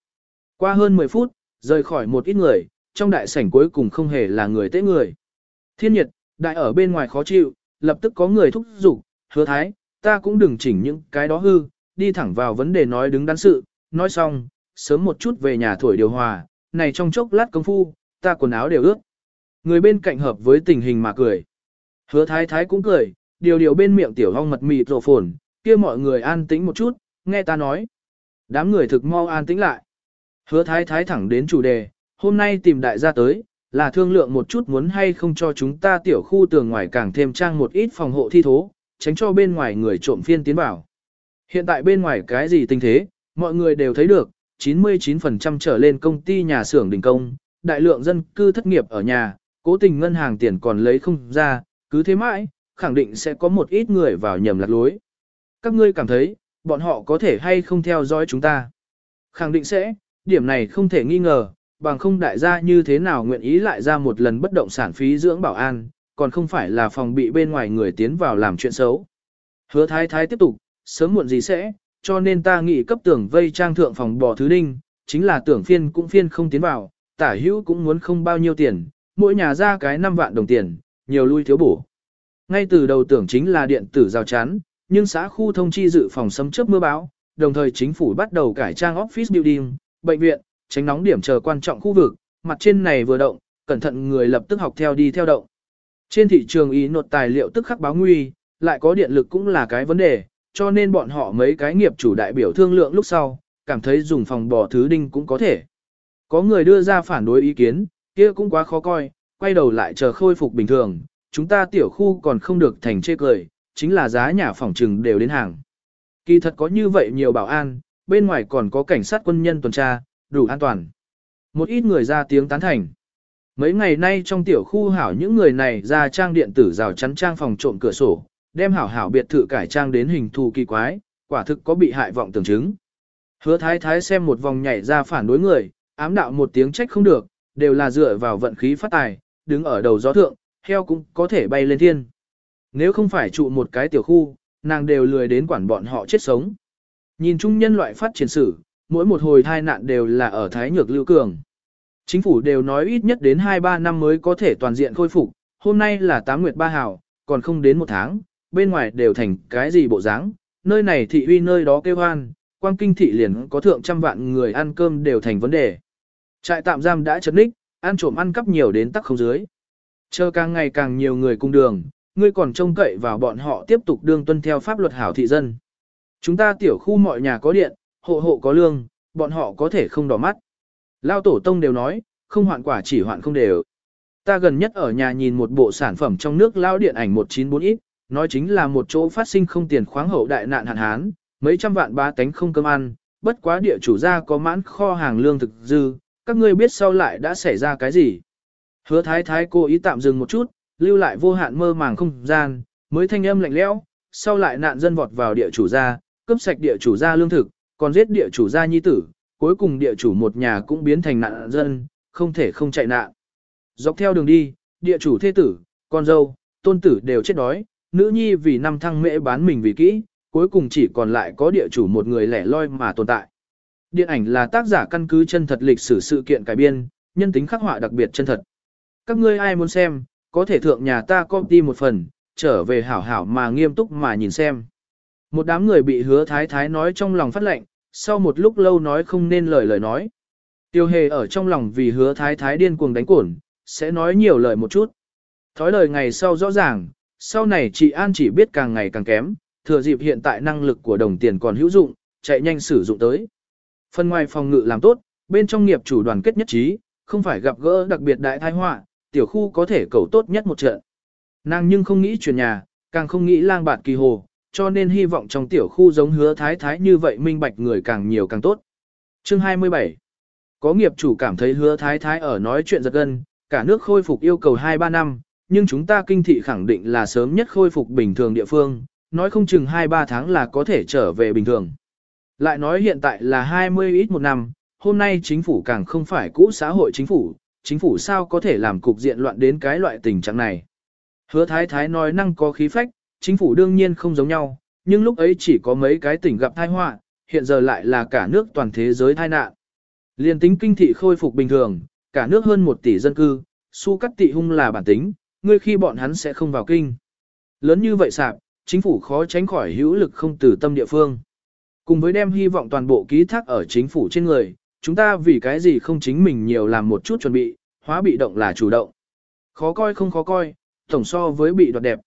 Qua hơn 10 phút, rời khỏi một ít người, trong đại sảnh cuối cùng không hề là người tế người. Thiên nhiệt, đại ở bên ngoài khó chịu, lập tức có người thúc giục, hứa thái, ta cũng đừng chỉnh những cái đó hư, đi thẳng vào vấn đề nói đứng đắn sự, nói xong, sớm một chút về nhà thổi điều hòa, này trong chốc lát công phu, ta quần áo đều ướt. Người bên cạnh hợp với tình hình mà cười. Hứa thái thái cũng cười, điều điều bên miệng tiểu hong mật mịt rộ phồn, kia mọi người an tĩnh một chút, nghe ta nói. Đám người thực mau an tĩnh lại. Hứa thái thái thẳng đến chủ đề, hôm nay tìm đại gia tới, là thương lượng một chút muốn hay không cho chúng ta tiểu khu tường ngoài càng thêm trang một ít phòng hộ thi thố, tránh cho bên ngoài người trộm phiên tiến vào. Hiện tại bên ngoài cái gì tình thế, mọi người đều thấy được, 99% trở lên công ty nhà xưởng đình công, đại lượng dân cư thất nghiệp ở nhà, cố tình ngân hàng tiền còn lấy không ra, cứ thế mãi, khẳng định sẽ có một ít người vào nhầm lạc lối. Các ngươi cảm thấy, bọn họ có thể hay không theo dõi chúng ta? Khẳng định sẽ, điểm này không thể nghi ngờ, bằng không đại gia như thế nào nguyện ý lại ra một lần bất động sản phí dưỡng bảo an, còn không phải là phòng bị bên ngoài người tiến vào làm chuyện xấu. Hứa thái thái tiếp tục, sớm muộn gì sẽ, cho nên ta nghĩ cấp tưởng vây trang thượng phòng bỏ thứ đinh, chính là tưởng phiên cũng phiên không tiến vào, tả hữu cũng muốn không bao nhiêu tiền, mỗi nhà ra cái 5 vạn đồng tiền, nhiều lui thiếu bổ. Ngay từ đầu tưởng chính là điện tử rào chắn, nhưng xã khu thông chi dự phòng sấm chớp mưa bão, đồng thời chính phủ bắt đầu cải trang office building, bệnh viện, tránh nóng điểm chờ quan trọng khu vực, mặt trên này vừa động, cẩn thận người lập tức học theo đi theo động. Trên thị trường ý nột tài liệu tức khắc báo nguy, lại có điện lực cũng là cái vấn đề, cho nên bọn họ mấy cái nghiệp chủ đại biểu thương lượng lúc sau, cảm thấy dùng phòng bỏ thứ đinh cũng có thể. Có người đưa ra phản đối ý kiến, kia cũng quá khó coi, quay đầu lại chờ khôi phục bình thường, chúng ta tiểu khu còn không được thành chê cười, chính là giá nhà phòng trừng đều đến hàng. Kỳ thật có như vậy nhiều bảo an, bên ngoài còn có cảnh sát quân nhân tuần tra, đủ an toàn. Một ít người ra tiếng tán thành. Mấy ngày nay trong tiểu khu hảo những người này ra trang điện tử rào chắn trang phòng trộm cửa sổ, đem hảo hảo biệt thự cải trang đến hình thù kỳ quái, quả thực có bị hại vọng tưởng chứng. Hứa thái thái xem một vòng nhảy ra phản đối người, ám đạo một tiếng trách không được, đều là dựa vào vận khí phát tài, đứng ở đầu gió thượng, heo cũng có thể bay lên thiên. Nếu không phải trụ một cái tiểu khu, nàng đều lười đến quản bọn họ chết sống. Nhìn chung nhân loại phát triển sử, mỗi một hồi thai nạn đều là ở Thái Nhược Lưu Cường. Chính phủ đều nói ít nhất đến 2-3 năm mới có thể toàn diện khôi phục, hôm nay là 8 nguyệt 3 hào, còn không đến một tháng, bên ngoài đều thành cái gì bộ dáng, nơi này thị uy nơi đó kêu hoan, quang kinh thị liền có thượng trăm vạn người ăn cơm đều thành vấn đề. Trại tạm giam đã chấn ních, ăn trộm ăn cắp nhiều đến tắc không dưới. Chờ càng ngày càng nhiều người cung đường, ngươi còn trông cậy vào bọn họ tiếp tục đương tuân theo pháp luật hảo thị dân. Chúng ta tiểu khu mọi nhà có điện, hộ hộ có lương, bọn họ có thể không đỏ mắt. Lao tổ tông đều nói, không hoạn quả chỉ hoạn không đều. Ta gần nhất ở nhà nhìn một bộ sản phẩm trong nước lao điện ảnh 194 ít, nói chính là một chỗ phát sinh không tiền khoáng hậu đại nạn hạn hán, mấy trăm vạn ba tánh không cơm ăn, bất quá địa chủ gia có mãn kho hàng lương thực dư, các ngươi biết sau lại đã xảy ra cái gì. Hứa thái thái cố ý tạm dừng một chút, lưu lại vô hạn mơ màng không gian, mới thanh âm lạnh lẽo, sau lại nạn dân vọt vào địa chủ gia, cướp sạch địa chủ gia lương thực, còn giết địa chủ gia nhi tử, cuối cùng địa chủ một nhà cũng biến thành nạn dân, không thể không chạy nạn. Dọc theo đường đi, địa chủ thế tử, con dâu, tôn tử đều chết đói, nữ nhi vì năm thăng mễ bán mình vì kỹ, cuối cùng chỉ còn lại có địa chủ một người lẻ loi mà tồn tại. Điện ảnh là tác giả căn cứ chân thật lịch sử sự kiện cải biên, nhân tính khắc họa đặc biệt chân thật. Các ngươi ai muốn xem, có thể thượng nhà ta copy một phần, trở về hảo hảo mà nghiêm túc mà nhìn xem. Một đám người bị hứa thái thái nói trong lòng phát lệnh, sau một lúc lâu nói không nên lời lời nói. Tiêu hề ở trong lòng vì hứa thái thái điên cuồng đánh cổn, sẽ nói nhiều lời một chút. Thói lời ngày sau rõ ràng, sau này chị An chỉ biết càng ngày càng kém, thừa dịp hiện tại năng lực của đồng tiền còn hữu dụng, chạy nhanh sử dụng tới. Phần ngoài phòng ngự làm tốt, bên trong nghiệp chủ đoàn kết nhất trí, không phải gặp gỡ đặc biệt đại tai họa, tiểu khu có thể cầu tốt nhất một trận. Nàng nhưng không nghĩ chuyển nhà, càng không nghĩ lang bạt kỳ hồ, cho nên hy vọng trong tiểu khu giống hứa thái thái như vậy minh bạch người càng nhiều càng tốt. Chương 27 Có nghiệp chủ cảm thấy hứa thái thái ở nói chuyện giật gân, cả nước khôi phục yêu cầu 2-3 năm, nhưng chúng ta kinh thị khẳng định là sớm nhất khôi phục bình thường địa phương, nói không chừng 2-3 tháng là có thể trở về bình thường. Lại nói hiện tại là 20 ít một năm, hôm nay chính phủ càng không phải cũ xã hội chính phủ, chính phủ sao có thể làm cục diện loạn đến cái loại tình trạng này. Hứa thái thái nói năng có khí phách, chính phủ đương nhiên không giống nhau, nhưng lúc ấy chỉ có mấy cái tỉnh gặp tai họa, hiện giờ lại là cả nước toàn thế giới tai nạn. Liên tính kinh thị khôi phục bình thường, cả nước hơn 1 tỷ dân cư, su cắt tị hung là bản tính, ngươi khi bọn hắn sẽ không vào kinh. Lớn như vậy sạp, chính phủ khó tránh khỏi hữu lực không từ tâm địa phương. Cùng với đem hy vọng toàn bộ ký thác ở chính phủ trên người, chúng ta vì cái gì không chính mình nhiều làm một chút chuẩn bị, hóa bị động là chủ động. Khó coi không khó coi, tổng so với bị đoạt đẹp.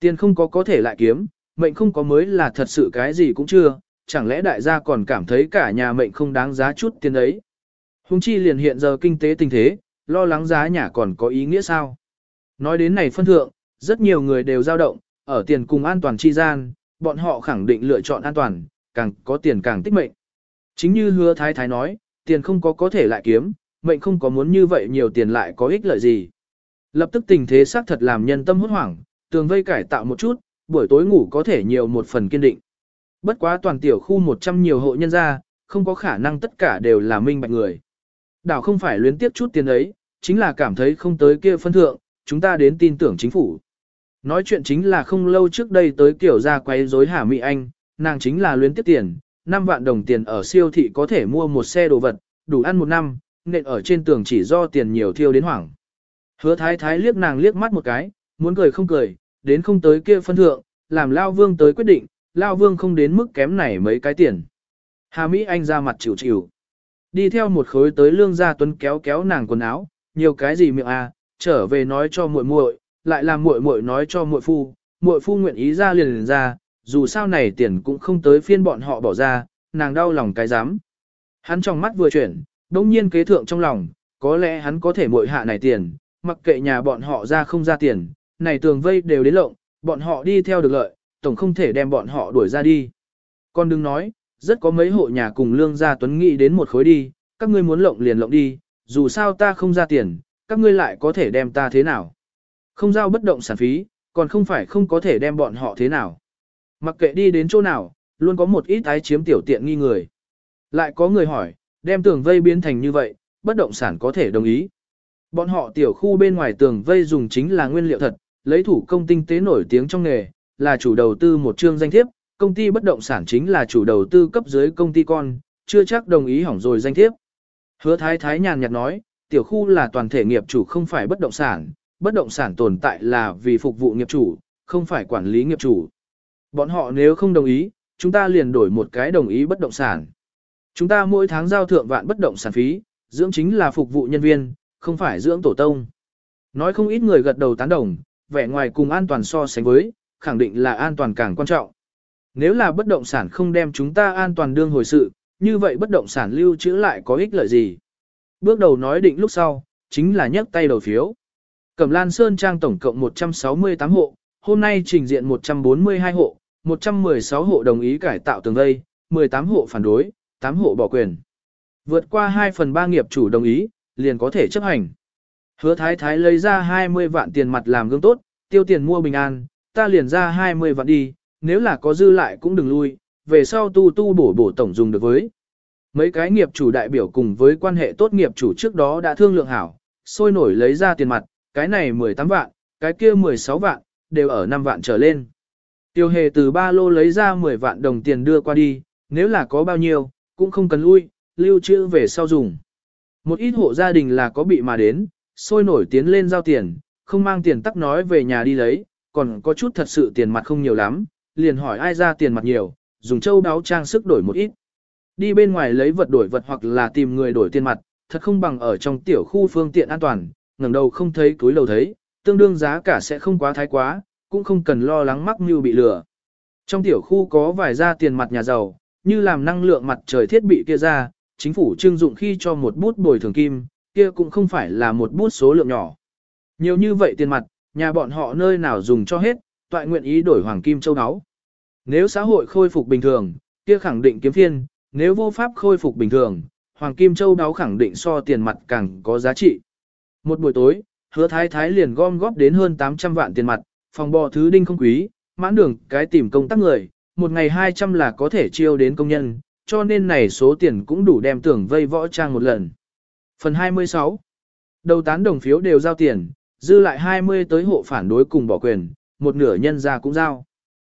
Tiền không có có thể lại kiếm, mệnh không có mới là thật sự cái gì cũng chưa, chẳng lẽ đại gia còn cảm thấy cả nhà mệnh không đáng giá chút tiền ấy. Hùng chi liền hiện giờ kinh tế tình thế, lo lắng giá nhà còn có ý nghĩa sao? Nói đến này phân thượng, rất nhiều người đều dao động, ở tiền cùng an toàn chi gian, bọn họ khẳng định lựa chọn an toàn, càng có tiền càng tích mệnh. Chính như hứa thái thái nói, tiền không có có thể lại kiếm, mệnh không có muốn như vậy nhiều tiền lại có ích lợi gì. Lập tức tình thế xác thật làm nhân tâm hốt hoảng, tường vây cải tạo một chút, buổi tối ngủ có thể nhiều một phần kiên định. Bất quá toàn tiểu khu 100 nhiều hộ nhân gia, không có khả năng tất cả đều là minh bạch người. Đảo không phải luyến tiếp chút tiền ấy, chính là cảm thấy không tới kia phân thượng, chúng ta đến tin tưởng chính phủ. Nói chuyện chính là không lâu trước đây tới kiểu ra quấy rối Hà Mỹ Anh, nàng chính là luyến tiếp tiền, 5 vạn đồng tiền ở siêu thị có thể mua một xe đồ vật, đủ ăn một năm, nên ở trên tường chỉ do tiền nhiều thiêu đến hoảng. Hứa thái thái liếc nàng liếc mắt một cái, muốn cười không cười, đến không tới kia phân thượng, làm Lao Vương tới quyết định, Lao Vương không đến mức kém này mấy cái tiền. Hà Mỹ Anh ra mặt chịu chịu. Đi theo một khối tới lương gia tuấn kéo kéo nàng quần áo, nhiều cái gì miệng à, trở về nói cho muội muội, lại làm muội muội nói cho muội phu, muội phu nguyện ý ra liền liền ra, dù sao này tiền cũng không tới phiên bọn họ bỏ ra, nàng đau lòng cái dám. Hắn trong mắt vừa chuyển, đống nhiên kế thượng trong lòng, có lẽ hắn có thể muội hạ này tiền, mặc kệ nhà bọn họ ra không ra tiền, này tường vây đều đến lộng, bọn họ đi theo được lợi, tổng không thể đem bọn họ đuổi ra đi. Con đừng nói, rất có mấy hộ nhà cùng lương gia tuấn nghị đến một khối đi, các ngươi muốn lộng liền lộng đi, dù sao ta không ra tiền, các ngươi lại có thể đem ta thế nào. Không giao bất động sản phí, còn không phải không có thể đem bọn họ thế nào. Mặc kệ đi đến chỗ nào, luôn có một ít ái chiếm tiểu tiện nghi người. Lại có người hỏi, đem tường vây biến thành như vậy, bất động sản có thể đồng ý. Bọn họ tiểu khu bên ngoài tường vây dùng chính là nguyên liệu thật, lấy thủ công tinh tế nổi tiếng trong nghề, là chủ đầu tư một chương danh thiếp, công ty bất động sản chính là chủ đầu tư cấp dưới công ty con, chưa chắc đồng ý hỏng rồi danh thiếp. Hứa thái thái nhàn nhạt nói, tiểu khu là toàn thể nghiệp chủ không phải bất động sản, bất động sản tồn tại là vì phục vụ nghiệp chủ, không phải quản lý nghiệp chủ. Bọn họ nếu không đồng ý, chúng ta liền đổi một cái đồng ý bất động sản. Chúng ta mỗi tháng giao thượng vạn bất động sản phí, dưỡng chính là phục vụ nhân viên, không phải dưỡng tổ tông. Nói không ít người gật đầu tán đồng, vẻ ngoài cùng an toàn so sánh với, khẳng định là an toàn càng quan trọng. Nếu là bất động sản không đem chúng ta an toàn đương hồi sự, như vậy bất động sản lưu trữ lại có ích lợi gì? Bước đầu nói định lúc sau, chính là nhấc tay đầu phiếu. Cẩm Lan Sơn Trang tổng cộng 168 hộ, hôm nay trình diện 142 hộ, 116 hộ đồng ý cải tạo tường vây, 18 hộ phản đối, 8 hộ bỏ quyền. Vượt qua 2 phần 3 nghiệp chủ đồng ý, liền có thể chấp hành. Hứa thái thái lấy ra 20 vạn tiền mặt làm gương tốt, tiêu tiền mua bình an, ta liền ra 20 vạn đi, nếu là có dư lại cũng đừng lui, về sau tu tu bổ bổ tổng dùng được với. Mấy cái nghiệp chủ đại biểu cùng với quan hệ tốt nghiệp chủ trước đó đã thương lượng hảo, sôi nổi lấy ra tiền mặt, cái này 18 vạn, cái kia 16 vạn, đều ở 5 vạn trở lên. Tiêu hề từ ba lô lấy ra 10 vạn đồng tiền đưa qua đi, nếu là có bao nhiêu, cũng không cần lui, lưu trữ về sau dùng. Một ít hộ gia đình là có bị mà đến, sôi nổi tiến lên giao tiền, không mang tiền tắc nói về nhà đi lấy, còn có chút thật sự tiền mặt không nhiều lắm, liền hỏi ai ra tiền mặt nhiều, dùng châu đáo trang sức đổi một ít. Đi bên ngoài lấy vật đổi vật hoặc là tìm người đổi tiền mặt, thật không bằng ở trong tiểu khu phương tiện an toàn, ngẩng đầu không thấy túi lầu thấy, tương đương giá cả sẽ không quá thái quá, cũng không cần lo lắng mắc mưu bị lừa. Trong tiểu khu có vài gia tiền mặt nhà giàu, như làm năng lượng mặt trời thiết bị kia ra, chính phủ trưng dụng khi cho một bút bồi thường kim, kia cũng không phải là một bút số lượng nhỏ. Nhiều như vậy tiền mặt, nhà bọn họ nơi nào dùng cho hết, toại nguyện ý đổi hoàng kim châu áo. Nếu xã hội khôi phục bình thường, kia khẳng định kiếm phiên, nếu vô pháp khôi phục bình thường, hoàng kim châu đáo khẳng định so tiền mặt càng có giá trị. Một buổi tối, hứa thái thái liền gom góp đến hơn 800 vạn tiền mặt, phòng bò thứ đinh không quý, mãn đường cái tìm công tác người, một ngày 200 là có thể chiêu đến công nhân, cho nên này số tiền cũng đủ đem tưởng vây võ trang một lần. Phần 26 Đầu tán đồng phiếu đều giao tiền, dư lại 20 tới hộ phản đối cùng bỏ quyền, một nửa nhân ra cũng giao.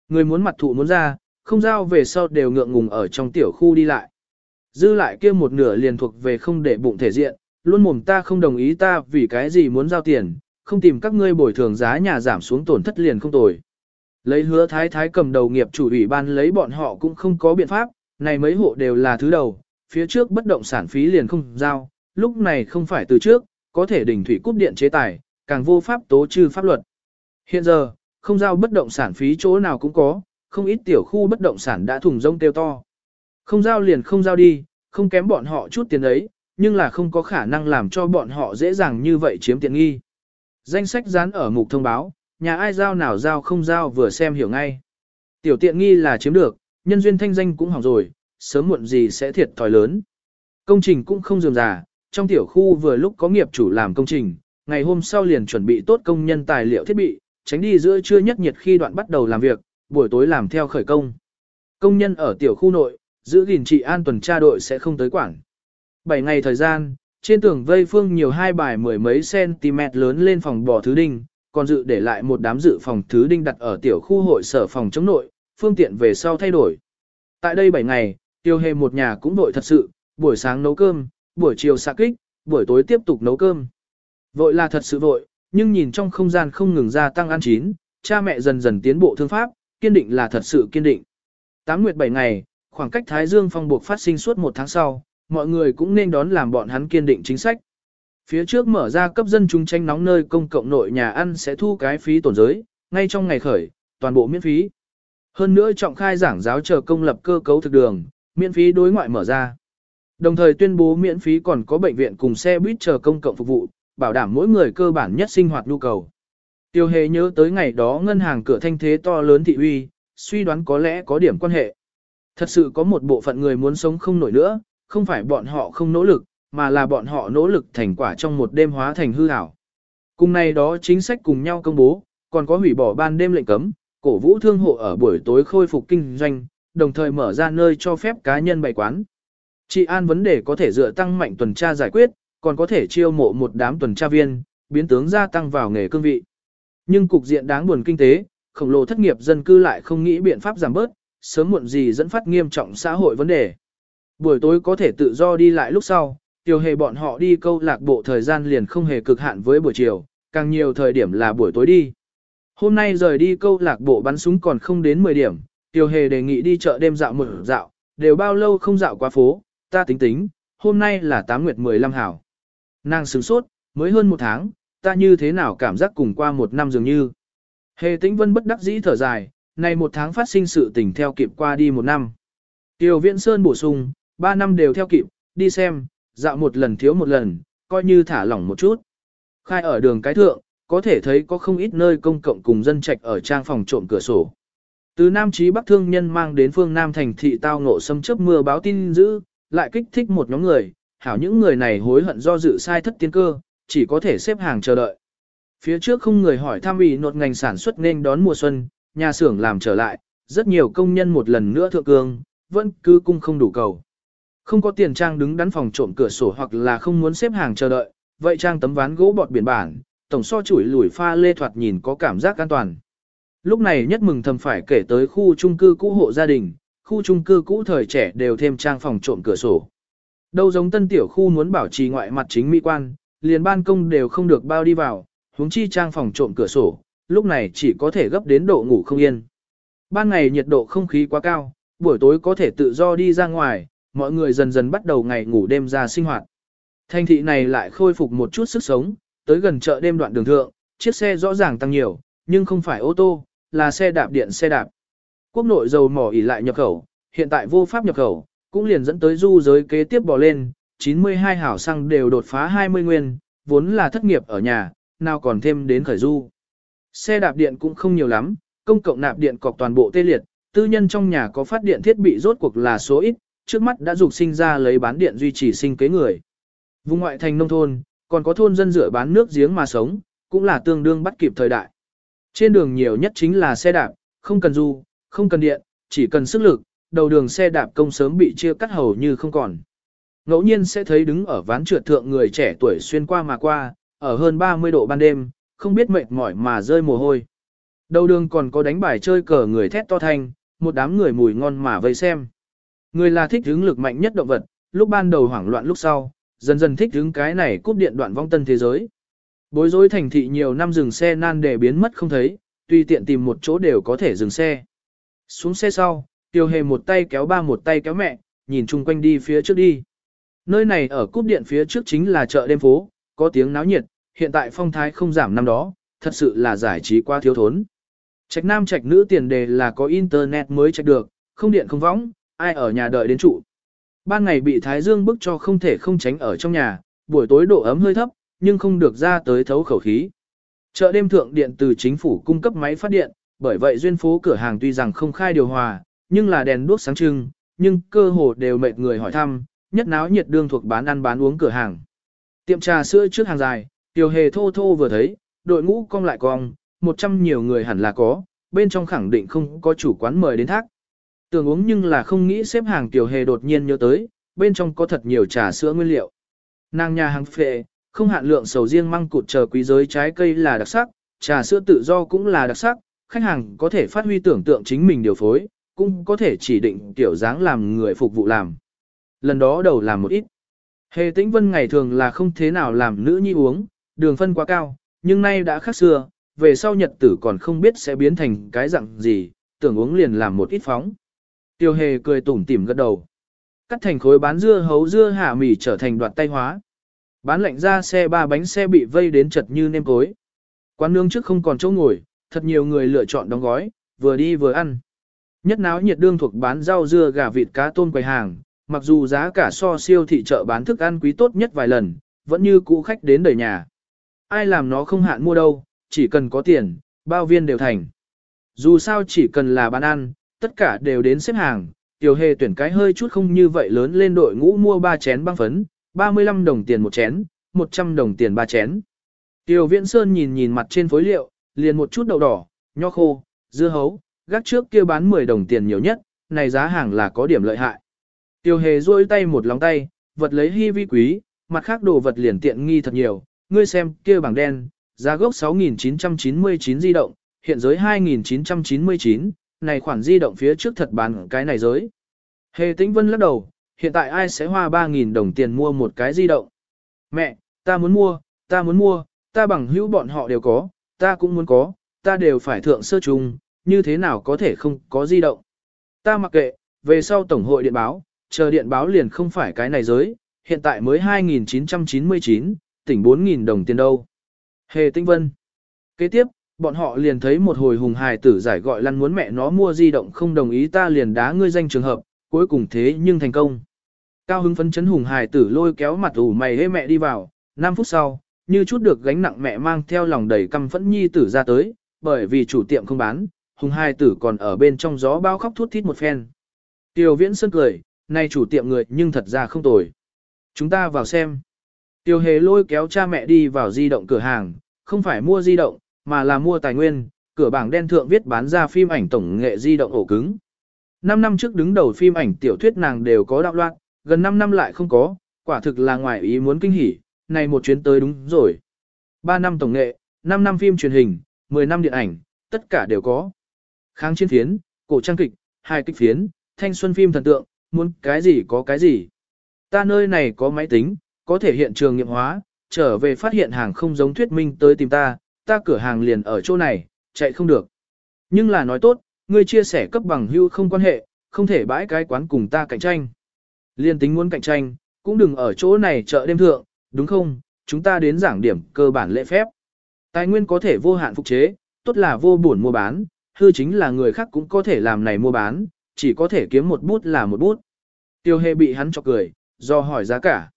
Người muốn mặt thụ muốn ra, không giao về sau đều ngượng ngùng ở trong tiểu khu đi lại. Dư lại kia một nửa liền thuộc về không để bụng thể diện, luôn mồm ta không đồng ý ta vì cái gì muốn giao tiền, không tìm các ngươi bồi thường giá nhà giảm xuống tổn thất liền không tồi. Lấy hứa thái thái cầm đầu nghiệp chủ ủy ban lấy bọn họ cũng không có biện pháp, này mấy hộ đều là thứ đầu, phía trước bất động sản phí liền không giao, lúc này không phải từ trước, có thể đỉnh thủy cúp điện chế tài, càng vô pháp tố trừ pháp luật. Hiện giờ, không giao bất động sản phí chỗ nào cũng có, không ít tiểu khu bất động sản đã thùng rông tiêu to. Không giao liền không giao đi, không kém bọn họ chút tiền ấy, nhưng là không có khả năng làm cho bọn họ dễ dàng như vậy chiếm tiện nghi. Danh sách dán ở mục thông báo, nhà ai giao nào giao không giao vừa xem hiểu ngay. Tiểu tiện nghi là chiếm được, nhân duyên thanh danh cũng hỏng rồi, sớm muộn gì sẽ thiệt thòi lớn. Công trình cũng không dườm già, trong tiểu khu vừa lúc có nghiệp chủ làm công trình, ngày hôm sau liền chuẩn bị tốt công nhân tài liệu thiết bị, tránh đi giữa trưa nhất nhiệt khi đoạn bắt đầu làm việc, buổi tối làm theo khởi công. Công nhân ở tiểu khu nội, giữ gìn trị an tuần tra đội sẽ không tới quản. 7 ngày thời gian, trên tường vây phương nhiều hai bài mười mấy cm lớn lên phòng bò thứ đinh, còn dự để lại một đám dự phòng thứ đinh đặt ở tiểu khu hội sở phòng chống nội, phương tiện về sau thay đổi. Tại đây 7 ngày, tiêu hề một nhà cũng vội thật sự, buổi sáng nấu cơm, buổi chiều xạ kích, buổi tối tiếp tục nấu cơm. Vội là thật sự vội, nhưng nhìn trong không gian không ngừng gia tăng ăn chín, cha mẹ dần dần tiến bộ thương pháp, kiên định là thật sự kiên định. Tám nguyệt bảy ngày, khoảng cách Thái Dương phong buộc phát sinh suốt một tháng sau, mọi người cũng nên đón làm bọn hắn kiên định chính sách. Phía trước mở ra cấp dân chúng tranh nóng nơi công cộng nội nhà ăn sẽ thu cái phí tổn giới, ngay trong ngày khởi, toàn bộ miễn phí. Hơn nữa trọng khai giảng giáo chờ công lập cơ cấu thực đường, miễn phí đối ngoại mở ra. Đồng thời tuyên bố miễn phí còn có bệnh viện cùng xe buýt chờ công cộng phục vụ, bảo đảm mỗi người cơ bản nhất sinh hoạt nhu cầu. Tiêu hề nhớ tới ngày đó ngân hàng cửa thanh thế to lớn thị uy, suy đoán có lẽ có điểm quan hệ. Thật sự có một bộ phận người muốn sống không nổi nữa, không phải bọn họ không nỗ lực, mà là bọn họ nỗ lực thành quả trong một đêm hóa thành hư ảo. Cùng này đó chính sách cùng nhau công bố, còn có hủy bỏ ban đêm lệnh cấm, cổ vũ thương hộ ở buổi tối khôi phục kinh doanh, đồng thời mở ra nơi cho phép cá nhân bày quán. Trị an vấn đề có thể dựa tăng mạnh tuần tra giải quyết, còn có thể chiêu mộ một đám tuần tra viên, biến tướng gia tăng vào nghề cương vị. Nhưng cục diện đáng buồn kinh tế, khổng lồ thất nghiệp dân cư lại không nghĩ biện pháp giảm bớt, sớm muộn gì dẫn phát nghiêm trọng xã hội vấn đề. Buổi tối có thể tự do đi lại lúc sau, tiểu hề bọn họ đi câu lạc bộ thời gian liền không hề cực hạn với buổi chiều, càng nhiều thời điểm là buổi tối đi. Hôm nay rời đi câu lạc bộ bắn súng còn không đến 10 điểm, tiểu hề đề nghị đi chợ đêm dạo một dạo, đều bao lâu không dạo qua phố, ta tính tính, hôm nay là 8 nguyệt 15 hảo. Nàng sửng sốt, mới hơn một tháng, ta như thế nào cảm giác cùng qua một năm dường như. Hề tĩnh vân bất đắc dĩ thở dài, này một tháng phát sinh sự tình theo kịp qua đi một năm. Tiêu Viễn Sơn bổ sung, ba năm đều theo kịp, đi xem, dạo một lần thiếu một lần, coi như thả lỏng một chút. Khai ở đường cái thượng, có thể thấy có không ít nơi công cộng cùng dân trạch ở trang phòng trộm cửa sổ. Từ Nam Chí Bắc thương nhân mang đến phương Nam thành thị tao ngộ xâm chấp mưa báo tin dữ, lại kích thích một nhóm người, hảo những người này hối hận do dự sai thất tiên cơ, chỉ có thể xếp hàng chờ đợi. Phía trước không người hỏi tham ủy nột ngành sản xuất nên đón mùa xuân, nhà xưởng làm trở lại, rất nhiều công nhân một lần nữa thượng cương, vẫn cứ cung không đủ cầu. Không có tiền trang đứng đắn phòng trộm cửa sổ hoặc là không muốn xếp hàng chờ đợi, vậy trang tấm ván gỗ bọt biển bản, tổng so chuỗi lùi pha lê thoạt nhìn có cảm giác an toàn. Lúc này nhất mừng thầm phải kể tới khu chung cư cũ hộ gia đình, khu chung cư cũ thời trẻ đều thêm trang phòng trộm cửa sổ. Đâu giống tân tiểu khu muốn bảo trì ngoại mặt chính mỹ quan, liền ban công đều không được bao đi vào, huống chi trang phòng trộm cửa sổ, lúc này chỉ có thể gấp đến độ ngủ không yên. Ban ngày nhiệt độ không khí quá cao, buổi tối có thể tự do đi ra ngoài, mọi người dần dần bắt đầu ngày ngủ đêm ra sinh hoạt. Thành thị này lại khôi phục một chút sức sống, tới gần chợ đêm đoạn đường thượng, chiếc xe rõ ràng tăng nhiều, nhưng không phải ô tô, là xe đạp điện xe đạp. Quốc nội dầu mỏ ỉ lại nhập khẩu, hiện tại vô pháp nhập khẩu, cũng liền dẫn tới du giới kế tiếp bò lên, 92 hảo xăng đều đột phá 20 nguyên, vốn là thất nghiệp ở nhà, nào còn thêm đến khởi du. Xe đạp điện cũng không nhiều lắm, công cộng nạp điện cọc toàn bộ tê liệt, tư nhân trong nhà có phát điện thiết bị rốt cuộc là số ít, trước mắt đã dục sinh ra lấy bán điện duy trì sinh kế người. Vùng ngoại thành nông thôn, còn có thôn dân rửa bán nước giếng mà sống, cũng là tương đương bắt kịp thời đại. Trên đường nhiều nhất chính là xe đạp, không cần du, không cần điện, chỉ cần sức lực, đầu đường xe đạp công sớm bị chia cắt hầu như không còn. Ngẫu nhiên sẽ thấy đứng ở ván trượt thượng người trẻ tuổi xuyên qua mà qua, ở hơn 30 độ ban đêm, không biết mệt mỏi mà rơi mồ hôi. Đầu đường còn có đánh bài chơi cờ người thét to thanh, một đám người mùi ngon mà vây xem. Người là thích hứng lực mạnh nhất động vật, lúc ban đầu hoảng loạn lúc sau, dần dần thích hứng cái này cúp điện đoạn vong tân thế giới. Bối rối thành thị nhiều năm dừng xe nan để biến mất không thấy, tùy tiện tìm một chỗ đều có thể dừng xe. Xuống xe sau, tiêu hề một tay kéo ba một tay kéo mẹ, nhìn chung quanh đi phía trước đi. Nơi này ở cúp điện phía trước chính là chợ đêm phố, có tiếng náo nhiệt, hiện tại phong thái không giảm năm đó, thật sự là giải trí quá thiếu thốn. Trạch nam trạch nữ tiền đề là có internet mới trạch được, không điện không võng, ai ở nhà đợi đến trụ. Ban ngày bị Thái Dương bức cho không thể không tránh ở trong nhà, buổi tối độ ấm hơi thấp, nhưng không được ra tới thấu khẩu khí. Chợ đêm thượng điện từ chính phủ cung cấp máy phát điện, bởi vậy duyên phố cửa hàng tuy rằng không khai điều hòa, nhưng là đèn đuốc sáng trưng, nhưng cơ hồ đều mệt người hỏi thăm, nhất náo nhiệt đương thuộc bán ăn bán uống cửa hàng. Tiệm trà sữa trước hàng dài, tiểu hề thô thô vừa thấy, đội ngũ cong lại cong, một trăm nhiều người hẳn là có, bên trong khẳng định không có chủ quán mời đến thác. Tưởng uống nhưng là không nghĩ xếp hàng tiểu hề đột nhiên nhớ tới, bên trong có thật nhiều trà sữa nguyên liệu. Nàng nhà hàng phệ, không hạn lượng sầu riêng măng cụt chờ quý giới trái cây là đặc sắc, trà sữa tự do cũng là đặc sắc, khách hàng có thể phát huy tưởng tượng chính mình điều phối, cũng có thể chỉ định tiểu dáng làm người phục vụ làm. Lần đó đầu làm một ít. Hề tĩnh vân ngày thường là không thế nào làm nữ nhi uống, đường phân quá cao, nhưng nay đã khác xưa, về sau nhật tử còn không biết sẽ biến thành cái dạng gì, tưởng uống liền làm một ít phóng. Tiêu hề cười tủm tỉm gật đầu. Cắt thành khối bán dưa hấu dưa hạ mì trở thành đoạt tay hóa. Bán lạnh ra xe ba bánh xe bị vây đến chật như nêm cối. Quán nướng trước không còn chỗ ngồi, thật nhiều người lựa chọn đóng gói, vừa đi vừa ăn. Nhất náo nhiệt đương thuộc bán rau dưa gà vịt cá tôm quầy hàng, mặc dù giá cả so siêu thị chợ bán thức ăn quý tốt nhất vài lần, vẫn như cũ khách đến đời nhà. Ai làm nó không hạn mua đâu, chỉ cần có tiền, bao viên đều thành. Dù sao chỉ cần là bán ăn, tất cả đều đến xếp hàng, tiểu hề tuyển cái hơi chút không như vậy lớn lên đội ngũ mua ba chén băng phấn, 35 đồng tiền một chén, 100 đồng tiền ba chén. Tiểu Viễn Sơn nhìn nhìn mặt trên phối liệu, liền một chút đậu đỏ, nho khô, dưa hấu, gác trước kia bán 10 đồng tiền nhiều nhất, này giá hàng là có điểm lợi hại. Tiểu hề duỗi tay một lòng tay, vật lấy hy vi quý, mặt khác đồ vật liền tiện nghi thật nhiều, ngươi xem kia bảng đen, giá gốc 6.999 di động, hiện giới 2.999, này khoản di động phía trước thật bán cái này giới. Hề tĩnh vân lắc đầu, hiện tại ai sẽ hoa 3.000 đồng tiền mua một cái di động? Mẹ, ta muốn mua, ta muốn mua, ta bằng hữu bọn họ đều có, ta cũng muốn có, ta đều phải thượng sơ trùng, như thế nào có thể không có di động? Ta mặc kệ, về sau tổng hội điện báo, chờ điện báo liền không phải cái này giới, hiện tại mới 2.999, tỉnh 4.000 đồng tiền đâu. Hề Tinh Vân. Kế tiếp, bọn họ liền thấy một hồi hùng hài tử giải gọi lăn muốn mẹ nó mua di động không đồng ý ta liền đá ngươi danh trường hợp, cuối cùng thế nhưng thành công. Cao hứng phấn chấn hùng hài tử lôi kéo mặt ủ mày hê mẹ đi vào, 5 phút sau, như chút được gánh nặng mẹ mang theo lòng đầy căm phẫn nhi tử ra tới, bởi vì chủ tiệm không bán, hùng hài tử còn ở bên trong gió bao khóc thút thít một phen. Tiêu viễn sơn cười, nay chủ tiệm người nhưng thật ra không tồi. Chúng ta vào xem. Tiêu hề lôi kéo cha mẹ đi vào di động cửa hàng, không phải mua di động, mà là mua tài nguyên, cửa bảng đen thượng viết bán ra phim ảnh tổng nghệ di động ổ cứng. 5 năm trước đứng đầu phim ảnh tiểu thuyết nàng đều có đạo loạn, gần 5 năm lại không có, quả thực là ngoài ý muốn kinh hỉ, này một chuyến tới đúng rồi. 3 năm tổng nghệ, 5 năm phim truyền hình, 10 năm điện ảnh, tất cả đều có. Kháng chiến phiến, cổ trang kịch, hài kịch phiến, thanh xuân phim thần tượng, muốn cái gì có cái gì. Ta nơi này có máy tính, có thể hiện trường nghiệm hóa, trở về phát hiện hàng không giống thuyết minh tới tìm ta, ta cửa hàng liền ở chỗ này, chạy không được. Nhưng là nói tốt, ngươi chia sẻ cấp bằng hưu không quan hệ, không thể bãi cái quán cùng ta cạnh tranh. Liên tính muốn cạnh tranh, cũng đừng ở chỗ này chợ đêm thượng, đúng không? Chúng ta đến giảng điểm cơ bản lễ phép. Tài nguyên có thể vô hạn phục chế, tốt là vô buồn mua bán, hư chính là người khác cũng có thể làm này mua bán, chỉ có thể kiếm một bút là một bút. Tiêu hề bị hắn chọc cười, do hỏi giá cả.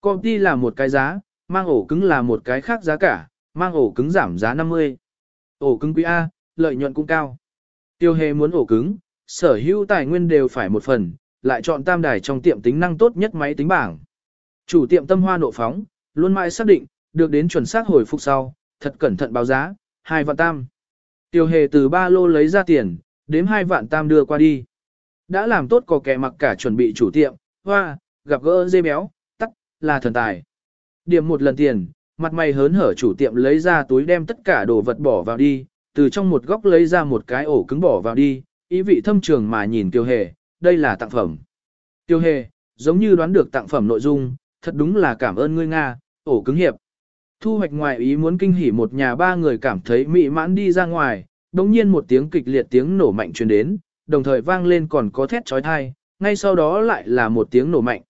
Công ty là một cái giá, mang ổ cứng là một cái khác giá cả, mang ổ cứng giảm giá 50. Ổ cứng quý A, lợi nhuận cũng cao. Tiêu hề muốn ổ cứng, sở hữu tài nguyên đều phải một phần, lại chọn tam đài trong tiệm tính năng tốt nhất máy tính bảng. Chủ tiệm tâm hoa nộ phóng, luôn mãi xác định, được đến chuẩn xác hồi phục sau, thật cẩn thận báo giá, hai vạn tam. Tiêu hề từ ba lô lấy ra tiền, đếm hai vạn tam đưa qua đi. Đã làm tốt có kẻ mặc cả chuẩn bị chủ tiệm, hoa, gặp gỡ dê béo, tắt là thần tài. Điểm một lần tiền, mặt mày hớn hở chủ tiệm lấy ra túi đem tất cả đồ vật bỏ vào đi, từ trong một góc lấy ra một cái ổ cứng bỏ vào đi, ý vị thâm trường mà nhìn tiêu hề, đây là tặng phẩm. Tiêu hề, giống như đoán được tặng phẩm nội dung, thật đúng là cảm ơn ngươi Nga, ổ cứng hiệp. Thu hoạch ngoài ý muốn kinh hỉ một nhà ba người cảm thấy mị mãn đi ra ngoài, đồng nhiên một tiếng kịch liệt tiếng nổ mạnh truyền đến, đồng thời vang lên còn có thét trói thai, ngay sau đó lại là một tiếng nổ mạnh.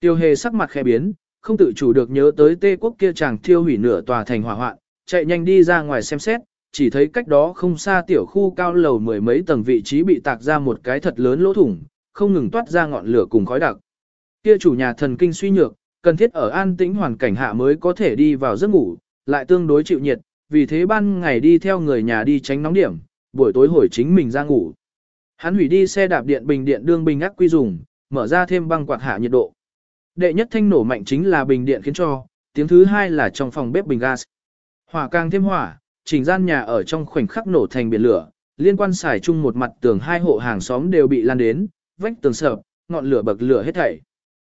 Tiêu hề sắc mặt khẽ biến, không tự chủ được nhớ tới tê quốc kia chàng thiêu hủy nửa tòa thành hỏa hoạn, chạy nhanh đi ra ngoài xem xét, chỉ thấy cách đó không xa tiểu khu cao lầu mười mấy tầng vị trí bị tạc ra một cái thật lớn lỗ thủng, không ngừng toát ra ngọn lửa cùng khói đặc. Kia chủ nhà thần kinh suy nhược, cần thiết ở an tĩnh hoàn cảnh hạ mới có thể đi vào giấc ngủ, lại tương đối chịu nhiệt, vì thế ban ngày đi theo người nhà đi tránh nóng điểm, buổi tối hồi chính mình ra ngủ. Hắn hủy đi xe đạp điện bình điện đương bình ác quy dùng, mở ra thêm băng quạt hạ nhiệt độ. Đệ nhất thanh nổ mạnh chính là bình điện khiến cho, tiếng thứ hai là trong phòng bếp bình gas. Hỏa càng thêm hỏa, chỉnh gian nhà ở trong khoảnh khắc nổ thành biển lửa, liên quan xài chung một mặt tường hai hộ hàng xóm đều bị lan đến, vách tường sập, ngọn lửa bậc lửa hết thảy.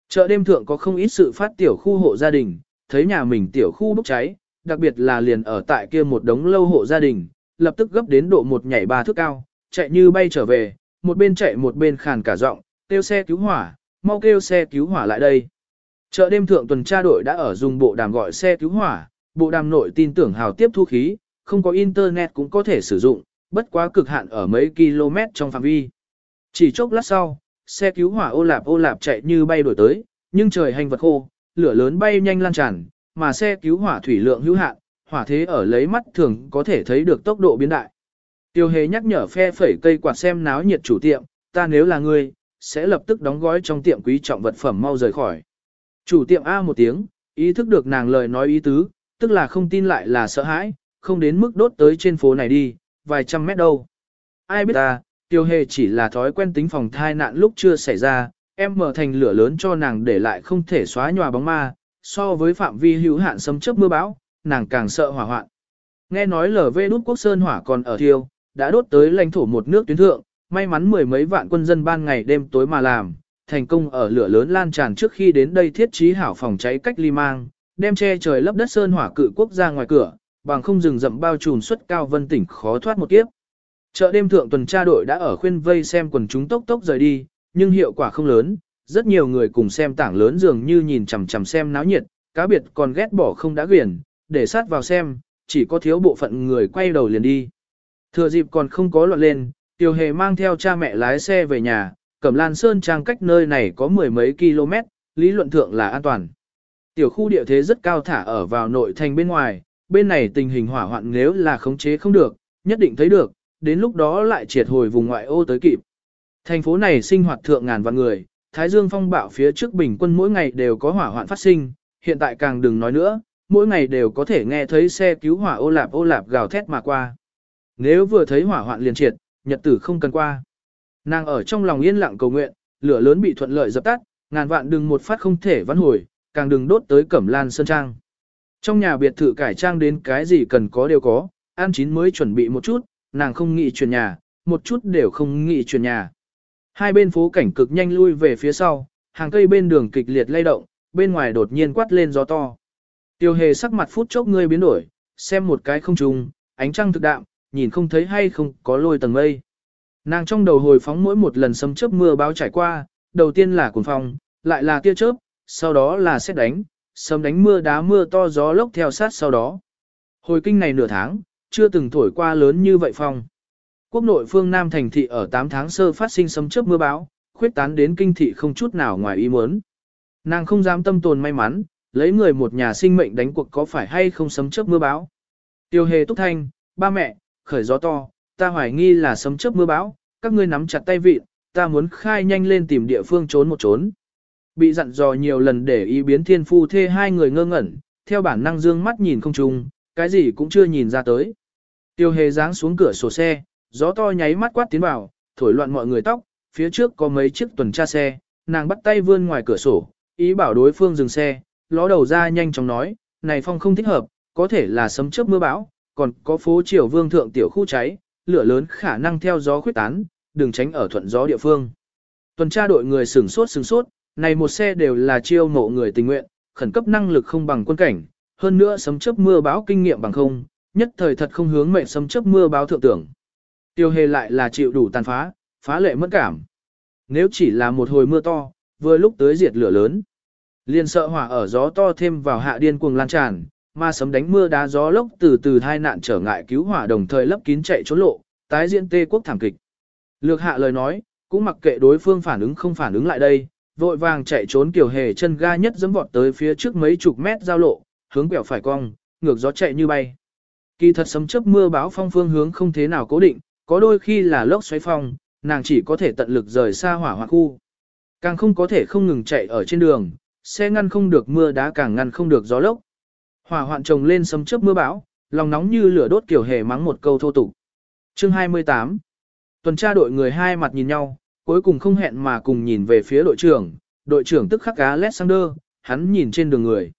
Chợ đêm thượng có không ít sự phát tiểu khu hộ gia đình, thấy nhà mình tiểu khu bốc cháy, đặc biệt là liền ở tại kia một đống lâu hộ gia đình, lập tức gấp đến độ một nhảy ba thước cao, chạy như bay trở về, một bên chạy một bên khàn cả giọng, kêu xe cứu hỏa, mau kêu xe cứu hỏa lại đây. Chợ đêm thượng tuần tra đội đã ở dùng bộ đàm gọi xe cứu hỏa, bộ đàm nội tin tưởng hào tiếp thu khí, không có internet cũng có thể sử dụng, bất quá cực hạn ở mấy km trong phạm vi. Chỉ chốc lát sau, xe cứu hỏa ô lạp ô lạp chạy như bay đổi tới, nhưng trời hành vật khô, lửa lớn bay nhanh lan tràn, mà xe cứu hỏa thủy lượng hữu hạn, hỏa thế ở lấy mắt thường có thể thấy được tốc độ biến đại. Tiêu hề nhắc nhở phe phẩy cây quạt xem náo nhiệt chủ tiệm, ta nếu là ngươi, sẽ lập tức đóng gói trong tiệm quý trọng vật phẩm mau rời khỏi. Chủ tiệm A một tiếng, ý thức được nàng lời nói ý tứ, tức là không tin lại là sợ hãi, không đến mức đốt tới trên phố này đi, vài trăm mét đâu. Ai biết ta, tiêu hề chỉ là thói quen tính phòng thai nạn lúc chưa xảy ra, em mở thành lửa lớn cho nàng để lại không thể xóa nhòa bóng ma, so với phạm vi hữu hạn sấm chớp mưa bão, nàng càng sợ hỏa hoạn. Nghe nói lở vê đút quốc sơn hỏa còn ở thiêu, đã đốt tới lãnh thổ một nước tuyến thượng, may mắn mười mấy vạn quân dân ban ngày đêm tối mà làm, thành công ở lửa lớn lan tràn trước khi đến đây thiết trí hảo phòng cháy cách ly mang, đem che trời lấp đất sơn hỏa cự quốc ra ngoài cửa, bằng không rừng rậm bao trùm suất cao vân tỉnh khó thoát một kiếp. Chợ đêm thượng tuần tra đội đã ở khuyên vây xem quần chúng tốc tốc rời đi, nhưng hiệu quả không lớn, rất nhiều người cùng xem tảng lớn dường như nhìn chằm chằm xem náo nhiệt, cá biệt còn ghét bỏ không đã quyển, để sát vào xem, chỉ có thiếu bộ phận người quay đầu liền đi. Thừa dịp còn không có loạn lên, Tiêu Hề mang theo cha mẹ lái xe về nhà, Cẩm Lan Sơn Trang cách nơi này có mười mấy km, lý luận thượng là an toàn. Tiểu khu địa thế rất cao thả ở vào nội thành bên ngoài, bên này tình hình hỏa hoạn nếu là khống chế không được, nhất định thấy được, đến lúc đó lại triệt hồi vùng ngoại ô tới kịp. Thành phố này sinh hoạt thượng ngàn vạn người, Thái Dương phong bạo phía trước bình quân mỗi ngày đều có hỏa hoạn phát sinh, hiện tại càng đừng nói nữa, mỗi ngày đều có thể nghe thấy xe cứu hỏa ô lạp ô lạp gào thét mà qua. Nếu vừa thấy hỏa hoạn liền triệt, nhật tử không cần qua. Nàng ở trong lòng yên lặng cầu nguyện, lửa lớn bị thuận lợi dập tắt, ngàn vạn đừng một phát không thể vãn hồi, càng đừng đốt tới Cẩm Lan sơn trang. Trong nhà biệt thự cải trang đến cái gì cần có đều có, An Chín mới chuẩn bị một chút, nàng không nghĩ chuyển nhà, một chút đều không nghĩ chuyển nhà. Hai bên phố cảnh cực nhanh lui về phía sau, hàng cây bên đường kịch liệt lay động, bên ngoài đột nhiên quát lên gió to. Tiêu hề sắc mặt phút chốc ngươi biến đổi, xem một cái không trùng, ánh trăng thực đạm, nhìn không thấy hay không có lôi tầng mây. Nàng trong đầu hồi phóng mỗi một lần sấm chớp mưa báo trải qua, đầu tiên là cuồng phong, lại là tia chớp, sau đó là xét đánh, sấm đánh mưa đá mưa to gió lốc theo sát sau đó. Hồi kinh này nửa tháng, chưa từng thổi qua lớn như vậy phong. Quốc nội phương Nam thành thị ở 8 tháng sơ phát sinh sấm chớp mưa báo, khuyết tán đến kinh thị không chút nào ngoài ý muốn. Nàng không dám tâm tồn may mắn, lấy người một nhà sinh mệnh đánh cuộc có phải hay không sấm chớp mưa báo. Tiêu hề túc thanh, ba mẹ, khởi gió to, ta hoài nghi là sấm chớp mưa bão, các ngươi nắm chặt tay vị, ta muốn khai nhanh lên tìm địa phương trốn một trốn. Bị dặn dò nhiều lần để ý biến thiên phu thê hai người ngơ ngẩn, theo bản năng dương mắt nhìn không trùng, cái gì cũng chưa nhìn ra tới. Tiêu hề giáng xuống cửa sổ xe, gió to nháy mắt quát tiến vào, thổi loạn mọi người tóc, phía trước có mấy chiếc tuần tra xe, nàng bắt tay vươn ngoài cửa sổ, ý bảo đối phương dừng xe, ló đầu ra nhanh chóng nói, này phong không thích hợp, có thể là sấm chớp mưa bão, còn có phố triều vương thượng tiểu khu cháy, lửa lớn khả năng theo gió khuyết tán, đừng tránh ở thuận gió địa phương. Tuần tra đội người sừng sốt sừng sốt, này một xe đều là chiêu mộ người tình nguyện, khẩn cấp năng lực không bằng quân cảnh, hơn nữa sấm chớp mưa báo kinh nghiệm bằng không, nhất thời thật không hướng mệnh sấm chớp mưa báo thượng tưởng. Tiêu hề lại là chịu đủ tàn phá, phá lệ mất cảm. Nếu chỉ là một hồi mưa to, vừa lúc tới diệt lửa lớn. liền sợ hỏa ở gió to thêm vào hạ điên cuồng lan tràn, mà sấm đánh mưa đá gió lốc từ từ hai nạn trở ngại cứu hỏa đồng thời lấp kín chạy trốn lộ, tái diễn tê quốc thảm kịch. Lược hạ lời nói, cũng mặc kệ đối phương phản ứng không phản ứng lại đây, vội vàng chạy trốn kiểu hề chân ga nhất dẫm vọt tới phía trước mấy chục mét giao lộ, hướng quẹo phải cong, ngược gió chạy như bay. Kỳ thật sấm chớp mưa báo phong phương hướng không thế nào cố định, có đôi khi là lốc xoáy phong, nàng chỉ có thể tận lực rời xa hỏa hoạn khu. Càng không có thể không ngừng chạy ở trên đường, xe ngăn không được mưa đá càng ngăn không được gió lốc. Hỏa hoạn trồng lên sấm chớp mưa bão, lòng nóng như lửa đốt kiểu hề mắng một câu thô tục. Chương 28 Tuần tra đội người hai mặt nhìn nhau, cuối cùng không hẹn mà cùng nhìn về phía đội trưởng, đội trưởng tức khắc cá Alexander, hắn nhìn trên đường người.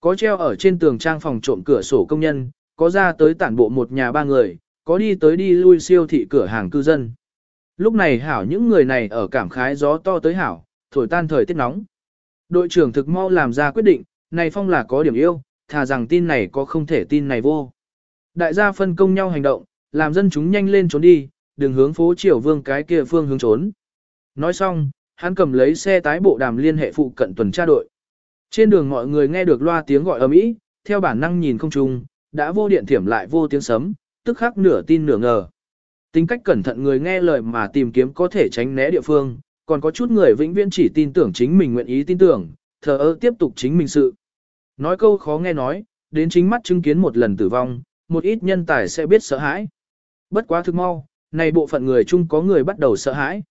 Có treo ở trên tường trang phòng trộm cửa sổ công nhân, có ra tới tản bộ một nhà ba người, có đi tới đi lui siêu thị cửa hàng cư dân. Lúc này hảo những người này ở cảm khái gió to tới hảo, thổi tan thời tiết nóng. Đội trưởng thực mau làm ra quyết định, này phong là có điểm yêu, thà rằng tin này có không thể tin này vô. Đại gia phân công nhau hành động, làm dân chúng nhanh lên trốn đi, đừng hướng phố triều vương cái kia phương hướng trốn. Nói xong, hắn cầm lấy xe tái bộ đàm liên hệ phụ cận tuần tra đội. Trên đường mọi người nghe được loa tiếng gọi ầm ĩ, theo bản năng nhìn không trùng, đã vô điện thiểm lại vô tiếng sấm, tức khắc nửa tin nửa ngờ. Tính cách cẩn thận người nghe lời mà tìm kiếm có thể tránh né địa phương, còn có chút người vĩnh viễn chỉ tin tưởng chính mình nguyện ý tin tưởng, thờ ơ tiếp tục chính mình sự. Nói câu khó nghe nói, đến chính mắt chứng kiến một lần tử vong, một ít nhân tài sẽ biết sợ hãi. Bất quá thực mau, này bộ phận người chung có người bắt đầu sợ hãi.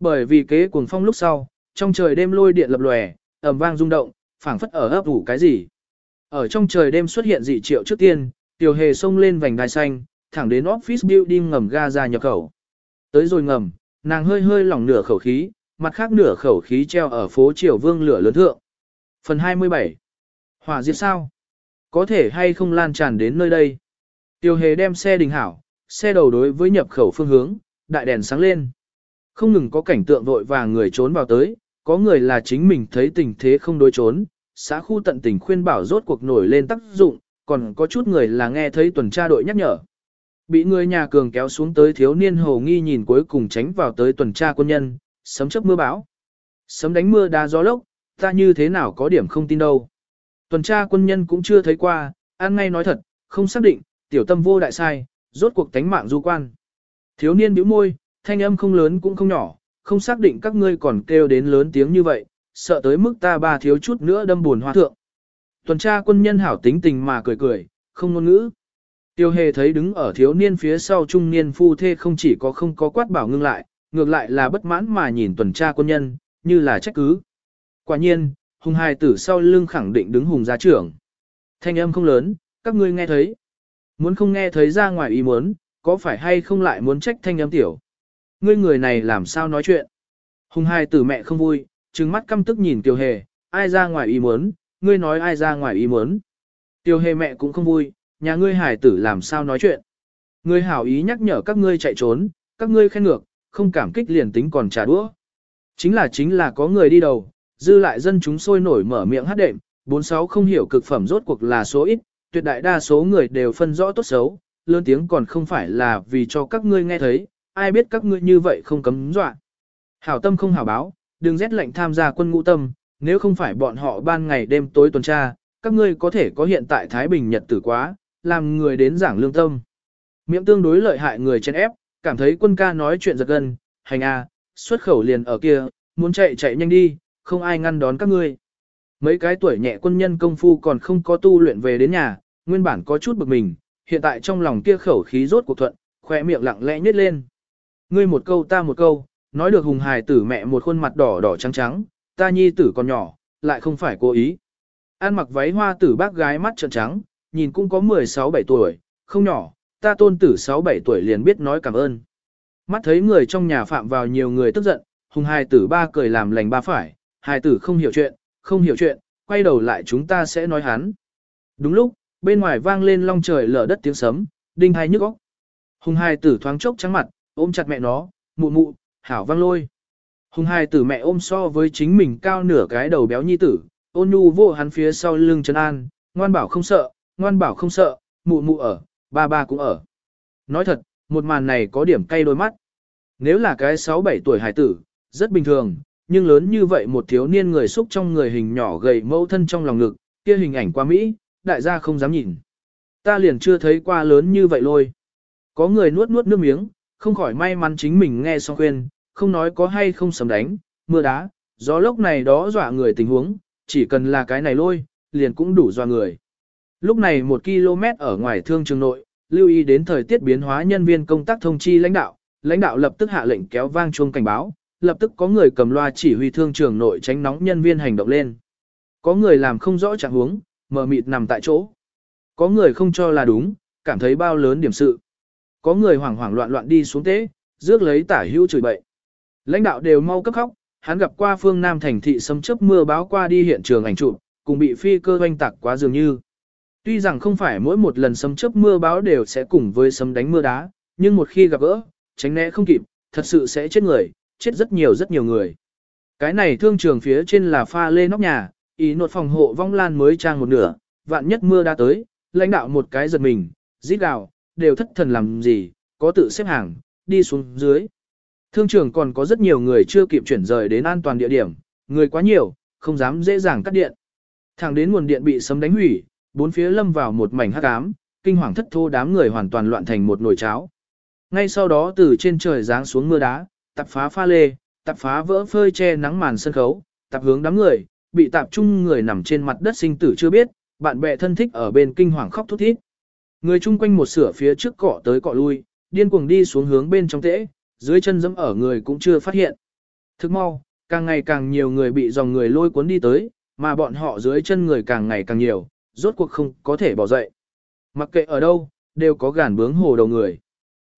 Bởi vì kế cuồng phong lúc sau, trong trời đêm lôi điện lập lòe, ầm vang rung động, phảng phất ở ấp ủ cái gì. Ở trong trời đêm xuất hiện dị triệu trước tiên, tiểu hề xông lên vành đai xanh, thẳng đến office building ngầm ga ra nhập khẩu. Tới rồi ngầm, nàng hơi hơi lỏng nửa khẩu khí, mặt khác nửa khẩu khí treo ở phố Triều Vương lửa lớn thượng. Phần 27 Hỏa diệt sao? Có thể hay không lan tràn đến nơi đây? Tiêu hề đem xe đình hảo, xe đầu đối với nhập khẩu phương hướng, đại đèn sáng lên. Không ngừng có cảnh tượng vội và người trốn vào tới, có người là chính mình thấy tình thế không đối trốn, xã khu tận tình khuyên bảo rốt cuộc nổi lên tác dụng, còn có chút người là nghe thấy tuần tra đội nhắc nhở. Bị người nhà cường kéo xuống tới thiếu niên hồ nghi nhìn cuối cùng tránh vào tới tuần tra quân nhân, sấm chấp mưa bão. Sấm đánh mưa đá gió lốc, ta như thế nào có điểm không tin đâu. Tuần tra quân nhân cũng chưa thấy qua, an ngay nói thật, không xác định, tiểu tâm vô đại sai, rốt cuộc tánh mạng du quan. Thiếu niên bĩu môi, thanh âm không lớn cũng không nhỏ, không xác định các ngươi còn kêu đến lớn tiếng như vậy, sợ tới mức ta ba thiếu chút nữa đâm buồn hoa thượng. Tuần tra quân nhân hảo tính tình mà cười cười, không ngôn ngữ. Tiêu hề thấy đứng ở thiếu niên phía sau trung niên phu thê không chỉ có không có quát bảo ngưng lại, ngược lại là bất mãn mà nhìn tuần tra quân nhân, như là trách cứ. Quả nhiên, hùng hài tử sau lưng khẳng định đứng hùng gia trưởng. Thanh âm không lớn, các ngươi nghe thấy. Muốn không nghe thấy ra ngoài ý muốn, có phải hay không lại muốn trách thanh âm tiểu. Ngươi người này làm sao nói chuyện. Hùng hài tử mẹ không vui, trừng mắt căm tức nhìn Tiêu Hề, ai ra ngoài ý muốn, ngươi nói ai ra ngoài ý muốn. Tiêu Hề mẹ cũng không vui, nhà ngươi hài tử làm sao nói chuyện. Ngươi hảo ý nhắc nhở các ngươi chạy trốn, các ngươi khen ngược, không cảm kích liền tính còn trả đũa. Chính là chính là có người đi đầu, dư lại dân chúng sôi nổi mở miệng hát đệm, bốn sáu không hiểu cực phẩm rốt cuộc là số ít, tuyệt đại đa số người đều phân rõ tốt xấu, lớn tiếng còn không phải là vì cho các ngươi nghe thấy, ai biết các ngươi như vậy không cấm dọa. Hảo tâm không hảo báo, đừng rét lệnh tham gia quân ngũ tâm, nếu không phải bọn họ ban ngày đêm tối tuần tra, các ngươi có thể có hiện tại Thái Bình Nhật tử quá, làm người đến giảng lương tâm. Miệng tương đối lợi hại người chen ép, cảm thấy quân ca nói chuyện giật gân, hành a, xuất khẩu liền ở kia, muốn chạy chạy nhanh đi, không ai ngăn đón các ngươi. Mấy cái tuổi nhẹ quân nhân công phu còn không có tu luyện về đến nhà, nguyên bản có chút bực mình, hiện tại trong lòng kia khẩu khí rốt cuộc thuận, khỏe miệng lặng lẽ nhếch lên. Ngươi một câu ta một câu, nói được hùng hài tử mẹ một khuôn mặt đỏ đỏ trắng trắng, ta nhi tử còn nhỏ, lại không phải cố ý. An mặc váy hoa tử bác gái mắt trợn trắng, nhìn cũng có 16-17 tuổi, không nhỏ, ta tôn tử 6-7 tuổi liền biết nói cảm ơn. Mắt thấy người trong nhà phạm vào nhiều người tức giận, hùng hài tử ba cười làm lành ba phải, hài tử không hiểu chuyện, không hiểu chuyện, quay đầu lại chúng ta sẽ nói hắn. Đúng lúc, bên ngoài vang lên long trời lở đất tiếng sấm, đinh hai nhức óc. Hùng hài tử thoáng chốc trắng mặt, ôm chặt mẹ nó, mụ mụ, hảo vang lôi. Hùng hài tử mẹ ôm so với chính mình cao nửa cái đầu béo nhi tử, ôn nhu vô hắn phía sau lưng chân an, ngoan bảo không sợ, ngoan bảo không sợ, mụ mụ ở, ba ba cũng ở. Nói thật, một màn này có điểm cay đôi mắt. Nếu là cái 6-7 tuổi hài tử, rất bình thường, nhưng lớn như vậy một thiếu niên người xúc trong người hình nhỏ gầy mẫu thân trong lòng ngực, kia hình ảnh qua Mỹ, đại gia không dám nhìn. Ta liền chưa thấy qua lớn như vậy lôi. Có người nuốt nuốt nước miếng, không khỏi may mắn chính mình nghe xong khuyên, không nói có hay không sấm đánh, mưa đá, gió lốc này đó dọa người tình huống, chỉ cần là cái này lôi, liền cũng đủ dọa người. Lúc này một km ở ngoài thương trường nội, lưu ý đến thời tiết biến hóa nhân viên công tác thông chi lãnh đạo, lãnh đạo lập tức hạ lệnh kéo vang chuông cảnh báo, lập tức có người cầm loa chỉ huy thương trường nội tránh nóng nhân viên hành động lên. Có người làm không rõ trạng huống, mờ mịt nằm tại chỗ. Có người không cho là đúng, cảm thấy bao lớn điểm sự. Có người hoảng hoảng loạn loạn đi xuống tế, rước lấy tả hữu chửi bậy. Lãnh đạo đều mau cấp khóc, hắn gặp qua phương Nam thành thị sấm chớp mưa báo qua đi hiện trường ảnh chụp, cùng bị phi cơ hoanh tạc quá dường như. Tuy rằng không phải mỗi một lần sấm chớp mưa báo đều sẽ cùng với sấm đánh mưa đá, nhưng một khi gặp gỡ, tránh né không kịp, thật sự sẽ chết người, chết rất nhiều rất nhiều người. Cái này thương trường phía trên là pha lê nóc nhà, ý nột phòng hộ vong lan mới trang một nửa, vạn nhất mưa đã tới, lãnh đạo một cái giật mình, rít gào, đều thất thần làm gì, có tự xếp hàng, đi xuống dưới. Thương trường còn có rất nhiều người chưa kịp chuyển rời đến an toàn địa điểm, người quá nhiều, không dám dễ dàng cắt điện. Thẳng đến nguồn điện bị sấm đánh hủy, bốn phía lâm vào một mảnh hắc ám, kinh hoàng thất thô đám người hoàn toàn loạn thành một nồi cháo. Ngay sau đó từ trên trời giáng xuống mưa đá, tập phá pha lê, tập phá vỡ phơi che nắng màn sân khấu, tập hướng đám người, bị tạp chung người nằm trên mặt đất sinh tử chưa biết, bạn bè thân thích ở bên kinh hoàng khóc thút thít. Người chung quanh một sửa phía trước cọ tới cọ lui, điên cuồng đi xuống hướng bên trong tễ, dưới chân dẫm ở người cũng chưa phát hiện. Thức mau, càng ngày càng nhiều người bị dòng người lôi cuốn đi tới, mà bọn họ dưới chân người càng ngày càng nhiều, rốt cuộc không có thể bỏ dậy. Mặc kệ ở đâu, đều có gàn bướng hồ đầu người.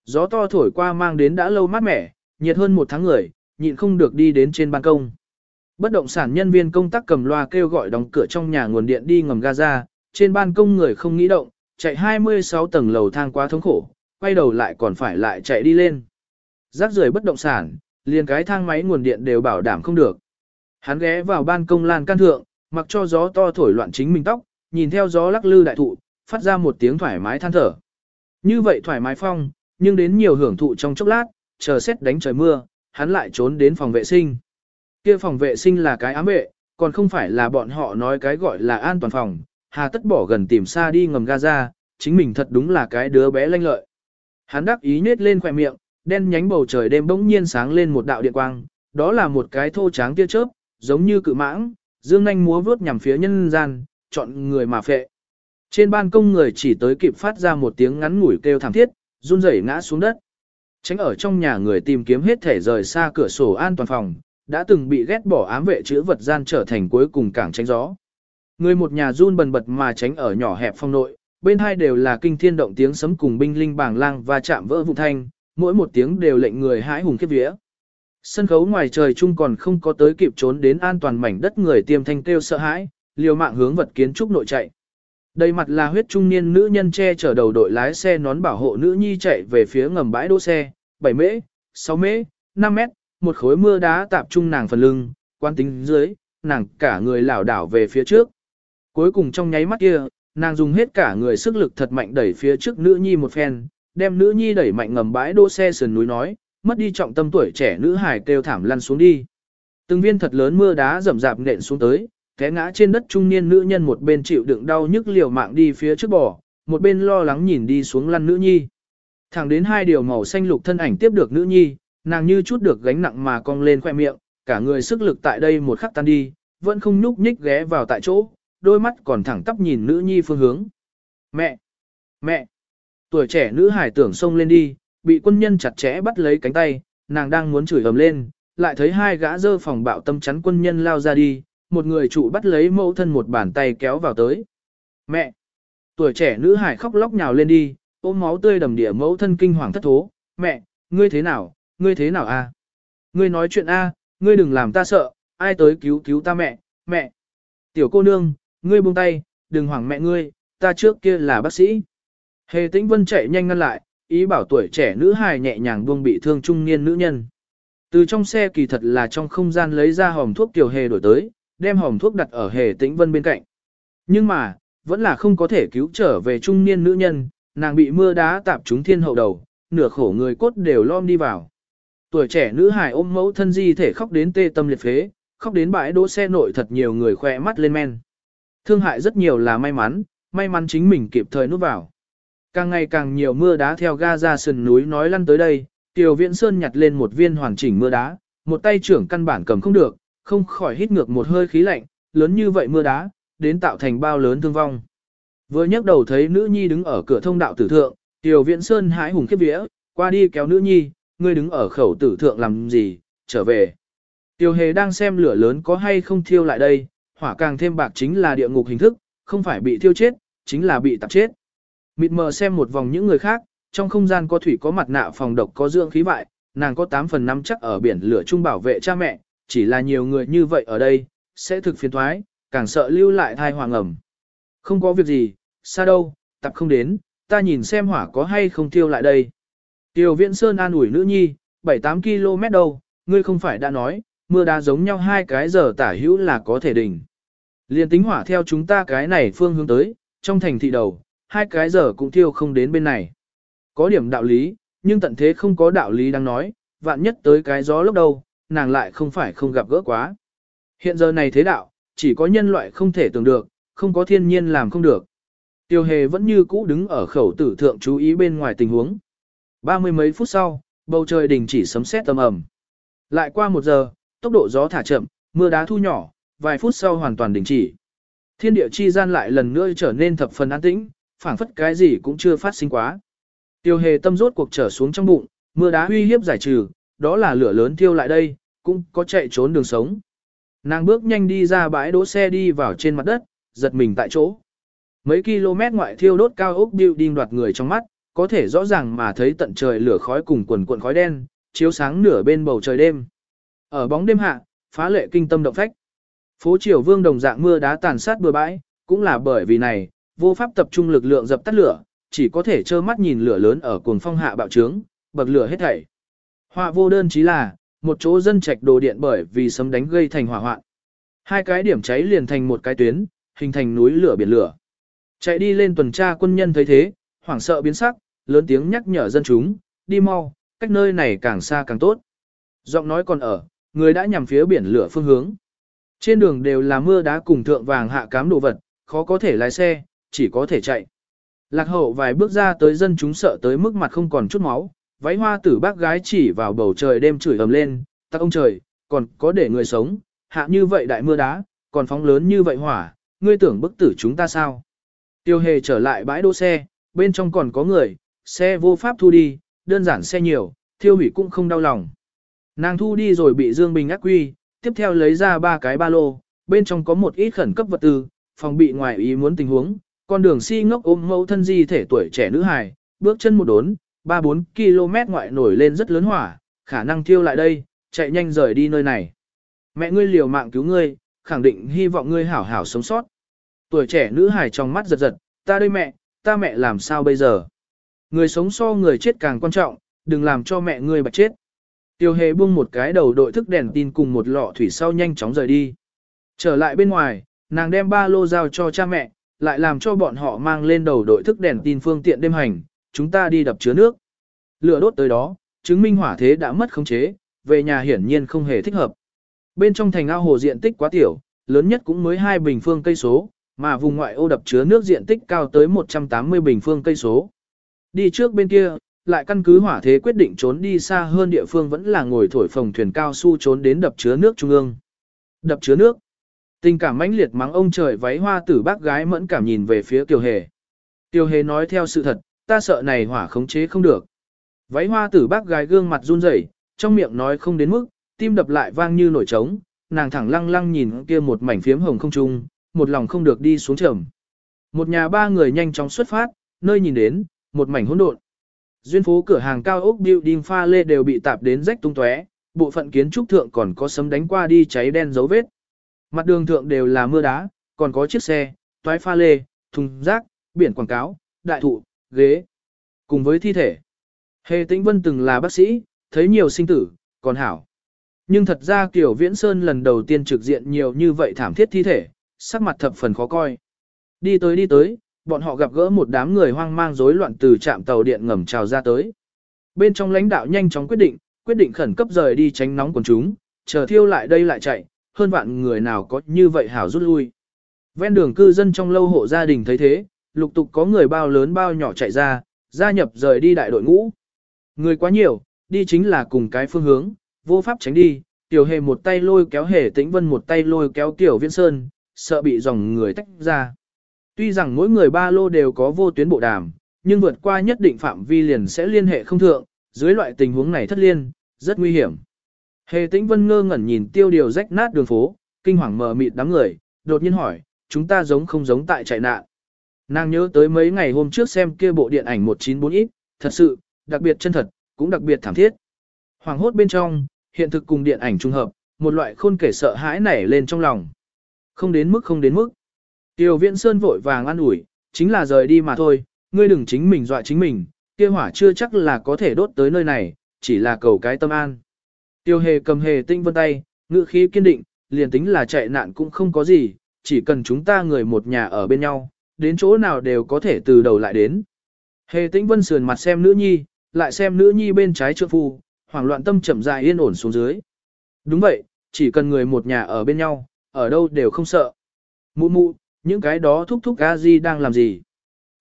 Gió to thổi qua mang đến đã lâu mát mẻ, nhiệt hơn một tháng người, nhịn không được đi đến trên ban công. Bất động sản nhân viên công tác cầm loa kêu gọi đóng cửa trong nhà nguồn điện đi ngầm Gaza, trên ban công người không nghĩ động, chạy 26 tầng lầu thang quá thống khổ, quay đầu lại còn phải lại chạy đi lên. Rác rưởi bất động sản, liền cái thang máy nguồn điện đều bảo đảm không được. Hắn ghé vào ban công lan can thượng, mặc cho gió to thổi loạn chính mình tóc, nhìn theo gió lắc lư đại thụ, phát ra một tiếng thoải mái than thở. Như vậy thoải mái phong, nhưng đến nhiều hưởng thụ trong chốc lát, chờ xét đánh trời mưa, hắn lại trốn đến phòng vệ sinh. Kia phòng vệ sinh là cái ám vệ, còn không phải là bọn họ nói cái gọi là an toàn phòng, hà tất bỏ gần tìm xa đi ngầm Gaza, chính mình thật đúng là cái đứa bé lanh lợi. Hắn đắc ý nết lên khỏe miệng, đen nhánh bầu trời đêm bỗng nhiên sáng lên một đạo điện quang, đó là một cái thô tráng tia chớp, giống như cự mãng, dương nhanh múa vướt nhằm phía nhân gian, chọn người mà phệ. Trên ban công người chỉ tới kịp phát ra một tiếng ngắn ngủi kêu thảm thiết, run rẩy ngã xuống đất. Tránh ở trong nhà người tìm kiếm hết thể rời xa cửa sổ an toàn phòng, đã từng bị ghét bỏ ám vệ chữ vật gian trở thành cuối cùng cảng tránh gió. Người một nhà run bần bật mà tránh ở nhỏ hẹp phong nội, bên hai đều là kinh thiên động tiếng sấm cùng binh linh bàng lang và chạm vỡ vụ thanh, mỗi một tiếng đều lệnh người hãi hùng khiếp vía. Sân khấu ngoài trời chung còn không có tới kịp trốn đến an toàn mảnh đất người tiêm thanh kêu sợ hãi, liều mạng hướng vật kiến trúc nội chạy. Đầy mặt là huyết trung niên nữ nhân che chở đầu đội lái xe nón bảo hộ nữ nhi chạy về phía ngầm bãi đỗ xe, 7 mễ, 6 mễ, 5 mét, một khối mưa đá tạp trung nàng phần lưng, quan tính dưới, nàng cả người lảo đảo về phía trước. Cuối cùng trong nháy mắt kia, nàng dùng hết cả người sức lực thật mạnh đẩy phía trước nữ nhi một phen, đem nữ nhi đẩy mạnh ngầm bãi đỗ xe sườn núi nói, mất đi trọng tâm tuổi trẻ nữ hải kêu thảm lăn xuống đi. Từng viên thật lớn mưa đá rầm rạp nện xuống tới, té ngã trên đất trung niên nữ nhân một bên chịu đựng đau nhức liều mạng đi phía trước bò, một bên lo lắng nhìn đi xuống lăn nữ nhi. Thẳng đến hai điều màu xanh lục thân ảnh tiếp được nữ nhi, nàng như chút được gánh nặng mà cong lên khoe miệng, cả người sức lực tại đây một khắc tan đi, vẫn không nhúc nhích ghé vào tại chỗ, đôi mắt còn thẳng tắp nhìn nữ nhi phương hướng. Mẹ! Mẹ! Tuổi trẻ nữ hải tưởng xông lên đi, bị quân nhân chặt chẽ bắt lấy cánh tay, nàng đang muốn chửi ầm lên, lại thấy hai gã dơ phòng bạo tâm chắn quân nhân lao ra đi, một người trụ bắt lấy mẫu thân một bàn tay kéo vào tới. Mẹ! Tuổi trẻ nữ hải khóc lóc nhào lên đi, ôm máu tươi đầm địa mẫu thân kinh hoàng thất thố. Mẹ, ngươi thế nào, ngươi thế nào a? Ngươi nói chuyện a, ngươi đừng làm ta sợ, ai tới cứu cứu ta mẹ, mẹ. Tiểu cô nương, ngươi buông tay, đừng hoảng mẹ ngươi, ta trước kia là bác sĩ. Hề tĩnh vân chạy nhanh ngăn lại, ý bảo tuổi trẻ nữ hài nhẹ nhàng buông bị thương trung niên nữ nhân. Từ trong xe kỳ thật là trong không gian lấy ra hòm thuốc tiểu hề đổi tới, đem hòm thuốc đặt ở hề tĩnh vân bên cạnh. Nhưng mà, vẫn là không có thể cứu trở về trung niên nữ nhân, nàng bị mưa đá tạp trúng thiên hậu đầu, nửa khổ người cốt đều lom đi vào. Tuổi trẻ nữ hài ôm mẫu thân di thể khóc đến tê tâm liệt phế, khóc đến bãi đỗ xe nội thật nhiều người khoe mắt lên men. Thương hại rất nhiều là may mắn, may mắn chính mình kịp thời nút vào. Càng ngày càng nhiều mưa đá theo ga ra sườn núi nói lăn tới đây, Tiểu Viễn Sơn nhặt lên một viên hoàn chỉnh mưa đá, một tay trưởng căn bản cầm không được, không khỏi hít ngược một hơi khí lạnh, lớn như vậy mưa đá, đến tạo thành bao lớn thương vong. Vừa nhấc đầu thấy nữ nhi đứng ở cửa thông đạo tử thượng, Tiểu Viễn Sơn hái hùng khiếp vía, qua đi kéo nữ nhi, ngươi đứng ở khẩu tử thượng làm gì, trở về. Tiểu Hề đang xem lửa lớn có hay không thiêu lại đây, hỏa càng thêm bạc chính là địa ngục hình thức, không phải bị thiêu chết, chính là bị tạp chết. Mịt mờ xem một vòng những người khác, trong không gian có thủy có mặt nạ phòng độc có dưỡng khí bại, nàng có 8 phần 5 chắc ở biển lửa chung bảo vệ cha mẹ, chỉ là nhiều người như vậy ở đây, sẽ thực phiền thoái, càng sợ lưu lại thai hoàng ẩm. Không có việc gì, xa đâu, tập không đến, ta nhìn xem hỏa có hay không tiêu lại đây. Tiêu Viễn Sơn an ủi nữ nhi, 7-8 km đâu, ngươi không phải đã nói, mưa đá giống nhau hai cái giờ tả hữu là có thể đỉnh. Liên tính hỏa theo chúng ta cái này phương hướng tới, trong thành thị đầu, hai cái giờ cũng tiêu không đến bên này. Có điểm đạo lý, nhưng tận thế không có đạo lý đang nói, vạn nhất tới cái gió lúc đâu, nàng lại không phải không gặp gỡ quá. Hiện giờ này thế đạo, chỉ có nhân loại không thể tưởng được, không có thiên nhiên làm không được. Tiêu hề vẫn như cũ đứng ở khẩu tử thượng chú ý bên ngoài tình huống. Ba mươi mấy phút sau, bầu trời đình chỉ sấm sét tầm ầm. Lại qua một giờ, tốc độ gió thả chậm, mưa đá thu nhỏ, vài phút sau hoàn toàn đình chỉ. Thiên địa chi gian lại lần nữa trở nên thập phần an tĩnh, phảng phất cái gì cũng chưa phát sinh quá. Tiêu hề tâm rốt cuộc trở xuống trong bụng, mưa đá uy hiếp giải trừ, đó là lửa lớn tiêu lại đây, cũng có chạy trốn đường sống. Nàng bước nhanh đi ra bãi đỗ xe đi vào trên mặt đất, giật mình tại chỗ. Mấy km ngoại thiêu đốt cao ốc building đoạt người trong mắt, có thể rõ ràng mà thấy tận trời lửa khói cùng quần cuộn khói đen, chiếu sáng nửa bên bầu trời đêm. Ở bóng đêm hạ, phá lệ kinh tâm động phách. Phố Triều Vương đồng dạng mưa đá tàn sát bừa bãi, cũng là bởi vì này, vô pháp tập trung lực lượng dập tắt lửa, chỉ có thể trơ mắt nhìn lửa lớn ở cuồng phong hạ bạo trướng, bậc lửa hết thảy. Họa vô đơn chí là, một chỗ dân trạch đồ điện bởi vì sấm đánh gây thành hỏa hoạn. Hai cái điểm cháy liền thành một cái tuyến, hình thành núi lửa biển lửa. Chạy đi lên tuần tra quân nhân thấy thế, hoảng sợ biến sắc, lớn tiếng nhắc nhở dân chúng, đi mau, cách nơi này càng xa càng tốt. Giọng nói còn ở, người đã nhằm phía biển lửa phương hướng. Trên đường đều là mưa đá cùng thượng vàng hạ cám đồ vật, khó có thể lái xe, chỉ có thể chạy. Lạc hậu vài bước ra tới dân chúng sợ tới mức mặt không còn chút máu, váy hoa tử bác gái chỉ vào bầu trời đêm chửi ầm lên, ta ông trời, còn có để người sống, hạ như vậy đại mưa đá, còn phóng lớn như vậy hỏa, ngươi tưởng bức tử chúng ta sao? Tiêu hề trở lại bãi đỗ xe, bên trong còn có người, xe vô pháp thu đi, đơn giản xe nhiều, thiêu hủy cũng không đau lòng. Nàng thu đi rồi bị Dương Bình ác quy, tiếp theo lấy ra ba cái ba lô, bên trong có một ít khẩn cấp vật tư, phòng bị ngoài ý muốn tình huống, con đường si ngốc ôm mẫu thân di thể tuổi trẻ nữ hài, bước chân một đốn, 3-4 km ngoại nổi lên rất lớn hỏa, khả năng thiêu lại đây, chạy nhanh rời đi nơi này. Mẹ ngươi liều mạng cứu ngươi, khẳng định hy vọng ngươi hảo hảo sống sót. Tuổi trẻ nữ hài trong mắt giật giật, ta đây mẹ, ta mẹ làm sao bây giờ? Người sống so người chết càng quan trọng, đừng làm cho mẹ ngươi bạch chết. Tiêu hề buông một cái đầu đội thức đèn tin cùng một lọ thủy sau nhanh chóng rời đi. Trở lại bên ngoài, nàng đem ba lô giao cho cha mẹ, lại làm cho bọn họ mang lên đầu đội thức đèn tin phương tiện đêm hành, chúng ta đi đập chứa nước. Lửa đốt tới đó, chứng minh hỏa thế đã mất khống chế, về nhà hiển nhiên không hề thích hợp. Bên trong thành ao hồ diện tích quá tiểu, lớn nhất cũng mới hai bình phương cây số, mà vùng ngoại ô đập chứa nước diện tích cao tới 180 bình phương cây số. Đi trước bên kia, lại căn cứ hỏa thế quyết định trốn đi xa hơn địa phương vẫn là ngồi thổi phồng thuyền cao su trốn đến đập chứa nước trung ương. Đập chứa nước. Tình cảm mãnh liệt mắng ông trời váy hoa tử bác gái mẫn cảm nhìn về phía Kiều Hề. Kiều Hề nói theo sự thật, ta sợ này hỏa khống chế không được. Váy hoa tử bác gái gương mặt run rẩy, trong miệng nói không đến mức, tim đập lại vang như nổi trống, nàng thẳng lăng lăng nhìn kia một mảnh phiếm hồng không trung, một lòng không được đi xuống trầm. Một nhà ba người nhanh chóng xuất phát, nơi nhìn đến, một mảnh hỗn độn. Duyên phố cửa hàng cao ốc building pha lê đều bị tạp đến rách tung tóe, bộ phận kiến trúc thượng còn có sấm đánh qua đi cháy đen dấu vết. Mặt đường thượng đều là mưa đá, còn có chiếc xe, toái pha lê, thùng rác, biển quảng cáo, đại thụ, ghế, cùng với thi thể. Hề Tĩnh Vân từng là bác sĩ, thấy nhiều sinh tử, còn hảo. Nhưng thật ra Kiều Viễn Sơn lần đầu tiên trực diện nhiều như vậy thảm thiết thi thể, sắc mặt thập phần khó coi. Đi tới đi tới, bọn họ gặp gỡ một đám người hoang mang rối loạn từ trạm tàu điện ngầm trào ra tới. Bên trong lãnh đạo nhanh chóng quyết định, quyết định khẩn cấp rời đi tránh nóng quần chúng, chờ thiêu lại đây lại chạy, hơn vạn người nào có như vậy hảo rút lui. Ven đường cư dân trong lâu hộ gia đình thấy thế, lục tục có người bao lớn bao nhỏ chạy ra, gia nhập rời đi đại đội ngũ. Người quá nhiều, đi chính là cùng cái phương hướng, vô pháp tránh đi, tiểu hề một tay lôi kéo hề tĩnh vân một tay lôi kéo tiểu viễn sơn, sợ bị dòng người tách ra. Tuy rằng mỗi người ba lô đều có vô tuyến bộ đàm, nhưng vượt qua nhất định phạm vi liền sẽ liên hệ không thượng, dưới loại tình huống này thất liên, rất nguy hiểm. Hề tĩnh vân ngơ ngẩn nhìn tiêu điều rách nát đường phố, kinh hoàng mờ mịt đám người, đột nhiên hỏi, chúng ta giống không giống tại chạy nạn. Nàng nhớ tới mấy ngày hôm trước xem kia bộ điện ảnh 194 ít, thật sự, đặc biệt chân thật, cũng đặc biệt thảm thiết. Hoàng hốt bên trong, hiện thực cùng điện ảnh trung hợp, một loại khôn kể sợ hãi nảy lên trong lòng. Không đến mức không đến mức. Tiêu Viễn Sơn vội vàng ăn ủi, chính là rời đi mà thôi, ngươi đừng chính mình dọa chính mình, kia hỏa chưa chắc là có thể đốt tới nơi này, chỉ là cầu cái tâm an. Tiêu hề cầm hề tinh vân tay, ngữ khí kiên định, liền tính là chạy nạn cũng không có gì, chỉ cần chúng ta người một nhà ở bên nhau, đến chỗ nào đều có thể từ đầu lại đến. Hề tĩnh vân sườn mặt xem nữ nhi, lại xem nữ nhi bên trái trượng phu, hoảng loạn tâm chậm dài yên ổn xuống dưới. Đúng vậy, chỉ cần người một nhà ở bên nhau, ở đâu đều không sợ. Mụ mụ, những cái đó thúc thúc a di đang làm gì?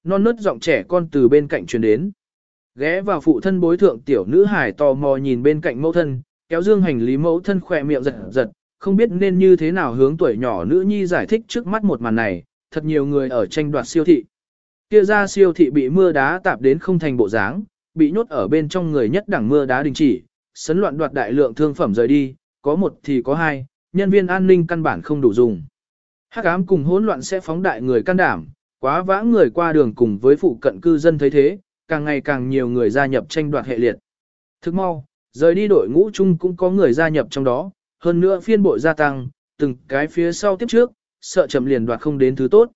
Non nớt giọng trẻ con từ bên cạnh truyền đến. Ghé vào phụ thân bối thượng tiểu nữ hải tò mò nhìn bên cạnh mẫu thân, kéo dương hành lý mẫu thân khỏe miệng giật giật, không biết nên như thế nào hướng tuổi nhỏ nữ nhi giải thích trước mắt một màn này, thật nhiều người ở tranh đoạt siêu thị. Kia ra siêu thị bị mưa đá tạp đến không thành bộ dáng, bị nhốt ở bên trong người nhất đẳng mưa đá đình chỉ, sấn loạn đoạt đại lượng thương phẩm rời đi, có một thì có hai, nhân viên an ninh căn bản không đủ dùng. Hắc ám cùng hỗn loạn sẽ phóng đại người can đảm, quá vã người qua đường cùng với phụ cận cư dân thấy thế, càng ngày càng nhiều người gia nhập tranh đoạt hệ liệt. Thức mau, rời đi đội ngũ chung cũng có người gia nhập trong đó, hơn nữa phiên bội gia tăng, từng cái phía sau tiếp trước, sợ chậm liền đoạt không đến thứ tốt.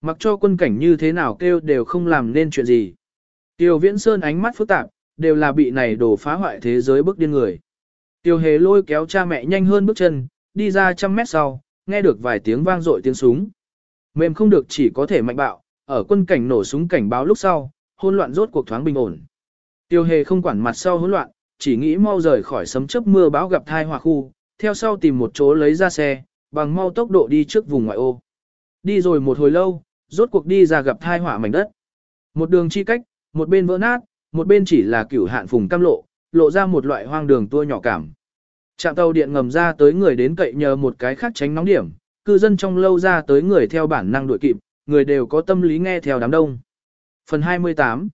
Mặc cho quân cảnh như thế nào kêu đều không làm nên chuyện gì. Tiêu Viễn Sơn ánh mắt phức tạp, đều là bị này đổ phá hoại thế giới bước điên người. Tiêu Hề lôi kéo cha mẹ nhanh hơn bước chân, đi ra trăm mét sau, nghe được vài tiếng vang dội tiếng súng. Mềm không được chỉ có thể mạnh bạo, ở quân cảnh nổ súng cảnh báo lúc sau, hỗn loạn rốt cuộc thoáng bình ổn. Tiêu Hề không quản mặt sau hỗn loạn, chỉ nghĩ mau rời khỏi sấm chớp mưa bão gặp thai hỏa khu, theo sau tìm một chỗ lấy ra xe, bằng mau tốc độ đi trước vùng ngoại ô. Đi rồi một hồi lâu, rốt cuộc đi ra gặp thai hỏa mảnh đất. Một đường chi cách, một bên vỡ nát, một bên chỉ là cửu hạn phùng cam lộ, lộ ra một loại hoang đường tua nhỏ cảm. Trạm tàu điện ngầm ra tới người đến cậy nhờ một cái khác tránh nóng điểm, cư dân trong lâu ra tới người theo bản năng đuổi kịp, người đều có tâm lý nghe theo đám đông. Phần 28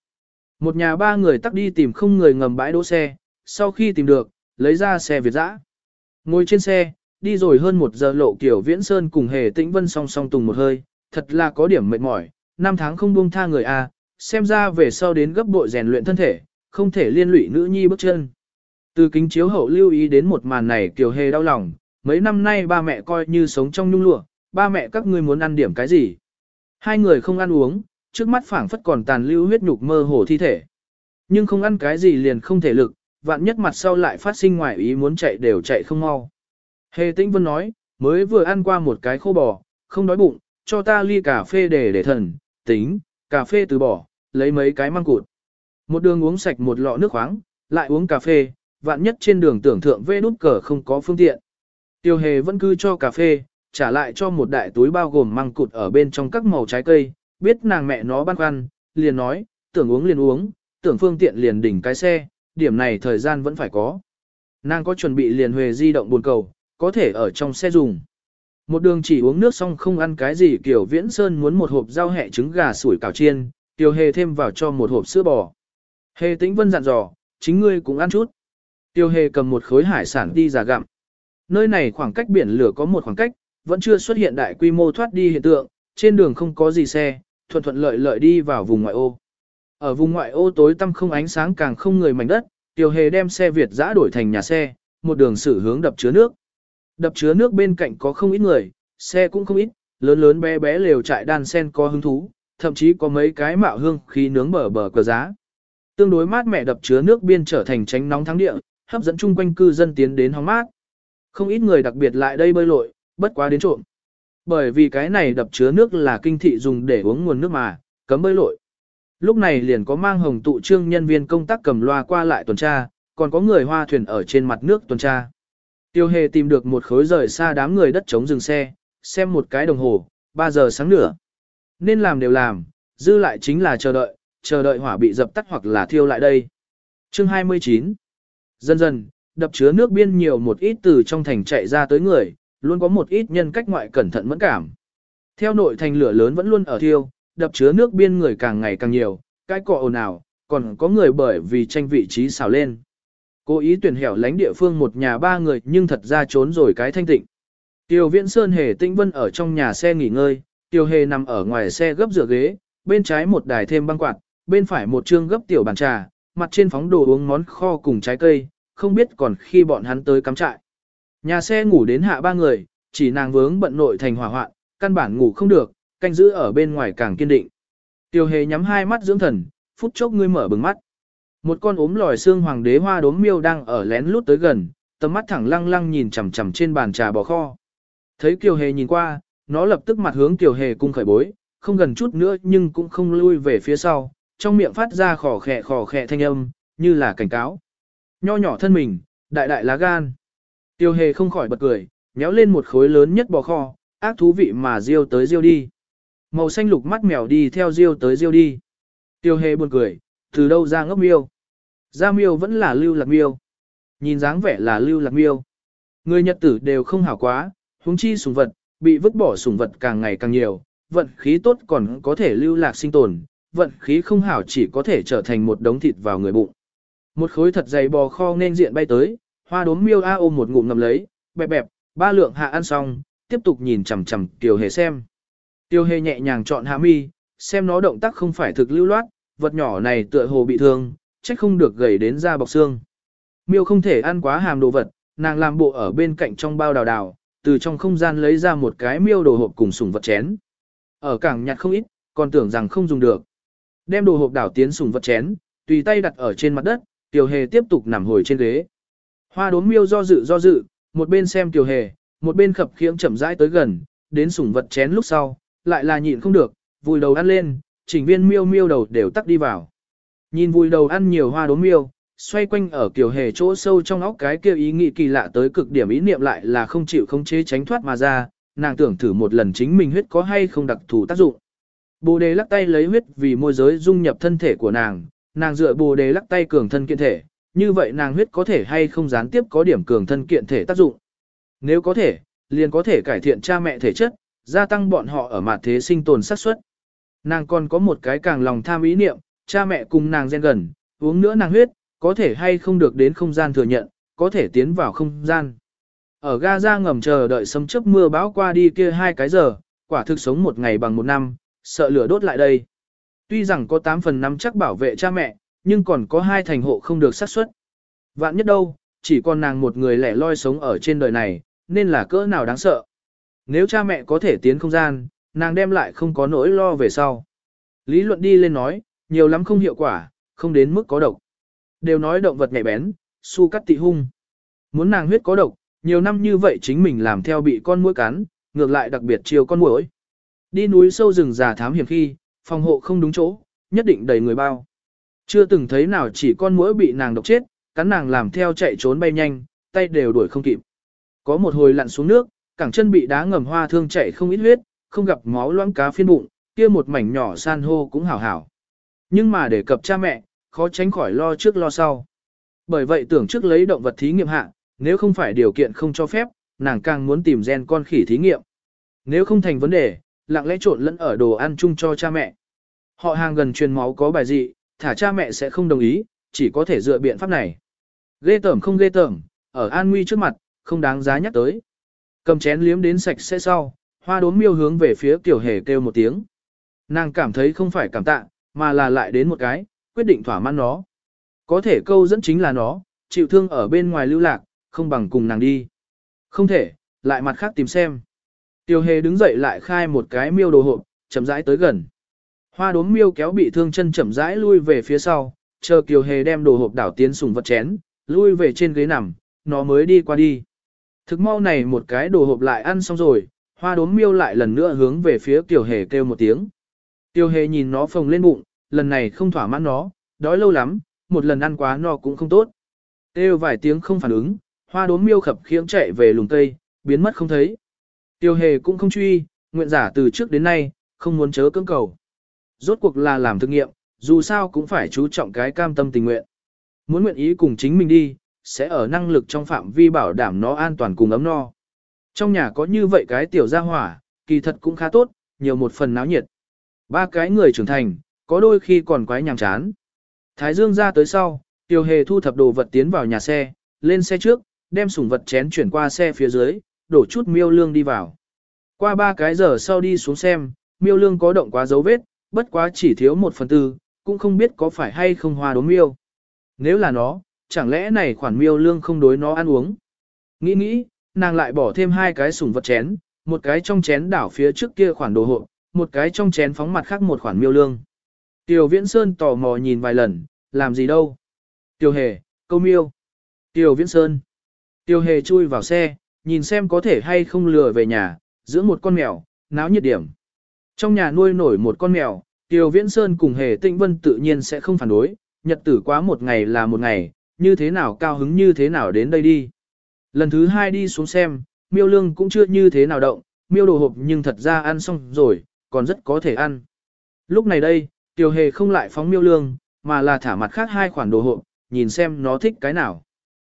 Một nhà ba người tắt đi tìm không người ngầm bãi đỗ xe, sau khi tìm được, lấy ra xe Việt dã. Ngồi trên xe, đi rồi hơn một giờ lộ kiểu viễn sơn cùng hề tĩnh vân song song tùng một hơi, thật là có điểm mệt mỏi, năm tháng không buông tha người a, xem ra về sau đến gấp bội rèn luyện thân thể, không thể liên lụy nữ nhi bước chân. Từ kính chiếu hậu lưu ý đến một màn này kiểu hề đau lòng, mấy năm nay ba mẹ coi như sống trong nhung lụa, ba mẹ các ngươi muốn ăn điểm cái gì. Hai người không ăn uống, trước mắt phảng phất còn tàn lưu huyết nhục mơ hồ thi thể. Nhưng không ăn cái gì liền không thể lực, vạn nhất mặt sau lại phát sinh ngoài ý muốn chạy đều chạy không mau. Hề tĩnh vân nói, mới vừa ăn qua một cái khô bò, không đói bụng, cho ta ly cà phê để để thần, tính, cà phê từ bỏ, lấy mấy cái măng cụt. Một đường uống sạch một lọ nước khoáng, lại uống cà phê, vạn nhất trên đường tưởng thượng vê nút cờ không có phương tiện. Tiêu hề vẫn cứ cho cà phê, trả lại cho một đại túi bao gồm măng cụt ở bên trong các màu trái cây, biết nàng mẹ nó băn khoăn, liền nói, tưởng uống liền uống, tưởng phương tiện liền đỉnh cái xe, điểm này thời gian vẫn phải có. Nàng có chuẩn bị liền huề di động buồn cầu, có thể ở trong xe dùng. Một đường chỉ uống nước xong không ăn cái gì kiểu viễn sơn muốn một hộp rau hẹ trứng gà sủi cảo chiên, tiêu hề thêm vào cho một hộp sữa bò. Hề tĩnh vân dặn dò, chính ngươi cũng ăn chút. Tiêu hề cầm một khối hải sản đi giả gặm. Nơi này khoảng cách biển lửa có một khoảng cách, vẫn chưa xuất hiện đại quy mô thoát đi hiện tượng, trên đường không có gì xe, thuận thuận lợi lợi đi vào vùng ngoại ô. Ở vùng ngoại ô tối tăm không ánh sáng càng không người mảnh đất, Tiêu Hề đem xe Việt giã đổi thành nhà xe, một đường xử hướng đập chứa nước. Đập chứa nước bên cạnh có không ít người, xe cũng không ít, lớn lớn bé bé lều trại đan sen có hứng thú, thậm chí có mấy cái mạo hương khí nướng bờ bờ cờ giá. Tương đối mát mẻ đập chứa nước biên trở thành tránh nóng thắng địa, hấp dẫn chung quanh cư dân tiến đến hóng mát. Không ít người đặc biệt lại đây bơi lội, bất quá đến trộm. Bởi vì cái này đập chứa nước là kinh thị dùng để uống nguồn nước mà, cấm bơi lội. Lúc này liền có mang hồng tụ trương nhân viên công tác cầm loa qua lại tuần tra, còn có người hoa thuyền ở trên mặt nước tuần tra. Tiêu hề tìm được một khối rời xa đám người đất chống dừng xe, xem một cái đồng hồ, 3 giờ sáng nửa. Nên làm đều làm, dư lại chính là chờ đợi, chờ đợi hỏa bị dập tắt hoặc là thiêu lại đây. Chương 29 Dần dần, đập chứa nước biên nhiều một ít từ trong thành chạy ra tới người, luôn có một ít nhân cách ngoại cẩn thận mẫn cảm. Theo nội thành lửa lớn vẫn luôn ở thiêu, đập chứa nước biên người càng ngày càng nhiều, cái cọ ồn ào, còn có người bởi vì tranh vị trí xào lên. Cố ý tuyển hẻo lánh địa phương một nhà ba người nhưng thật ra trốn rồi cái thanh tịnh. Tiêu Viễn Sơn hề tĩnh vân ở trong nhà xe nghỉ ngơi, Tiêu hề nằm ở ngoài xe gấp rửa ghế, bên trái một đài thêm băng quạt, bên phải một chương gấp tiểu bàn trà, mặt trên phóng đồ uống món kho cùng trái cây, không biết còn khi bọn hắn tới cắm trại. Nhà xe ngủ đến hạ ba người, chỉ nàng vướng bận nội thành hỏa hoạn, căn bản ngủ không được, canh giữ ở bên ngoài càng kiên định. Tiêu hề nhắm hai mắt dưỡng thần, phút chốc ngươi mở bừng mắt. Một con ốm lòi xương hoàng đế hoa đốm miêu đang ở lén lút tới gần, tầm mắt thẳng lăng lăng nhìn chằm chằm trên bàn trà bò kho. Thấy Kiều Hề nhìn qua, nó lập tức mặt hướng Kiều Hề cung khởi bối, không gần chút nữa nhưng cũng không lui về phía sau, trong miệng phát ra khò khẹ khò khẹ thanh âm, như là cảnh cáo. Nho nhỏ thân mình, đại đại lá gan. Tiêu hề không khỏi bật cười, nhéo lên một khối lớn nhất bò kho, ác thú vị mà riêu tới riêu đi. Màu xanh lục mắt mèo đi theo riêu tới riêu đi. Tiêu hề buồn cười, từ đâu ra ngốc miêu. Ra miêu vẫn là lưu lạc miêu. Nhìn dáng vẻ là lưu lạc miêu. Người nhật tử đều không hảo quá, huống chi sủng vật, bị vứt bỏ sủng vật càng ngày càng nhiều, vận khí tốt còn có thể lưu lạc sinh tồn, vận khí không hảo chỉ có thể trở thành một đống thịt vào người bụng. Một khối thật dày bò kho nên diện bay tới, hoa đốm miêu a ôm một ngụm ngầm lấy, bẹp bẹp, ba lượng hạ ăn xong, tiếp tục nhìn chằm chằm tiểu hề xem. Tiêu hề nhẹ nhàng chọn hạ mi, xem nó động tác không phải thực lưu loát, vật nhỏ này tựa hồ bị thương, trách không được gầy đến da bọc xương. Miêu không thể ăn quá hàm đồ vật, nàng làm bộ ở bên cạnh trong bao đào đào, từ trong không gian lấy ra một cái miêu đồ hộp cùng sùng vật chén. Ở cảng nhặt không ít, còn tưởng rằng không dùng được. Đem đồ hộp đảo tiến sùng vật chén, tùy tay đặt ở trên mặt đất, tiểu hề tiếp tục nằm hồi trên ghế. Hoa đốm miêu do dự do dự, một bên xem tiểu hề, một bên khập khiễng chậm rãi tới gần, đến sùng vật chén lúc sau, lại là nhịn không được, vùi đầu ăn lên, chỉnh viên miêu miêu đầu đều tắt đi vào. Nhìn vui đầu ăn nhiều hoa đốm miêu, xoay quanh ở kiểu hề chỗ sâu trong óc cái kia ý nghĩ kỳ lạ tới cực điểm ý niệm lại là không chịu không chế tránh thoát mà ra, nàng tưởng thử một lần chính mình huyết có hay không đặc thù tác dụng. Bồ đề lắc tay lấy huyết vì môi giới dung nhập thân thể của nàng, nàng dựa bồ đề lắc tay cường thân kiện thể, như vậy nàng huyết có thể hay không gián tiếp có điểm cường thân kiện thể tác dụng. Nếu có thể, liền có thể cải thiện cha mẹ thể chất, gia tăng bọn họ ở mặt thế sinh tồn xác suất. Nàng còn có một cái càng lòng tham ý niệm, cha mẹ cùng nàng gen gần, uống nữa nàng huyết, có thể hay không được đến không gian thừa nhận, có thể tiến vào không gian. Ở Gaza ngầm chờ đợi sấm chớp mưa bão qua đi kia hai cái giờ, quả thực sống một ngày bằng một năm, sợ lửa đốt lại đây. Tuy rằng có 8 phần năm chắc bảo vệ cha mẹ, nhưng còn có hai thành hộ không được sát suất. Vạn nhất đâu, chỉ còn nàng một người lẻ loi sống ở trên đời này, nên là cỡ nào đáng sợ. Nếu cha mẹ có thể tiến không gian, nàng đem lại không có nỗi lo về sau. Lý luận đi lên nói, nhiều lắm không hiệu quả, không đến mức có độc. Đều nói động vật nhạy bén, su cắt tị hung. Muốn nàng huyết có độc, nhiều năm như vậy chính mình làm theo bị con muỗi cắn, ngược lại đặc biệt chiều con muỗi. Đi núi sâu rừng già thám hiểm khi, phòng hộ không đúng chỗ, nhất định đầy người bao. Chưa từng thấy nào chỉ con muỗi bị nàng độc chết, cắn nàng làm theo chạy trốn bay nhanh, tay đều đuổi không kịp. Có một hồi lặn xuống nước, cẳng chân bị đá ngầm hoa thương chảy không ít huyết, không gặp máu loãng cá phiên bụng, kia một mảnh nhỏ san hô cũng hảo hảo. Nhưng mà để cập cha mẹ, khó tránh khỏi lo trước lo sau. Bởi vậy tưởng trước lấy động vật thí nghiệm hạ, nếu không phải điều kiện không cho phép, nàng càng muốn tìm gen con khỉ thí nghiệm. Nếu không thành vấn đề, lặng lẽ trộn lẫn ở đồ ăn chung cho cha mẹ. Họ hàng gần truyền máu có bài dị, thả cha mẹ sẽ không đồng ý, chỉ có thể dựa biện pháp này. Ghê tởm không ghê tởm, ở an nguy trước mặt, không đáng giá nhắc tới. Cầm chén liếm đến sạch sẽ sau, hoa đốm miêu hướng về phía tiểu hề kêu một tiếng. Nàng cảm thấy không phải cảm tạ, mà là lại đến một cái, quyết định thỏa mãn nó. Có thể câu dẫn chính là nó, chịu thương ở bên ngoài lưu lạc, không bằng cùng nàng đi. Không thể, lại mặt khác tìm xem. Tiểu hề đứng dậy lại khai một cái miêu đồ hộp, chậm rãi tới gần. Hoa đốm miêu kéo bị thương chân chậm rãi lui về phía sau, chờ Kiều Hề đem đồ hộp đảo tiến sùng vật chén, lui về trên ghế nằm, nó mới đi qua đi. Thực mau này một cái đồ hộp lại ăn xong rồi, hoa đốm miêu lại lần nữa hướng về phía Tiểu Hề kêu một tiếng. Tiểu Hề nhìn nó phồng lên bụng, lần này không thỏa mãn nó, đói lâu lắm, một lần ăn quá no cũng không tốt. Kêu vài tiếng không phản ứng, hoa đốm miêu khập khiễng chạy về lùng tây, biến mất không thấy. Tiểu hề cũng không truy, nguyện giả từ trước đến nay, không muốn chớ cưỡng cầu. Rốt cuộc là làm thực nghiệm, dù sao cũng phải chú trọng cái cam tâm tình nguyện. Muốn nguyện ý cùng chính mình đi, sẽ ở năng lực trong phạm vi bảo đảm nó an toàn cùng ấm no. Trong nhà có như vậy cái tiểu gia hỏa, kỳ thật cũng khá tốt, nhiều một phần náo nhiệt. Ba cái người trưởng thành, có đôi khi còn quái nhàm chán. Thái Dương ra tới sau, Tiêu Hề thu thập đồ vật tiến vào nhà xe, lên xe trước, đem sủng vật chén chuyển qua xe phía dưới, đổ chút miêu lương đi vào. Qua ba cái giờ sau đi xuống xem, miêu lương có động quá dấu vết, bất quá chỉ thiếu một phần tư, cũng không biết có phải hay không hoa đốm miêu. Nếu là nó, chẳng lẽ này khoản miêu lương không đối nó ăn uống. Nghĩ nghĩ, nàng lại bỏ thêm hai cái sủng vật chén, một cái trong chén đảo phía trước kia khoản đồ hộp, một cái trong chén phóng mặt khác một khoản miêu lương. Tiểu Viễn Sơn tò mò nhìn vài lần, làm gì đâu. Tiểu Hề, câu miêu. Tiểu Viễn Sơn. Tiểu Hề chui vào xe, nhìn xem có thể hay không lừa về nhà, giữa một con mèo, náo nhiệt điểm. Trong nhà nuôi nổi một con mèo, Tiêu Viễn Sơn cùng Hề Tĩnh Vân tự nhiên sẽ không phản đối, nhật tử quá một ngày là một ngày, như thế nào cao hứng như thế nào đến đây đi. Lần thứ hai đi xuống xem, miêu lương cũng chưa như thế nào động, miêu đồ hộp nhưng thật ra ăn xong rồi, còn rất có thể ăn. Lúc này đây, tiểu Hề không lại phóng miêu lương, mà là thả mặt khác hai khoản đồ hộp, nhìn xem nó thích cái nào.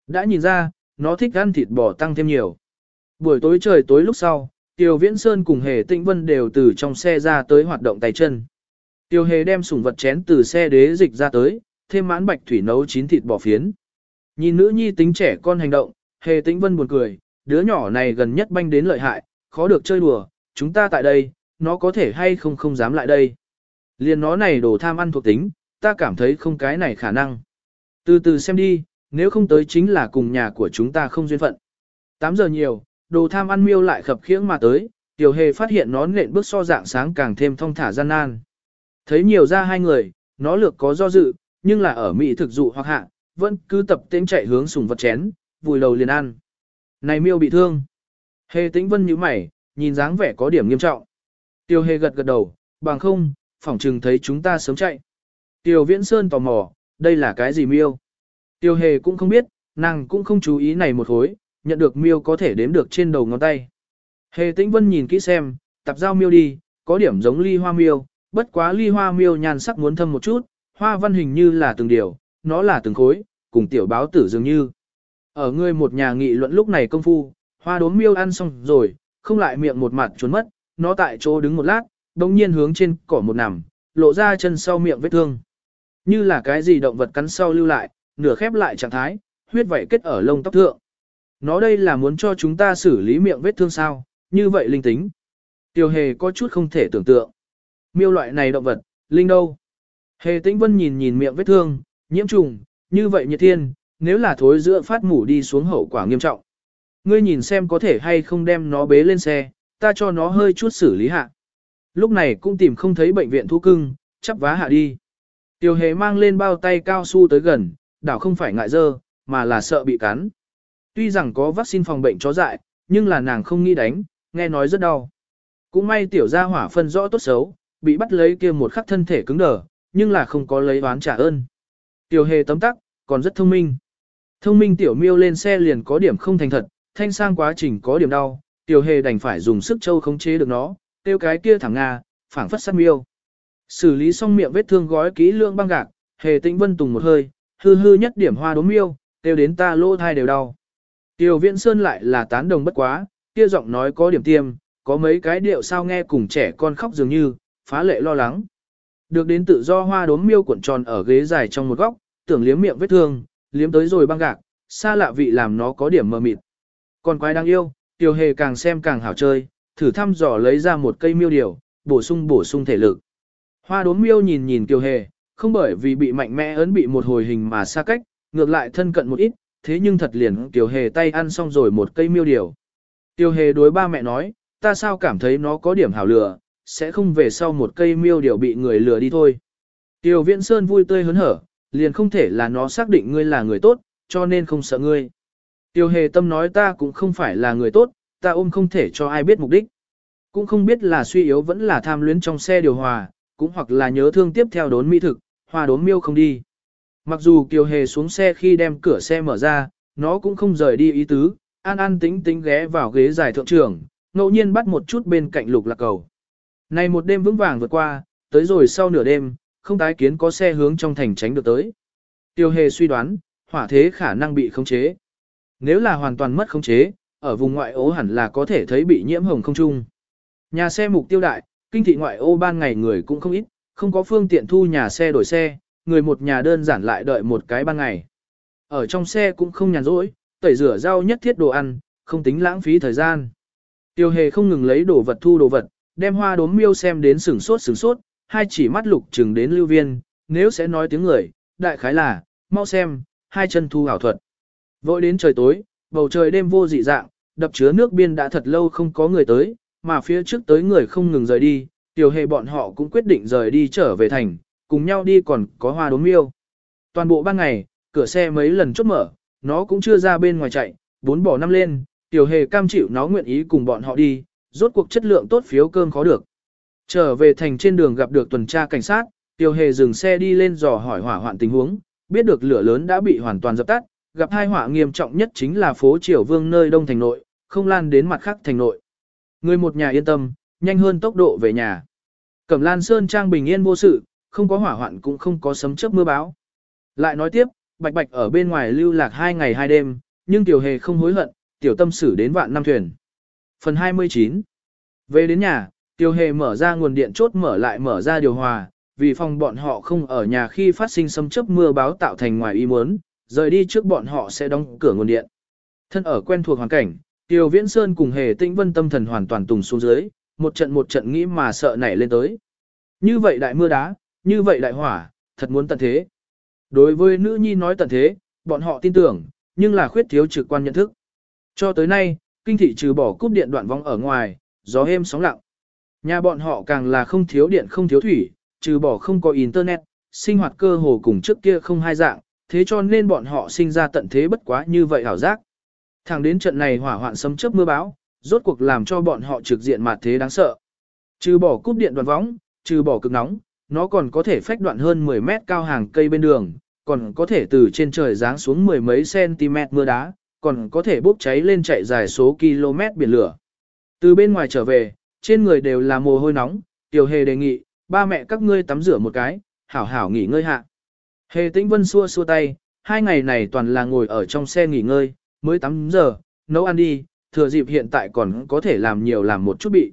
Đã nhìn ra, nó thích ăn thịt bò tăng thêm nhiều. Buổi tối trời tối lúc sau, Tiêu Viễn Sơn cùng Hề Tĩnh Vân đều từ trong xe ra tới hoạt động tay chân. Tiêu Hề đem sủng vật chén từ xe đế dịch ra tới, thêm mãn bạch thủy nấu chín thịt bò phiến. Nhìn nữ nhi tính trẻ con hành động, Hề Tĩnh Vân buồn cười, đứa nhỏ này gần nhất banh đến lợi hại, khó được chơi đùa, chúng ta tại đây, nó có thể hay không không dám lại đây. Liên nó này đồ tham ăn thuộc tính, ta cảm thấy không cái này khả năng. Từ từ xem đi, nếu không tới chính là cùng nhà của chúng ta không duyên phận. 8 giờ nhiều, đồ tham ăn miêu lại khập khiễng mà tới, tiểu hề phát hiện nó nện bước so dạng sáng càng thêm thong thả gian nan. Thấy nhiều ra hai người, nó lược có do dự, nhưng là ở mỹ thực dụ hoặc hạ, vẫn cứ tập tên chạy hướng sùng vật chén, vùi đầu liền ăn. Này miêu bị thương. Hề tĩnh vân như mày, nhìn dáng vẻ có điểm nghiêm trọng. Tiêu hề gật gật đầu, bằng không, phỏng trừng thấy chúng ta sớm chạy. Tiêu viễn sơn tò mò, đây là cái gì miêu? Tiêu hề cũng không biết, nàng cũng không chú ý này một hối, nhận được miêu có thể đếm được trên đầu ngón tay. Hề tĩnh vân nhìn kỹ xem, tập giao miêu đi, có điểm giống ly hoa miêu, bất quá ly hoa miêu nhan sắc muốn thâm một chút, hoa văn hình như là từng điều, nó là từng khối, cùng tiểu báo tử dường như. Ở ngươi một nhà nghị luận lúc này công phu, hoa đốm miêu ăn xong rồi, không lại miệng một mặt trốn mất, nó tại chỗ đứng một lát, đồng nhiên hướng trên cỏ một nằm, lộ ra chân sau miệng vết thương. Như là cái gì động vật cắn sau lưu lại, nửa khép lại trạng thái, huyết vảy kết ở lông tóc thượng. Nó đây là muốn cho chúng ta xử lý miệng vết thương sao, như vậy linh tính. Tiêu hề có chút không thể tưởng tượng. Miêu loại này động vật, linh đâu? Hề tĩnh vân nhìn nhìn miệng vết thương, nhiễm trùng, như vậy nhiệt thiên, nếu là thối giữa phát mủ đi xuống hậu quả nghiêm trọng. Ngươi nhìn xem có thể hay không đem nó bế lên xe, ta cho nó hơi chút xử lý hạ. Lúc này cũng tìm không thấy bệnh viện thú cưng, chắp vá hạ đi. Tiểu hề mang lên bao tay cao su tới gần, đảo không phải ngại dơ, mà là sợ bị cắn. Tuy rằng có vaccine phòng bệnh chó dại, nhưng là nàng không nghĩ đánh, nghe nói rất đau. Cũng may tiểu gia hỏa phân rõ tốt xấu, bị bắt lấy kia một khắc thân thể cứng đờ, nhưng là không có lấy oán trả ơn. Tiểu hề tấm tắc, còn rất thông minh. Thông minh tiểu miêu lên xe liền có điểm không thành thật, thanh sang quá trình có điểm đau, tiểu hề đành phải dùng sức châu khống chế được nó, tiêu cái kia thẳng Nga, phảng phất sát miêu. Xử lý xong miệng vết thương gói kỹ lương băng gạc, hề tĩnh vân tùng một hơi, hư hư nhất điểm hoa đốm miêu, tiêu đến ta lỗ thai đều đau. Tiểu viễn sơn lại là tán đồng bất quá, kia giọng nói có điểm tiêm, có mấy cái điệu sao nghe cùng trẻ con khóc dường như, phá lệ lo lắng. Được đến tự do hoa đốm miêu cuộn tròn ở ghế dài trong một góc, tưởng liếm miệng vết thương, liếm tới rồi băng gạc, xa lạ vị làm nó có điểm mờ mịt. Còn quái đáng yêu, tiểu hề càng xem càng hảo chơi, thử thăm dò lấy ra một cây miêu điều, bổ sung bổ sung thể lực. Hoa đốm miêu nhìn nhìn tiểu hề, không bởi vì bị mạnh mẽ ấn bị một hồi hình mà xa cách, ngược lại thân cận một ít, thế nhưng thật liền tiểu hề tay ăn xong rồi một cây miêu điều. Tiểu hề đối ba mẹ nói, ta sao cảm thấy nó có điểm hảo lừa, sẽ không về sau một cây miêu điều bị người lừa đi thôi. Tiểu viễn sơn vui tươi hớn hở, liền không thể là nó xác định ngươi là người tốt, cho nên không sợ ngươi. Tiêu hề tâm nói ta cũng không phải là người tốt, ta ôm không thể cho ai biết mục đích. Cũng không biết là suy yếu vẫn là tham luyến trong xe điều hòa, cũng hoặc là nhớ thương tiếp theo đốn mỹ thực, hoa đốn miêu không đi. Mặc dù Kiều Hề xuống xe khi đem cửa xe mở ra, nó cũng không rời đi ý tứ, an an tính tính ghé vào ghế giải thượng trưởng, ngẫu nhiên bắt một chút bên cạnh lục lạc cầu. Này một đêm vững vàng vượt qua, tới rồi sau nửa đêm, không tái kiến có xe hướng trong thành tránh được tới. Tiêu hề suy đoán, hỏa thế khả năng bị khống chế. Nếu là hoàn toàn mất khống chế, ở vùng ngoại ô hẳn là có thể thấy bị nhiễm hồng không trung. Nhà xe mục tiêu đại, kinh thị ngoại ô ban ngày người cũng không ít, không có phương tiện thu nhà xe đổi xe, người một nhà đơn giản lại đợi một cái ban ngày. Ở trong xe cũng không nhàn rỗi, tẩy rửa rau nhất thiết đồ ăn, không tính lãng phí thời gian. Tiêu hề không ngừng lấy đồ vật thu đồ vật, đem hoa đốm miêu xem đến sửng sốt sửng sốt, hai chỉ mắt lục chừng đến lưu viên, nếu sẽ nói tiếng người, đại khái là, mau xem, hai chân thu hảo thuật. Vội đến trời tối, bầu trời đêm vô dị dạng, đập chứa nước biên đã thật lâu không có người tới, mà phía trước tới người không ngừng rời đi, tiểu hề bọn họ cũng quyết định rời đi trở về thành, cùng nhau đi còn có hoa đốm miêu. Toàn bộ ban ngày, cửa xe mấy lần chốt mở, nó cũng chưa ra bên ngoài chạy, bốn bỏ năm lên, tiểu hề cam chịu nó nguyện ý cùng bọn họ đi, rốt cuộc chất lượng tốt phiếu cơm khó được. Trở về thành trên đường gặp được tuần tra cảnh sát, tiểu hề dừng xe đi lên dò hỏi hỏa hoạn tình huống, biết được lửa lớn đã bị hoàn toàn dập tắt, gặp hai hỏa nghiêm trọng nhất chính là phố Triều Vương nơi đông thành nội, không lan đến mặt khác thành nội. Người một nhà yên tâm, nhanh hơn tốc độ về nhà. Cẩm Lan Sơn Trang bình yên vô sự, không có hỏa hoạn cũng không có sấm chớp mưa báo. Lại nói tiếp, Bạch Bạch ở bên ngoài lưu lạc hai ngày hai đêm, nhưng tiểu hề không hối hận, tiểu tâm xử đến vạn năm thuyền. Phần 29 Về đến nhà, Tiêu hề mở ra nguồn điện chốt mở lại mở ra điều hòa, vì phòng bọn họ không ở nhà khi phát sinh sấm chớp mưa báo tạo thành ngoài ý muốn, rời đi trước bọn họ sẽ đóng cửa nguồn điện. Thân ở quen thuộc hoàn cảnh, Tiêu Viễn Sơn cùng Hề Tĩnh Vân tâm thần hoàn toàn tùng xuống dưới, một trận một trận nghĩ mà sợ nảy lên tới. Như vậy đại mưa đá, như vậy đại hỏa, thật muốn tận thế. Đối với nữ nhi nói tận thế, bọn họ tin tưởng, nhưng là khuyết thiếu trực quan nhận thức. Cho tới nay, kinh thị trừ bỏ cúp điện đoạn vong ở ngoài, gió êm sóng lặng. Nhà bọn họ càng là không thiếu điện không thiếu thủy, trừ bỏ không có internet, sinh hoạt cơ hồ cùng trước kia không hai dạng, thế cho nên bọn họ sinh ra tận thế bất quá như vậy hảo giác. Thẳng đến trận này hỏa hoạn sấm chớp mưa bão, rốt cuộc làm cho bọn họ trực diện mặt thế đáng sợ. Trừ bỏ cúp điện đoàn võng, trừ bỏ cực nóng, nó còn có thể phách đoạn hơn 10 mét cao hàng cây bên đường, còn có thể từ trên trời giáng xuống mười mấy cm mưa đá, còn có thể bốc cháy lên chạy dài số km biển lửa. Từ bên ngoài trở về, trên người đều là mồ hôi nóng, tiểu hề đề nghị, ba mẹ các ngươi tắm rửa một cái, hảo hảo nghỉ ngơi hạ. Hề tĩnh vân xua xua tay, hai ngày này toàn là ngồi ở trong xe nghỉ ngơi, mới tắm giờ, nấu ăn đi, thừa dịp hiện tại còn có thể làm nhiều làm một chút bị.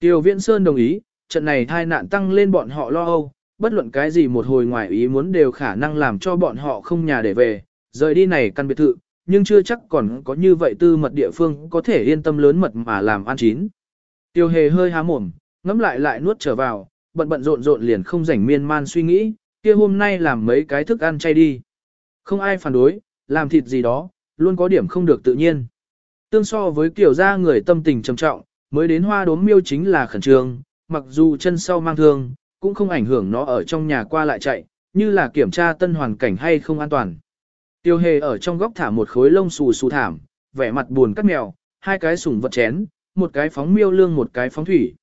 Tiêu Viễn Sơn đồng ý, trận này thai nạn tăng lên bọn họ lo âu, bất luận cái gì một hồi ngoài ý muốn đều khả năng làm cho bọn họ không nhà để về, rời đi này căn biệt thự, nhưng chưa chắc còn có như vậy tư mật địa phương có thể yên tâm lớn mật mà làm ăn chín. Tiêu hề hơi há mồm, ngấm lại lại nuốt trở vào, bận bận rộn rộn liền không rảnh miên man suy nghĩ, kia hôm nay làm mấy cái thức ăn chay đi. Không ai phản đối, làm thịt gì đó, luôn có điểm không được tự nhiên. Tương so với kiểu ra người tâm tình trầm trọng, mới đến hoa đốm miêu chính là khẩn trương, mặc dù chân sau mang thương, cũng không ảnh hưởng nó ở trong nhà qua lại chạy, như là kiểm tra tân hoàn cảnh hay không an toàn. Tiêu hề ở trong góc thả một khối lông xù xù thảm, vẻ mặt buồn cắt mèo, hai cái sủng vật chén, một cái phóng miêu lương một cái phóng thủy.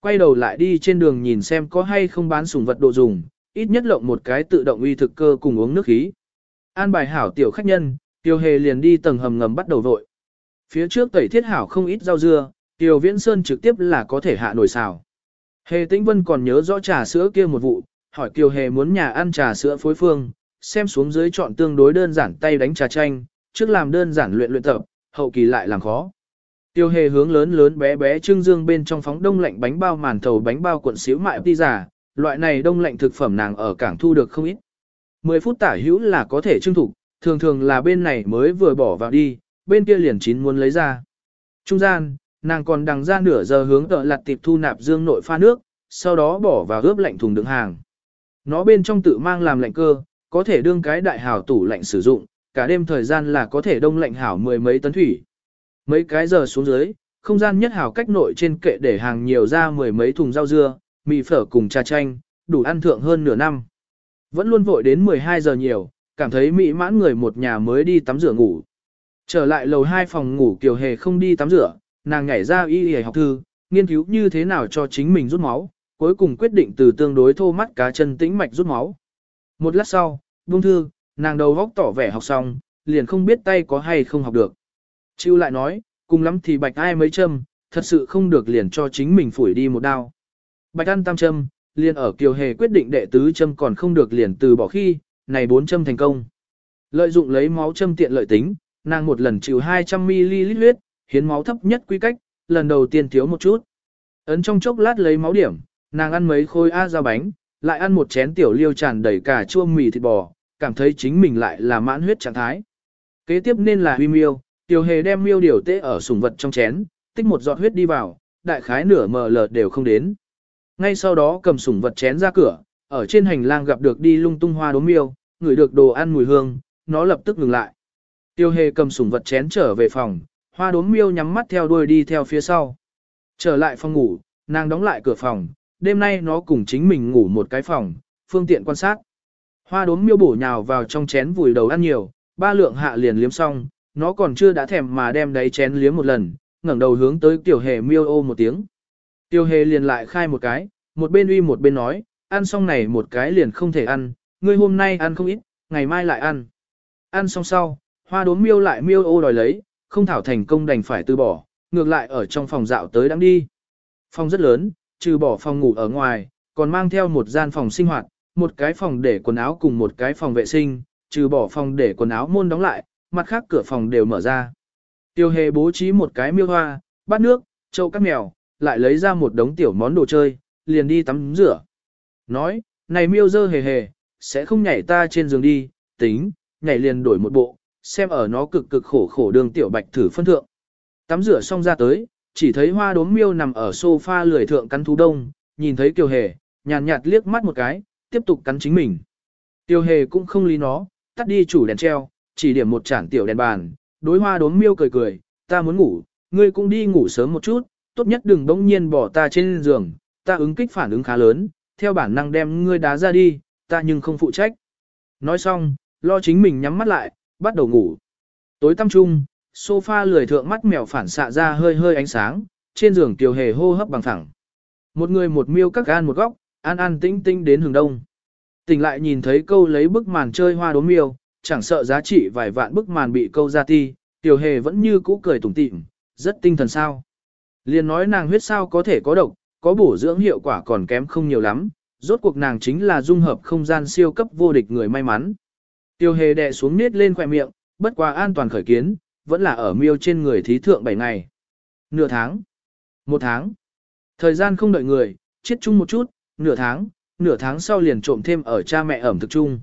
Quay đầu lại đi trên đường nhìn xem có hay không bán sùng vật đồ dùng, ít nhất lộng một cái tự động uy thực cơ cùng uống nước khí. An bài hảo tiểu khách nhân, tiêu hề liền đi tầng hầm ngầm bắt đầu vội. Phía trước tẩy thiết hảo không ít rau dưa, tiểu viễn sơn trực tiếp là có thể hạ nổi xào. Hề tĩnh vân còn nhớ rõ trà sữa kia một vụ, hỏi kiều hề muốn nhà ăn trà sữa phối phương, xem xuống dưới chọn tương đối đơn giản tay đánh trà chanh, trước làm đơn giản luyện luyện tập, hậu kỳ lại làm khó. Tiêu hề hướng lớn lớn bé bé trưng dương bên trong phóng đông lạnh bánh bao màn thầu bánh bao cuộn xíu mại đi giả, loại này đông lạnh thực phẩm nàng ở cảng thu được không ít. 10 phút tả hữu là có thể trưng thủ, thường thường là bên này mới vừa bỏ vào đi, bên kia liền chín muốn lấy ra. Trung gian, nàng còn đằng ra nửa giờ hướng tợ lặt tiệp thu nạp dương nội pha nước, sau đó bỏ vào ướp lạnh thùng đựng hàng. Nó bên trong tự mang làm lạnh cơ, có thể đương cái đại hào tủ lạnh sử dụng, cả đêm thời gian là có thể đông lạnh hảo mười mấy tấn thủy. Mấy cái giờ xuống dưới, không gian nhất hảo cách nội trên kệ để hàng nhiều ra mười mấy thùng rau dưa, mì phở cùng trà chanh, đủ ăn thượng hơn nửa năm. Vẫn luôn vội đến 12 giờ nhiều, cảm thấy mỹ mãn người một nhà mới đi tắm rửa ngủ. Trở lại lầu hai phòng ngủ Kiều Hề không đi tắm rửa, nàng nhảy ra y y học thư, nghiên cứu như thế nào cho chính mình rút máu, cuối cùng quyết định từ tương đối thô mắt cá chân tĩnh mạch rút máu. Một lát sau, buông thư, nàng đầu góc tỏ vẻ học xong, liền không biết tay có hay không học được. Chịu lại nói, cùng lắm thì bạch ai mấy châm, thật sự không được liền cho chính mình phủi đi một đao. Bạch ăn tam châm, liền ở kiều hề quyết định đệ tứ châm còn không được liền từ bỏ khi, này bốn châm thành công. Lợi dụng lấy máu châm tiện lợi tính, nàng một lần chịu 200ml huyết, hiến máu thấp nhất quy cách, lần đầu tiên thiếu một chút. Ấn trong chốc lát lấy máu điểm, nàng ăn mấy khối A ra bánh, lại ăn một chén tiểu liêu tràn đầy cả chua mì thịt bò, cảm thấy chính mình lại là mãn huyết trạng thái. Kế tiếp nên là huy miêu, tiểu hề đem miêu điều tế ở sùng vật trong chén, tích một giọt huyết đi vào, đại khái nửa ml đều không đến. Ngay sau đó cầm sùng vật chén ra cửa, ở trên hành lang gặp được đi lung tung hoa đốm miêu, ngửi được đồ ăn mùi hương, nó lập tức ngừng lại. Tiêu hề cầm sùng vật chén trở về phòng, hoa đốm miêu nhắm mắt theo đuôi đi theo phía sau. Trở lại phòng ngủ, nàng đóng lại cửa phòng, đêm nay nó cùng chính mình ngủ một cái phòng, phương tiện quan sát. Hoa đốm miêu bổ nhào vào trong chén vùi đầu ăn nhiều, ba lượng hạ liền liếm xong, nó còn chưa đã thèm mà đem đáy chén liếm một lần, ngẩng đầu hướng tới tiểu hề miêu ô một tiếng. Tiểu hề liền lại khai một cái, một bên uy một bên nói, ăn xong này một cái liền không thể ăn, ngươi hôm nay ăn không ít, ngày mai lại ăn. Ăn xong sau, hoa đốm miêu lại miêu ô đòi lấy, không thảo thành công đành phải từ bỏ, ngược lại ở trong phòng dạo tới đang đi. Phòng rất lớn, trừ bỏ phòng ngủ ở ngoài, còn mang theo một gian phòng sinh hoạt, một cái phòng để quần áo cùng một cái phòng vệ sinh, trừ bỏ phòng để quần áo môn đóng lại, mặt khác cửa phòng đều mở ra. Tiêu hề bố trí một cái miêu hoa, bát nước, châu các mèo, lại lấy ra một đống tiểu món đồ chơi, liền đi tắm rửa. Nói, này miêu dơ hề hề, sẽ không nhảy ta trên giường đi, tính, nhảy liền đổi một bộ, xem ở nó cực cực khổ khổ đường tiểu bạch thử phân thượng. Tắm rửa xong ra tới, chỉ thấy hoa đốm miêu nằm ở sofa lười thượng cắn thú đông, nhìn thấy kiều hề, nhàn nhạt, liếc mắt một cái, tiếp tục cắn chính mình. Tiêu hề cũng không lý nó, tắt đi chủ đèn treo, chỉ điểm một chản tiểu đèn bàn, đối hoa đốm miêu cười cười, ta muốn ngủ, ngươi cũng đi ngủ sớm một chút, tốt nhất đừng bỗng nhiên bỏ ta trên giường, ta ứng kích phản ứng khá lớn, theo bản năng đem ngươi đá ra đi, ta nhưng không phụ trách. Nói xong, lo chính mình nhắm mắt lại, bắt đầu ngủ. Tối tăm trung, sofa lười thượng mắt mèo phản xạ ra hơi hơi ánh sáng, trên giường tiểu hề hô hấp bằng thẳng. Một người một miêu các gan một góc, an an tĩnh tĩnh đến hừng đông. Tỉnh lại nhìn thấy câu lấy bức màn chơi hoa đốm miêu, chẳng sợ giá trị vài vạn bức màn bị câu ra ti, tiểu hề vẫn như cũ cười tủm tỉm, rất tinh thần sao. Liền nói nàng huyết sao có thể có độc, có bổ dưỡng hiệu quả còn kém không nhiều lắm, rốt cuộc nàng chính là dung hợp không gian siêu cấp vô địch người may mắn. Tiêu hề đè xuống nết lên khỏe miệng, bất quá an toàn khởi kiến, vẫn là ở miêu trên người thí thượng 7 ngày. Nửa tháng. Một tháng. Thời gian không đợi người, chết chung một chút, nửa tháng, nửa tháng sau liền trộm thêm ở cha mẹ ẩm thực chung.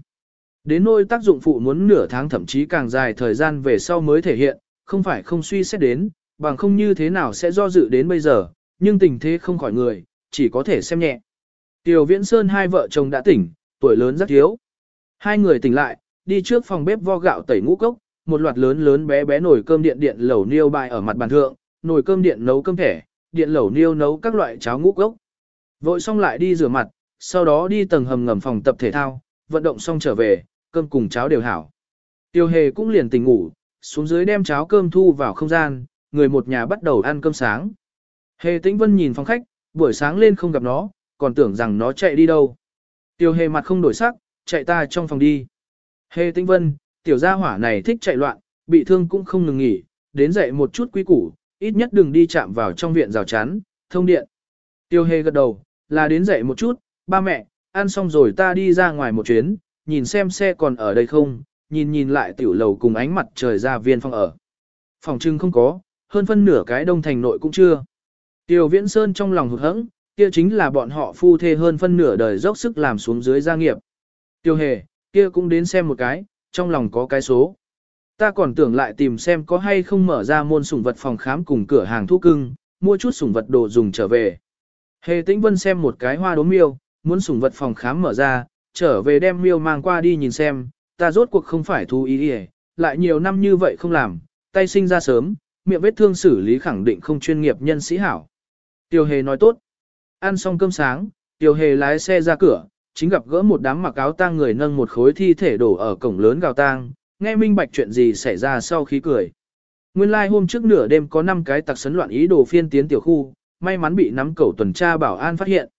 Đến nỗi tác dụng phụ muốn nửa tháng thậm chí càng dài thời gian về sau mới thể hiện, không phải không suy xét đến, bằng không như thế nào sẽ do dự đến bây giờ, nhưng tình thế không khỏi người, chỉ có thể xem nhẹ. Tiểu Viễn Sơn hai vợ chồng đã tỉnh, tuổi lớn rất thiếu. Hai người tỉnh lại, đi trước phòng bếp vo gạo tẩy ngũ cốc, một loạt lớn lớn bé bé nồi cơm điện điện lẩu niêu bài ở mặt bàn thượng, nồi cơm điện nấu cơm thẻ, điện lẩu niêu nấu các loại cháo ngũ cốc. Vội xong lại đi rửa mặt, sau đó đi tầng hầm ngầm phòng tập thể thao, vận động xong trở về, cơm cùng cháo đều hảo. Tiêu hề cũng liền tỉnh ngủ, xuống dưới đem cháo cơm thu vào không gian, người một nhà bắt đầu ăn cơm sáng. Hề tĩnh vân nhìn phòng khách, buổi sáng lên không gặp nó, còn tưởng rằng nó chạy đi đâu. Tiêu hề mặt không đổi sắc, chạy ta trong phòng đi. Hề tĩnh vân, tiểu gia hỏa này thích chạy loạn, bị thương cũng không ngừng nghỉ, đến dậy một chút quý củ, ít nhất đừng đi chạm vào trong viện rào chắn, thông điện. Tiêu hề gật đầu, là đến dậy một chút, ba mẹ, ăn xong rồi ta đi ra ngoài một chuyến, nhìn xem xe còn ở đây không, nhìn nhìn lại tiểu lầu cùng ánh mặt trời ra viên phòng ở. Phòng trưng không có, hơn phân nửa cái đông thành nội cũng chưa. Tiêu Viễn Sơn trong lòng hụt hẫng, kia chính là bọn họ phu thê hơn phân nửa đời dốc sức làm xuống dưới gia nghiệp. Tiêu hề, kia cũng đến xem một cái, trong lòng có cái số. Ta còn tưởng lại tìm xem có hay không mở ra môn sủng vật phòng khám cùng cửa hàng thu cưng, mua chút sủng vật đồ dùng trở về. Hề tĩnh vân xem một cái hoa đốm miêu, muốn sủng vật phòng khám mở ra, trở về đem miêu mang qua đi nhìn xem, ta rốt cuộc không phải thú ý đi lại nhiều năm như vậy không làm, tay sinh ra sớm, miệng vết thương xử lý khẳng định không chuyên nghiệp nhân sĩ hảo. Tiêu hề nói tốt. Ăn xong cơm sáng, tiêu hề lái xe ra cửa, chính gặp gỡ một đám mặc áo tang người nâng một khối thi thể đổ ở cổng lớn gào tang, nghe minh bạch chuyện gì xảy ra sau khi cười. Nguyên lai like hôm trước nửa đêm có 5 cái tặc sấn loạn ý đồ phiên tiến tiểu khu, may mắn bị nắm cầu tuần tra bảo an phát hiện.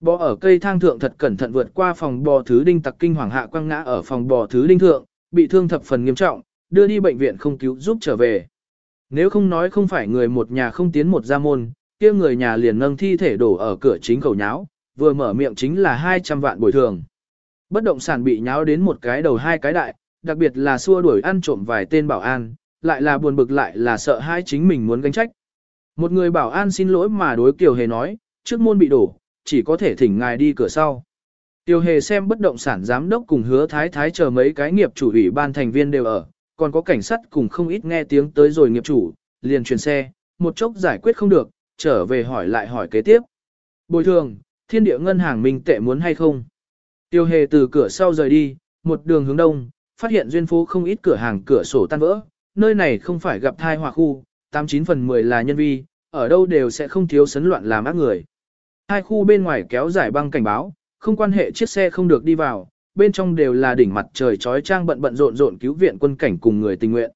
Bò ở cây thang thượng thật cẩn thận vượt qua phòng bò thứ đinh tặc kinh hoàng hạ quăng ngã ở phòng bò thứ đinh thượng, bị thương thập phần nghiêm trọng, đưa đi bệnh viện không cứu giúp trở về. Nếu không nói không phải người một nhà không tiến một gia môn, kia người nhà liền nâng thi thể đổ ở cửa chính cầu nháo, vừa mở miệng chính là 200 vạn bồi thường. Bất động sản bị nháo đến một cái đầu hai cái đại, đặc biệt là xua đuổi ăn trộm vài tên bảo an, lại là buồn bực lại là sợ hai chính mình muốn gánh trách. Một người bảo an xin lỗi mà đối Kiều Hề nói, trước môn bị đổ, chỉ có thể thỉnh ngài đi cửa sau. Tiêu hề xem bất động sản giám đốc cùng hứa thái thái chờ mấy cái nghiệp chủ ủy ban thành viên đều ở, còn có cảnh sát cùng không ít nghe tiếng tới rồi nghiệp chủ, liền chuyển xe, một chốc giải quyết không được, trở về hỏi lại hỏi kế tiếp. Bồi thường, thiên địa ngân hàng mình tệ muốn hay không? Tiêu hề từ cửa sau rời đi, một đường hướng đông, phát hiện duyên phố không ít cửa hàng cửa sổ tan vỡ, nơi này không phải gặp thai họa khu, 89 phần 10 là nhân vi, ở đâu đều sẽ không thiếu sấn loạn làm ác người. Hai khu bên ngoài kéo dài băng cảnh báo, không quan hệ chiếc xe không được đi vào, bên trong đều là đỉnh mặt trời trói trang bận bận rộn rộn cứu viện quân cảnh cùng người tình nguyện.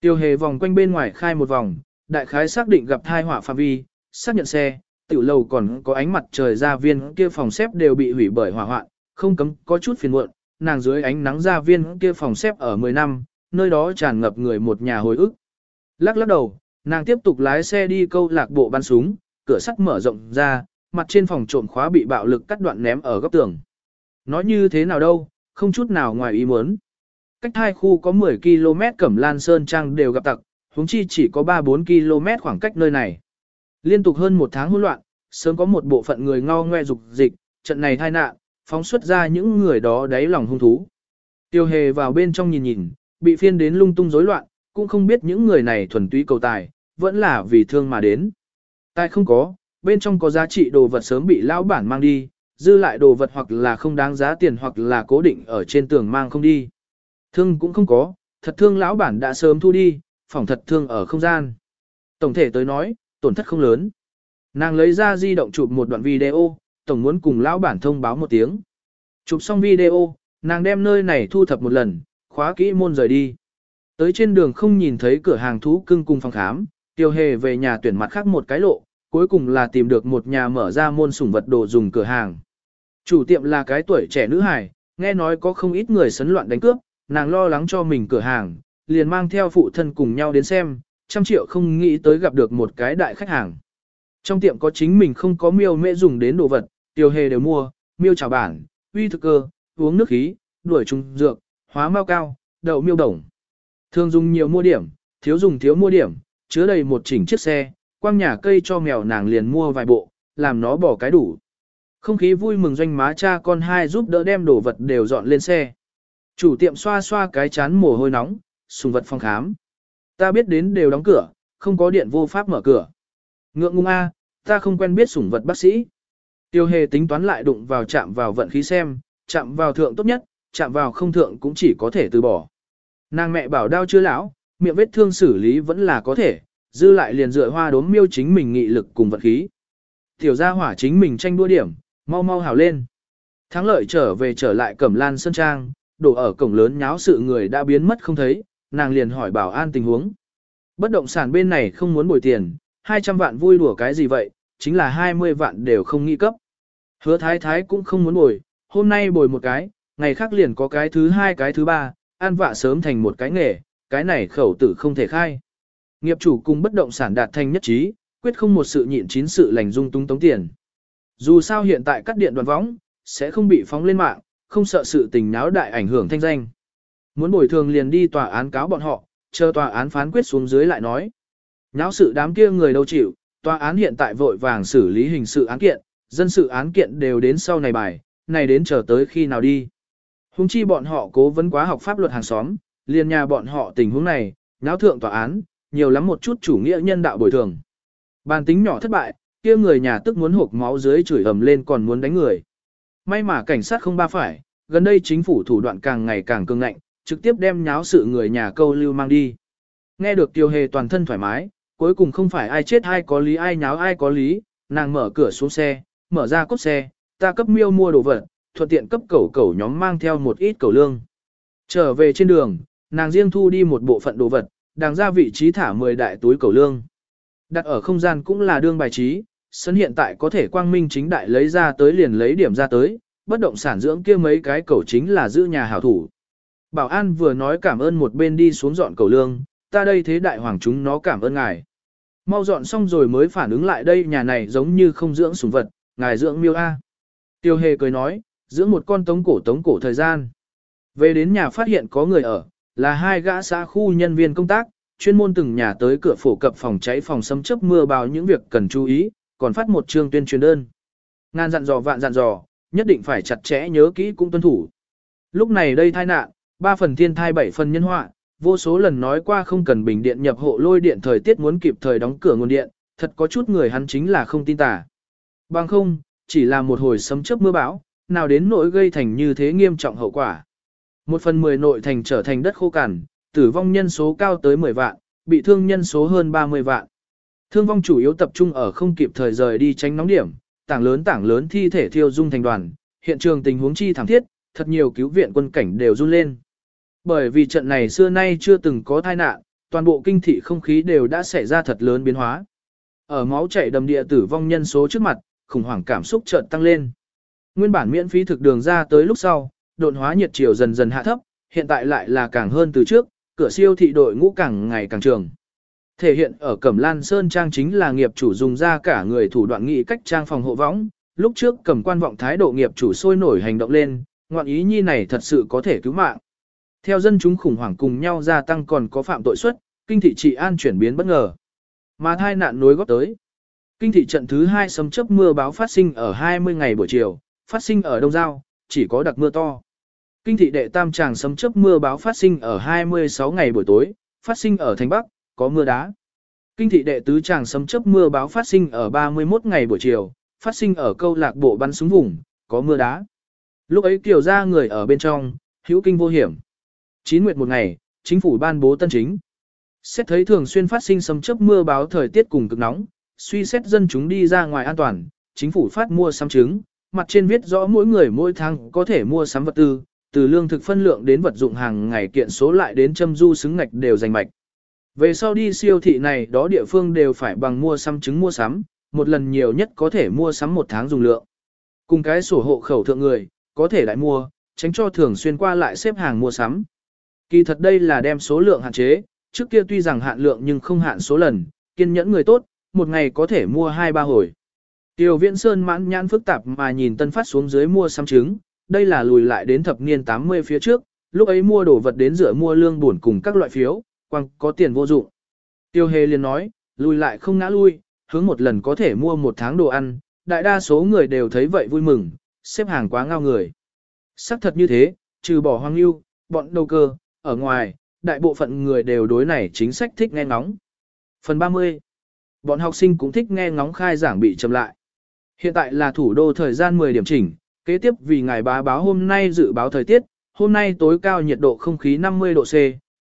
Tiêu hề vòng quanh bên ngoài khai một vòng, đại khái xác định gặp thai họa phạm vi, xác nhận xe, tiểu lầu còn có ánh mặt trời ra viên kia phòng xếp đều bị hủy bởi hỏa hoạn, không cấm có chút phiền muộn, nàng dưới ánh nắng ra viên kia phòng xếp ở 10 năm, nơi đó tràn ngập người một nhà hồi ức. Lắc lắc đầu, nàng tiếp tục lái xe đi câu lạc bộ bắn súng, cửa sắt mở rộng ra, mặt trên phòng trộm khóa bị bạo lực cắt đoạn ném ở góc tường. Nói như thế nào đâu, không chút nào ngoài ý muốn. Cách hai khu có 10 km Cẩm Lan Sơn Trang đều gặp tặc, huống chi chỉ có 3-4 km khoảng cách nơi này. Liên tục hơn một tháng hỗn loạn, sớm có một bộ phận người ngao ngoe dục dịch, trận này tai nạn, phóng xuất ra những người đó đáy lòng hung thú. Tiêu hề vào bên trong nhìn nhìn, bị phiên đến lung tung rối loạn, cũng không biết những người này thuần túy cầu tài, vẫn là vì thương mà đến. Tài không có, bên trong có giá trị đồ vật sớm bị lão bản mang đi, dư lại đồ vật hoặc là không đáng giá tiền hoặc là cố định ở trên tường mang không đi. Thương cũng không có, thật thương lão bản đã sớm thu đi, phòng thật thương ở không gian. Tổng thể tới nói, tổn thất không lớn. Nàng lấy ra di động chụp một đoạn video, tổng muốn cùng lão bản thông báo một tiếng. Chụp xong video, nàng đem nơi này thu thập một lần, khóa kỹ môn rời đi. Tới trên đường không nhìn thấy cửa hàng thú cưng cùng phòng khám, tiêu hề về nhà tuyển mặt khác một cái lộ, cuối cùng là tìm được một nhà mở ra môn sủng vật đồ dùng cửa hàng. Chủ tiệm là cái tuổi trẻ nữ hài, nghe nói có không ít người sấn loạn đánh cướp, nàng lo lắng cho mình cửa hàng, liền mang theo phụ thân cùng nhau đến xem, trăm triệu không nghĩ tới gặp được một cái đại khách hàng. Trong tiệm có chính mình không có miêu mẹ dùng đến đồ vật, tiêu hề đều mua, miêu chào bản, uy thực cơ, uống nước khí, đuổi trùng dược, hóa mau cao, đậu miêu đồng. Thường dùng nhiều mua điểm, thiếu dùng thiếu mua điểm, chứa đầy một chỉnh chiếc xe, quang nhà cây cho mèo nàng liền mua vài bộ, làm nó bỏ cái đủ. Không khí vui mừng doanh má cha con hai giúp đỡ đem đồ vật đều dọn lên xe. Chủ tiệm xoa xoa cái chán mồ hôi nóng, sùng vật phòng khám. Ta biết đến đều đóng cửa, không có điện vô pháp mở cửa. Ngượng ngung a, ta không quen biết sủng vật bác sĩ. Tiêu hề tính toán lại đụng vào chạm vào vận khí xem, chạm vào thượng tốt nhất, chạm vào không thượng cũng chỉ có thể từ bỏ. Nàng mẹ bảo đau chưa lão, miệng vết thương xử lý vẫn là có thể, dư lại liền dựa hoa đốm miêu chính mình nghị lực cùng vật khí. Tiểu gia hỏa chính mình tranh đua điểm, mau mau hào lên. Thắng lợi trở về trở lại cẩm lan sơn trang, đổ ở cổng lớn nháo sự người đã biến mất không thấy, nàng liền hỏi bảo an tình huống. Bất động sản bên này không muốn bồi tiền, 200 vạn vui đùa cái gì vậy, chính là 20 vạn đều không nghi cấp. Hứa thái thái cũng không muốn bồi, hôm nay bồi một cái, ngày khác liền có cái thứ hai cái thứ ba, an vạ sớm thành một cái nghề, cái này khẩu tử không thể khai. Nghiệp chủ cùng bất động sản đạt thành nhất trí, quyết không một sự nhịn chín sự lành dung tung tống tiền. Dù sao hiện tại cắt điện đoàn võng, sẽ không bị phóng lên mạng, không sợ sự tình náo đại ảnh hưởng thanh danh. Muốn bồi thường liền đi tòa án cáo bọn họ, chờ tòa án phán quyết xuống dưới lại nói. Náo sự đám kia người đâu chịu, tòa án hiện tại vội vàng xử lý hình sự án kiện, dân sự án kiện đều đến sau này bài, này đến chờ tới khi nào đi. Hùng chi bọn họ cố vấn quá học pháp luật hàng xóm, liền nhà bọn họ tình huống này, náo thượng tòa án, nhiều lắm một chút chủ nghĩa nhân đạo bồi thường. Bàn tính nhỏ thất bại, kia người nhà tức muốn hộp máu dưới chửi ầm lên còn muốn đánh người. May mà cảnh sát không ba phải, gần đây chính phủ thủ đoạn càng ngày càng cương ngạnh, trực tiếp đem nháo sự người nhà câu lưu mang đi. Nghe được tiêu hề toàn thân thoải mái, cuối cùng không phải ai chết ai có lý ai nháo ai có lý, nàng mở cửa xuống xe, mở ra cốt xe, ta cấp miêu mua đồ vật, thuận tiện cấp cẩu cẩu nhóm mang theo một ít cẩu lương. Trở về trên đường, nàng riêng thu đi một bộ phận đồ vật, đang ra vị trí thả 10 đại túi cẩu lương. Đặt ở không gian cũng là đương bài trí, sân hiện tại có thể quang minh chính đại lấy ra tới liền lấy điểm ra tới, bất động sản dưỡng kia mấy cái cầu chính là giữ nhà hảo thủ. Bảo an vừa nói cảm ơn một bên đi xuống dọn cầu lương, ta đây thế đại hoàng chúng nó cảm ơn ngài. Mau dọn xong rồi mới phản ứng lại đây nhà này giống như không dưỡng sủng vật, ngài dưỡng miêu A. Tiêu hề cười nói, dưỡng một con tống cổ tống cổ thời gian. Về đến nhà phát hiện có người ở, là hai gã xã khu nhân viên công tác, chuyên môn từng nhà tới cửa phổ cập phòng cháy phòng xâm chấp mưa bào những việc cần chú ý, còn phát một chương tuyên truyền đơn. Ngàn dặn dò vạn dặn dò, nhất định phải chặt chẽ nhớ kỹ cũng tuân thủ. Lúc này đây tai nạn, ba phần thiên thai bảy phần nhân họa, vô số lần nói qua không cần bình điện nhập hộ lôi điện thời tiết muốn kịp thời đóng cửa nguồn điện, thật có chút người hắn chính là không tin tả. Bằng không, chỉ là một hồi sấm chớp mưa bão, nào đến nỗi gây thành như thế nghiêm trọng hậu quả. Một phần mười nội thành trở thành đất khô cằn, tử vong nhân số cao tới 10 vạn, bị thương nhân số hơn 30 vạn. Thương vong chủ yếu tập trung ở không kịp thời rời đi tránh nóng điểm, tảng lớn tảng lớn thi thể thiêu dung thành đoàn, hiện trường tình huống chi thảm thiết, thật nhiều cứu viện quân cảnh đều run lên. Bởi vì trận này xưa nay chưa từng có tai nạn, toàn bộ kinh thị không khí đều đã xảy ra thật lớn biến hóa. Ở máu chảy đầm địa tử vong nhân số trước mặt, khủng hoảng cảm xúc chợt tăng lên. Nguyên bản miễn phí thực đường ra tới lúc sau, độn hóa nhiệt chiều dần dần hạ thấp, hiện tại lại là càng hơn từ trước, cửa siêu thị đội ngũ càng ngày càng trường. Thể hiện ở Cẩm Lan Sơn Trang chính là nghiệp chủ dùng ra cả người thủ đoạn nghị cách trang phòng hộ võng, lúc trước cầm quan vọng thái độ nghiệp chủ sôi nổi hành động lên, ngoạn ý nhi này thật sự có thể cứu mạng. Theo dân chúng khủng hoảng cùng nhau gia tăng còn có phạm tội suất, kinh thị trị an chuyển biến bất ngờ. Mà thai nạn nối góp tới. Kinh thị trận thứ 2 sấm chớp mưa báo phát sinh ở 20 ngày buổi chiều, phát sinh ở Đông Giao, chỉ có đặc mưa to. Kinh thị đệ tam tràng sấm chớp mưa báo phát sinh ở 26 ngày buổi tối, phát sinh ở Thành Bắc, có mưa đá. Kinh thị đệ tứ tràng sấm chớp mưa báo phát sinh ở 31 ngày buổi chiều, phát sinh ở câu lạc bộ bắn súng vùng, có mưa đá. Lúc ấy kiều ra người ở bên trong, hữu kinh vô hiểm. Chín nguyệt một ngày, chính phủ ban bố tân chính. Xét thấy thường xuyên phát sinh sấm chớp mưa báo thời tiết cùng cực nóng, suy xét dân chúng đi ra ngoài an toàn, chính phủ phát mua sắm trứng, mặt trên viết rõ mỗi người mỗi tháng có thể mua sắm vật tư, từ lương thực phân lượng đến vật dụng hàng ngày kiện số lại đến châm du xứng ngạch đều dành mạch. Về sau đi siêu thị này đó địa phương đều phải bằng mua sắm chứng mua sắm, một lần nhiều nhất có thể mua sắm một tháng dùng lượng. Cùng cái sổ hộ khẩu thượng người, có thể lại mua, tránh cho thường xuyên qua lại xếp hàng mua sắm. Kỳ thật đây là đem số lượng hạn chế, trước kia tuy rằng hạn lượng nhưng không hạn số lần, kiên nhẫn người tốt, một ngày có thể mua hai ba hồi. Tiêu Viễn Sơn mãn nhãn phức tạp mà nhìn tân phát xuống dưới mua xăm trứng, đây là lùi lại đến thập niên 80 phía trước, lúc ấy mua đồ vật đến rửa mua lương buồn cùng các loại phiếu, quăng có tiền vô dụng. Tiêu Hề liền nói, lùi lại không ngã lui, hướng một lần có thể mua một tháng đồ ăn, đại đa số người đều thấy vậy vui mừng, xếp hàng quá ngao người. Sắc thật như thế, trừ bỏ hoang lưu, bọn đầu cơ, ở ngoài, đại bộ phận người đều đối này chính sách thích nghe ngóng. Phần 30. Bọn học sinh cũng thích nghe ngóng khai giảng bị chậm lại. Hiện tại là thủ đô thời gian 10 điểm chỉnh, kế tiếp vì ngài bá báo hôm nay dự báo thời tiết, hôm nay tối cao nhiệt độ không khí 50 độ C,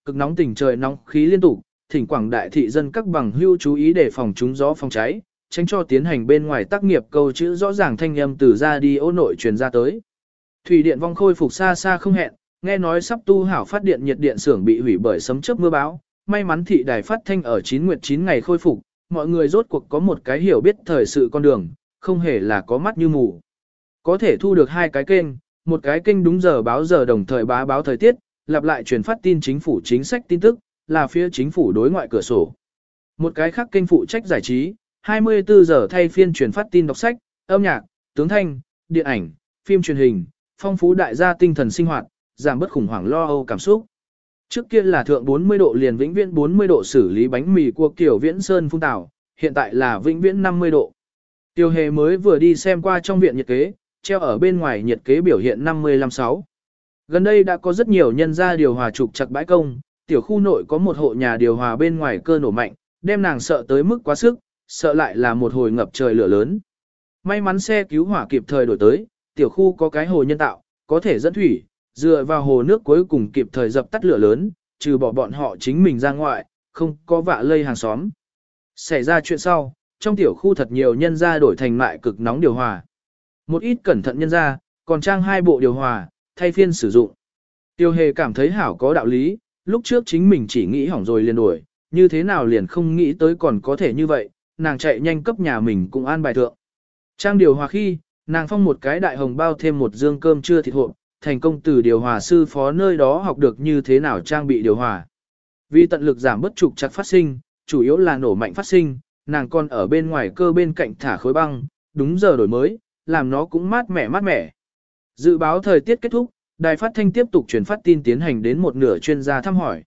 cực nóng tỉnh trời nóng khí liên tục, thỉnh quảng đại thị dân các bằng hưu chú ý để phòng trúng gió phòng cháy, tránh cho tiến hành bên ngoài tác nghiệp câu chữ rõ ràng thanh âm từ ra đi ô nội truyền ra tới. Thủy điện vong khôi phục xa xa không hẹn, nghe nói sắp tu hảo phát điện nhiệt điện xưởng bị hủy bởi sấm chớp mưa bão, may mắn thị đài phát thanh ở 9 nguyệt 9 ngày khôi phục, mọi người rốt cuộc có một cái hiểu biết thời sự con đường, không hề là có mắt như mù. Có thể thu được hai cái kênh, một cái kênh đúng giờ báo giờ đồng thời bá báo thời tiết, lặp lại truyền phát tin chính phủ chính sách tin tức, là phía chính phủ đối ngoại cửa sổ. Một cái khác kênh phụ trách giải trí, 24 giờ thay phiên truyền phát tin đọc sách, âm nhạc, tướng thanh, điện ảnh, phim truyền hình, phong phú đại gia tinh thần sinh hoạt, giảm bớt khủng hoảng lo âu cảm xúc. Trước kia là thượng 40 độ liền vĩnh viễn 40 độ xử lý bánh mì của kiểu viễn sơn phun tảo, hiện tại là vĩnh viễn 50 độ. Tiêu hề mới vừa đi xem qua trong viện nhiệt kế, treo ở bên ngoài nhiệt kế biểu hiện 55-6. Gần đây đã có rất nhiều nhân gia điều hòa trục chặt bãi công, tiểu khu nội có một hộ nhà điều hòa bên ngoài cơ nổ mạnh, đem nàng sợ tới mức quá sức, sợ lại là một hồi ngập trời lửa lớn. May mắn xe cứu hỏa kịp thời đổi tới, tiểu khu có cái hồ nhân tạo, có thể dẫn thủy, dựa vào hồ nước cuối cùng kịp thời dập tắt lửa lớn, trừ bỏ bọn họ chính mình ra ngoại, không có vạ lây hàng xóm. Xảy ra chuyện sau, trong tiểu khu thật nhiều nhân gia đổi thành mại cực nóng điều hòa. Một ít cẩn thận nhân gia, còn trang hai bộ điều hòa, thay phiên sử dụng. Tiêu hề cảm thấy hảo có đạo lý, lúc trước chính mình chỉ nghĩ hỏng rồi liền đuổi như thế nào liền không nghĩ tới còn có thể như vậy, nàng chạy nhanh cấp nhà mình cũng an bài thượng. Trang điều hòa khi, nàng phong một cái đại hồng bao thêm một dương cơm chưa thịt hộp, thành công từ điều hòa sư phó nơi đó học được như thế nào trang bị điều hòa. Vì tận lực giảm bất trục chặt phát sinh, chủ yếu là nổ mạnh phát sinh, nàng còn ở bên ngoài cơ bên cạnh thả khối băng, đúng giờ đổi mới, làm nó cũng mát mẻ mát mẻ. Dự báo thời tiết kết thúc, đài phát thanh tiếp tục truyền phát tin tiến hành đến một nửa chuyên gia thăm hỏi.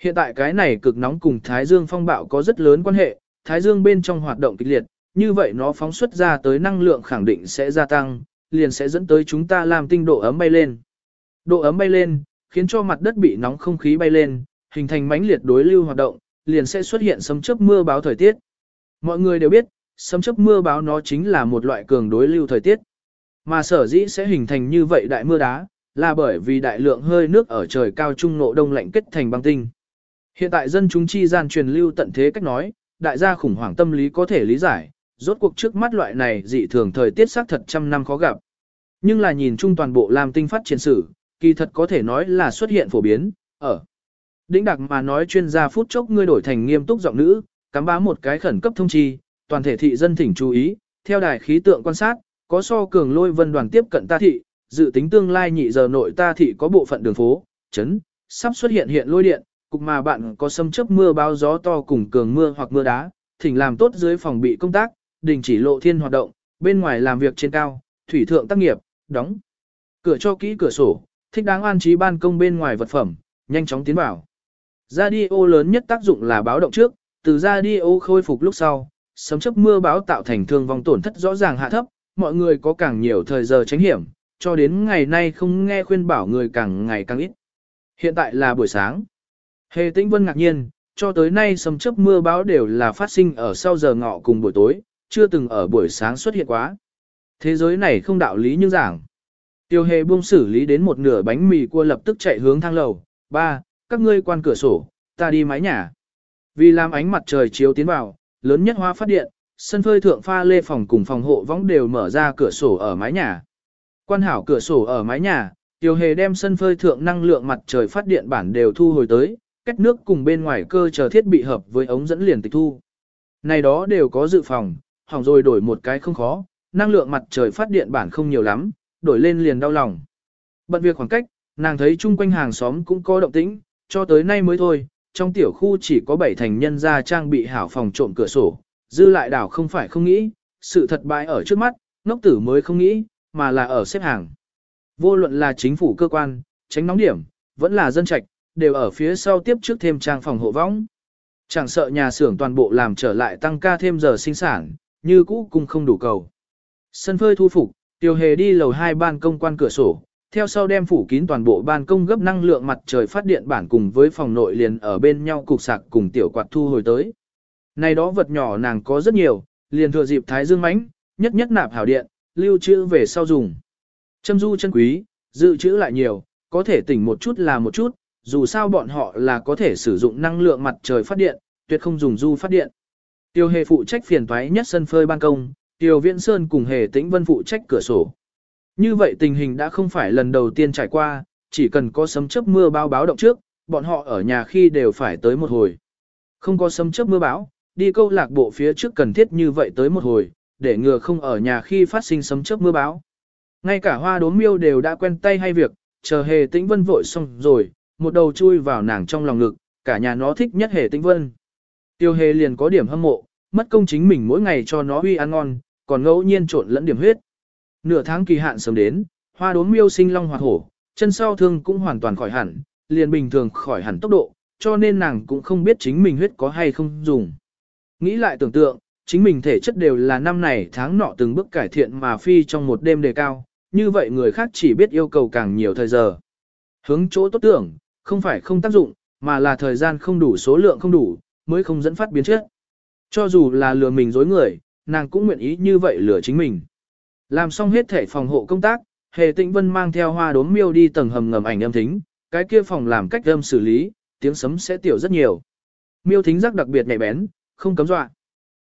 Hiện tại cái này cực nóng cùng Thái Dương phong bạo có rất lớn quan hệ, Thái Dương bên trong hoạt động kịch liệt, như vậy nó phóng xuất ra tới năng lượng khẳng định sẽ gia tăng, liền sẽ dẫn tới chúng ta làm tinh độ ấm bay lên. Độ ấm bay lên, khiến cho mặt đất bị nóng không khí bay lên, hình thành mãnh liệt đối lưu hoạt động, liền sẽ xuất hiện sấm chớp mưa báo thời tiết. Mọi người đều biết, sấm chớp mưa báo nó chính là một loại cường đối lưu thời tiết. Mà sở dĩ sẽ hình thành như vậy đại mưa đá, là bởi vì đại lượng hơi nước ở trời cao trung nộ đông lạnh kết thành băng tinh. Hiện tại dân chúng chi gian truyền lưu tận thế cách nói, đại gia khủng hoảng tâm lý có thể lý giải, rốt cuộc trước mắt loại này dị thường thời tiết xác thật trăm năm khó gặp. Nhưng là nhìn chung toàn bộ làm tinh phát triển sử, kỳ thật có thể nói là xuất hiện phổ biến, ở. Đĩnh đặc mà nói chuyên gia phút chốc ngươi đổi thành nghiêm túc giọng nữ, cắm bá một cái khẩn cấp thông chi, toàn thể thị dân thỉnh chú ý, theo đài khí tượng quan sát, có so cường lôi vân đoàn tiếp cận ta thị, dự tính tương lai nhị giờ nội ta thị có bộ phận đường phố, chấn, sắp xuất hiện hiện lôi điện, cục mà bạn có xâm chấp mưa báo gió to cùng cường mưa hoặc mưa đá, thỉnh làm tốt dưới phòng bị công tác, đình chỉ lộ thiên hoạt động, bên ngoài làm việc trên cao, thủy thượng tác nghiệp, đóng. Cửa cho kỹ cửa sổ, thích đáng an trí ban công bên ngoài vật phẩm, nhanh chóng tiến vào. Radio lớn nhất tác dụng là báo động trước, từ ra đi ô khôi phục lúc sau, sấm chấp mưa báo tạo thành thương vong tổn thất rõ ràng hạ thấp, mọi người có càng nhiều thời giờ tránh hiểm, cho đến ngày nay không nghe khuyên bảo người càng ngày càng ít. Hiện tại là buổi sáng. Hề tĩnh vân ngạc nhiên, cho tới nay sấm chấp mưa báo đều là phát sinh ở sau giờ ngọ cùng buổi tối, chưa từng ở buổi sáng xuất hiện quá. Thế giới này không đạo lý như giảng. Tiêu hề buông xử lý đến một nửa bánh mì cua lập tức chạy hướng thang lầu. Ba, các ngươi quan cửa sổ, ta đi mái nhà. Vì làm ánh mặt trời chiếu tiến vào, lớn nhất hoa phát điện, sân phơi thượng pha lê phòng cùng phòng hộ võng đều mở ra cửa sổ ở mái nhà. Quan hảo cửa sổ ở mái nhà, Tiêu hề đem sân phơi thượng năng lượng mặt trời phát điện bản đều thu hồi tới, cách nước cùng bên ngoài cơ chờ thiết bị hợp với ống dẫn liền tịch thu. Này đó đều có dự phòng, hỏng rồi đổi một cái không khó, năng lượng mặt trời phát điện bản không nhiều lắm, đổi lên liền đau lòng. Bận việc khoảng cách, nàng thấy chung quanh hàng xóm cũng có động tĩnh, cho tới nay mới thôi, trong tiểu khu chỉ có 7 thành nhân gia trang bị hảo phòng trộm cửa sổ, dư lại đảo không phải không nghĩ, sự thật bại ở trước mắt, ngốc tử mới không nghĩ, mà là ở xếp hàng. Vô luận là chính phủ cơ quan, tránh nóng điểm, vẫn là dân trạch, đều ở phía sau tiếp trước thêm trang phòng hộ võng. Chẳng sợ nhà xưởng toàn bộ làm trở lại tăng ca thêm giờ sinh sản, như cũ cũng không đủ cầu. Sân phơi thu phục, tiêu hề đi lầu hai ban công quan cửa sổ, theo sau đem phủ kín toàn bộ ban công gấp năng lượng mặt trời phát điện bản cùng với phòng nội liền ở bên nhau cục sạc cùng tiểu quạt thu hồi tới. Này đó vật nhỏ nàng có rất nhiều, liền thừa dịp thái dương mãnh, nhất nhất nạp hảo điện, lưu trữ về sau dùng. Châm du chân quý, dự trữ lại nhiều, có thể tỉnh một chút là một chút, dù sao bọn họ là có thể sử dụng năng lượng mặt trời phát điện, tuyệt không dùng du phát điện. Tiêu hề phụ trách phiền toái nhất sân phơi ban công, Tiêu Viễn Sơn cùng hề tĩnh vân phụ trách cửa sổ. Như vậy tình hình đã không phải lần đầu tiên trải qua, chỉ cần có sấm chớp mưa báo báo động trước, bọn họ ở nhà khi đều phải tới một hồi. Không có sấm chớp mưa báo, đi câu lạc bộ phía trước cần thiết như vậy tới một hồi, để ngừa không ở nhà khi phát sinh sấm chớp mưa báo. Ngay cả hoa đốm miêu đều đã quen tay hay việc, chờ hề tĩnh vân vội xong rồi, một đầu chui vào nàng trong lòng ngực, cả nhà nó thích nhất hề tĩnh vân. Tiêu hề liền có điểm hâm mộ, mất công chính mình mỗi ngày cho nó uy ăn ngon, còn ngẫu nhiên trộn lẫn điểm huyết. Nửa tháng kỳ hạn sớm đến, hoa đốm miêu sinh long hoạt hổ, chân sau thương cũng hoàn toàn khỏi hẳn, liền bình thường khỏi hẳn tốc độ, cho nên nàng cũng không biết chính mình huyết có hay không dùng. Nghĩ lại tưởng tượng, chính mình thể chất đều là năm này tháng nọ từng bước cải thiện mà phi trong một đêm đề cao, như vậy người khác chỉ biết yêu cầu càng nhiều thời giờ. Hướng chỗ tốt tưởng, không phải không tác dụng, mà là thời gian không đủ số lượng không đủ, mới không dẫn phát biến chất. Cho dù là lừa mình dối người, nàng cũng nguyện ý như vậy lừa chính mình. Làm xong hết thể phòng hộ công tác, Hề Tĩnh Vân mang theo hoa đốm miêu đi tầng hầm ngầm ảnh âm thính, cái kia phòng làm cách âm xử lý, tiếng sấm sẽ tiểu rất nhiều. Miêu thính giác đặc biệt nhạy bén, không cấm dọa.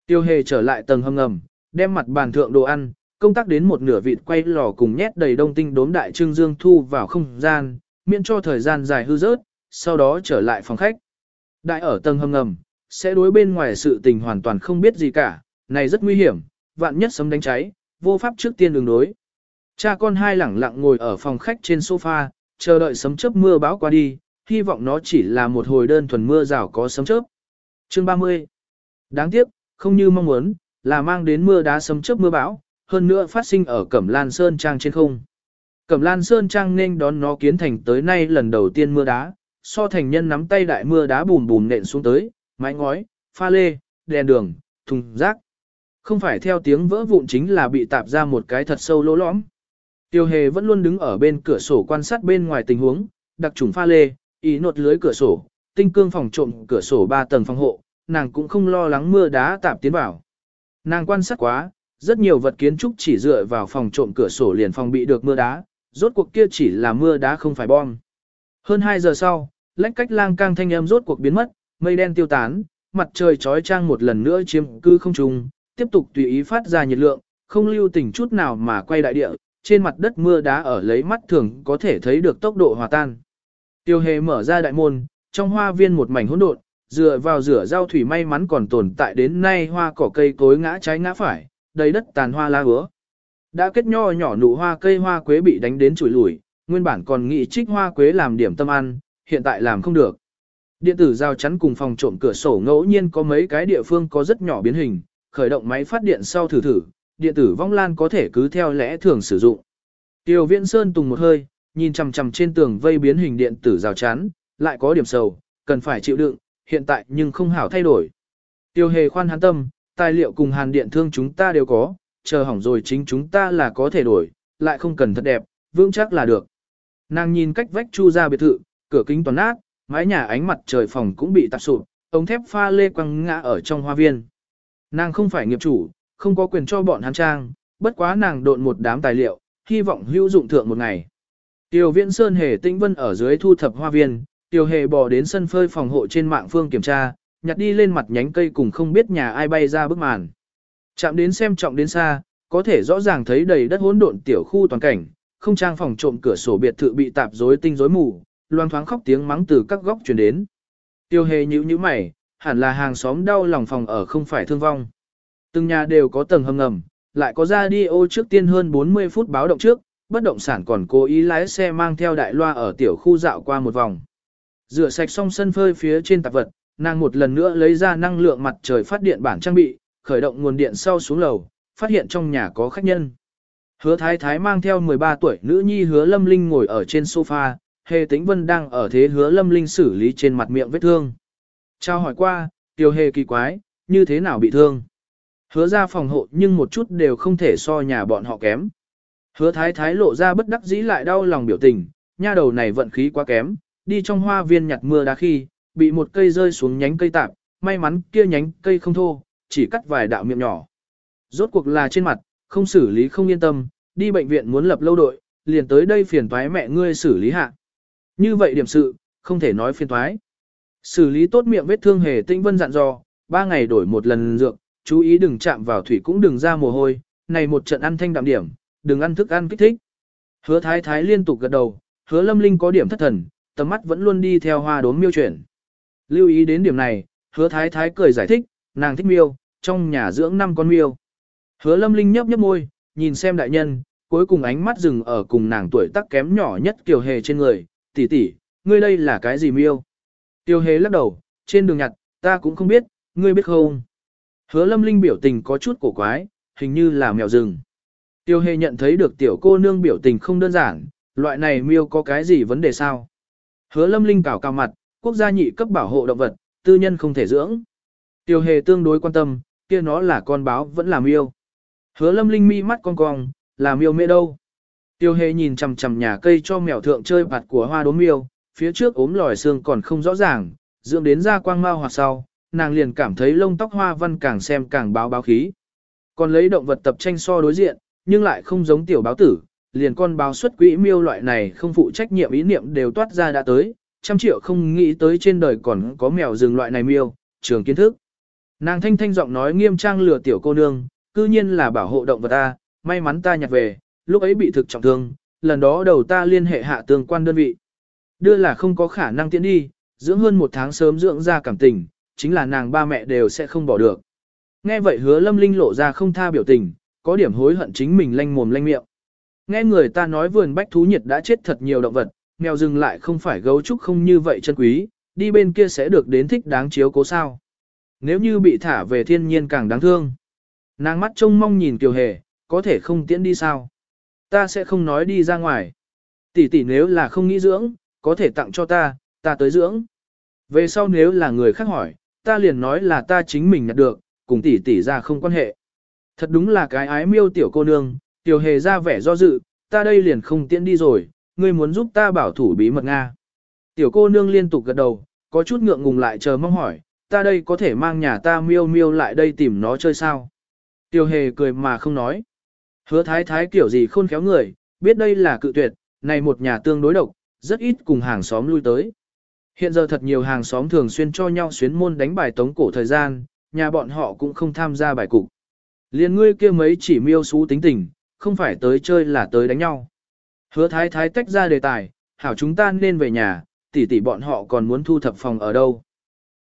Tiêu Hề trở lại tầng hầm ngầm, đem mặt bàn thượng đồ ăn, công tác đến một nửa vịt quay lò cùng nhét đầy đông tinh đốm đại trương dương thu vào không gian, miễn cho thời gian dài hư rớt, sau đó trở lại phòng khách. Đại ở tầng hầm ngầm, sẽ đối bên ngoài sự tình hoàn toàn không biết gì cả, này rất nguy hiểm, vạn nhất sấm đánh cháy, vô pháp trước tiên đường đối. Cha con hai lẳng lặng ngồi ở phòng khách trên sofa, chờ đợi sấm chớp mưa báo qua đi, hy vọng nó chỉ là một hồi đơn thuần mưa rào có sấm chớp. Chương 30 Đáng tiếc, không như mong muốn, là mang đến mưa đá sấm chớp mưa bão, hơn nữa phát sinh ở Cẩm Lan Sơn Trang trên không. Cẩm Lan Sơn Trang nên đón nó kiến thành tới nay lần đầu tiên mưa đá, so thành nhân nắm tay đại mưa đá bùm bùm nện xuống tới, mái ngói, pha lê, đèn đường, thùng rác. Không phải theo tiếng vỡ vụn chính là bị tạp ra một cái thật sâu lỗ lõm. Tiêu hề vẫn luôn đứng ở bên cửa sổ quan sát bên ngoài tình huống, đặc trùng pha lê, ý nột lưới cửa sổ, tinh cương phòng trộm cửa sổ 3 tầng phòng hộ, nàng cũng không lo lắng mưa đá tạp tiến vào. Nàng quan sát quá, rất nhiều vật kiến trúc chỉ dựa vào phòng trộm cửa sổ liền phòng bị được mưa đá, rốt cuộc kia chỉ là mưa đá không phải bom. Hơn 2 giờ sau, lãnh cách lang cang thanh âm rốt cuộc biến mất, mây đen tiêu tán, mặt trời trói trang một lần nữa chiếm cư không trung, tiếp tục tùy ý phát ra nhiệt lượng, không lưu tình chút nào mà quay đại địa, trên mặt đất mưa đá ở lấy mắt thường có thể thấy được tốc độ hòa tan. Tiêu hề mở ra đại môn, trong hoa viên một mảnh hỗn độn, dựa vào rửa rau thủy may mắn còn tồn tại đến nay hoa cỏ cây cối ngã trái ngã phải, đầy đất tàn hoa lá hứa. Đã kết nho nhỏ nụ hoa cây hoa quế bị đánh đến chùi lủi, nguyên bản còn nghĩ trích hoa quế làm điểm tâm ăn, hiện tại làm không được. Điện tử giao chắn cùng phòng trộm cửa sổ ngẫu nhiên có mấy cái địa phương có rất nhỏ biến hình, khởi động máy phát điện sau thử thử, điện tử vong lan có thể cứ theo lẽ thường sử dụng. Tiêu Viễn Sơn tùng một hơi, nhìn chằm chằm trên tường vây biến hình điện tử rào chắn, lại có điểm sầu, cần phải chịu đựng, hiện tại nhưng không hảo thay đổi. Tiêu Hề khoan hắn tâm, tài liệu cùng hàn điện thương chúng ta đều có, chờ hỏng rồi chính chúng ta là có thể đổi, lại không cần thật đẹp, vững chắc là được. Nàng nhìn cách vách chu ra biệt thự, cửa kính toàn nát, mái nhà ánh mặt trời phòng cũng bị tạp sụp, ống thép pha lê quăng ngã ở trong hoa viên. Nàng không phải nghiệp chủ, không có quyền cho bọn hắn trang, bất quá nàng độn một đám tài liệu, hy vọng hữu dụng thượng một ngày. Tiêu Viễn Sơn hề tinh vân ở dưới thu thập hoa viên, Tiêu hề bò đến sân phơi phòng hộ trên mạng phương kiểm tra, nhặt đi lên mặt nhánh cây cùng không biết nhà ai bay ra bức màn. Chạm đến xem trọng đến xa, có thể rõ ràng thấy đầy đất hỗn độn tiểu khu toàn cảnh, không trang phòng trộm cửa sổ biệt thự bị tạp rối tinh rối mù, loang thoáng khóc tiếng mắng từ các góc truyền đến. Tiêu hề nhíu nhíu mày, hẳn là hàng xóm đau lòng phòng ở không phải thương vong. Từng nhà đều có tầng hầm ngầm, lại có ra đi ô trước tiên hơn 40 phút báo động trước, bất động sản còn cố ý lái xe mang theo đại loa ở tiểu khu dạo qua một vòng. Rửa sạch xong sân phơi phía trên tạp vật, nàng một lần nữa lấy ra năng lượng mặt trời phát điện bản trang bị, khởi động nguồn điện sau xuống lầu, phát hiện trong nhà có khách nhân. Hứa Thái Thái mang theo 13 tuổi nữ nhi hứa Lâm Linh ngồi ở trên sofa, Hề Tĩnh Vân đang ở thế hứa Lâm Linh xử lý trên mặt miệng vết thương. Trao hỏi qua, tiểu Hề kỳ quái, như thế nào bị thương? Hứa ra phòng hộ nhưng một chút đều không thể so nhà bọn họ kém. Hứa thái thái lộ ra bất đắc dĩ lại đau lòng biểu tình, nha đầu này vận khí quá kém, đi trong hoa viên nhặt mưa đá khi, bị một cây rơi xuống nhánh cây tạp, may mắn kia nhánh cây không thô, chỉ cắt vài đạo miệng nhỏ. Rốt cuộc là trên mặt, không xử lý không yên tâm, đi bệnh viện muốn lập lâu đội, liền tới đây phiền toái mẹ ngươi xử lý hạ. Như vậy điểm sự, không thể nói phiền toái. Xử lý tốt miệng vết thương hề tinh vân dặn dò, ba ngày đổi một lần dược, chú ý đừng chạm vào thủy cũng đừng ra mồ hôi, này một trận ăn thanh đạm điểm, đừng ăn thức ăn kích thích. Hứa thái thái liên tục gật đầu, hứa lâm linh có điểm thất thần, tầm mắt vẫn luôn đi theo hoa đốm miêu chuyển. Lưu ý đến điểm này, hứa thái thái cười giải thích, nàng thích miêu, trong nhà dưỡng năm con miêu. Hứa lâm linh nhấp nhấp môi, nhìn xem đại nhân, cuối cùng ánh mắt dừng ở cùng nàng tuổi tác kém nhỏ nhất kiều hề trên người, tỷ tỷ, ngươi đây là cái gì miêu? Tiêu hề lắc đầu, trên đường nhặt, ta cũng không biết, ngươi biết không? Hứa lâm linh biểu tình có chút cổ quái, hình như là mèo rừng. Tiêu hề nhận thấy được tiểu cô nương biểu tình không đơn giản, loại này miêu có cái gì vấn đề sao? Hứa lâm linh cào cao mặt, quốc gia nhị cấp bảo hộ động vật, tư nhân không thể dưỡng. Tiêu hề tương đối quan tâm, kia nó là con báo vẫn là miêu. Hứa lâm linh mi mắt con cong, là miêu mê đâu. Tiêu hề nhìn chằm chằm nhà cây cho mèo thượng chơi bạt của hoa đốm miêu, phía trước ốm lòi xương còn không rõ ràng, dưỡng đến ra quang mau hoặc sau, nàng liền cảm thấy lông tóc hoa văn càng xem càng báo báo khí. Còn lấy động vật tập tranh so đối diện, nhưng lại không giống tiểu báo tử, liền con báo xuất quỹ miêu loại này không phụ trách nhiệm ý niệm đều toát ra đã tới, trăm triệu không nghĩ tới trên đời còn có mèo rừng loại này miêu, trường kiến thức. Nàng thanh thanh giọng nói nghiêm trang lừa tiểu cô nương, cư nhiên là bảo hộ động vật ta, may mắn ta nhặt về, lúc ấy bị thực trọng thương, lần đó đầu ta liên hệ hạ tương quan đơn vị. Đưa là không có khả năng tiễn đi, dưỡng hơn một tháng sớm dưỡng ra cảm tình, chính là nàng ba mẹ đều sẽ không bỏ được. Nghe vậy hứa lâm linh lộ ra không tha biểu tình, có điểm hối hận chính mình lanh mồm lanh miệng. Nghe người ta nói vườn bách thú nhiệt đã chết thật nhiều động vật, mèo rừng lại không phải gấu trúc không như vậy chân quý, đi bên kia sẽ được đến thích đáng chiếu cố sao. Nếu như bị thả về thiên nhiên càng đáng thương. Nàng mắt trông mong nhìn Kiều Hề, có thể không tiễn đi sao? Ta sẽ không nói đi ra ngoài. Tỷ tỷ nếu là không nghĩ dưỡng, có thể tặng cho ta, ta tới dưỡng. Về sau nếu là người khác hỏi, ta liền nói là ta chính mình nhặt được, cùng tỷ tỷ ra không quan hệ. Thật đúng là cái ái miêu tiểu cô nương, tiểu hề ra vẻ do dự, ta đây liền không tiễn đi rồi, ngươi muốn giúp ta bảo thủ bí mật Nga. Tiểu cô nương liên tục gật đầu, có chút ngượng ngùng lại chờ mong hỏi, ta đây có thể mang nhà ta miêu miêu lại đây tìm nó chơi sao? Tiểu hề cười mà không nói. Hứa thái thái kiểu gì khôn khéo người, biết đây là cự tuyệt, này một nhà tương đối độc, rất ít cùng hàng xóm lui tới. Hiện giờ thật nhiều hàng xóm thường xuyên cho nhau xuyến môn đánh bài tống cổ thời gian, nhà bọn họ cũng không tham gia bài cục. Liên ngươi kia mấy chỉ miêu xú tính tình, không phải tới chơi là tới đánh nhau. Hứa thái thái tách ra đề tài, hảo chúng ta nên về nhà, tỷ tỷ bọn họ còn muốn thu thập phòng ở đâu.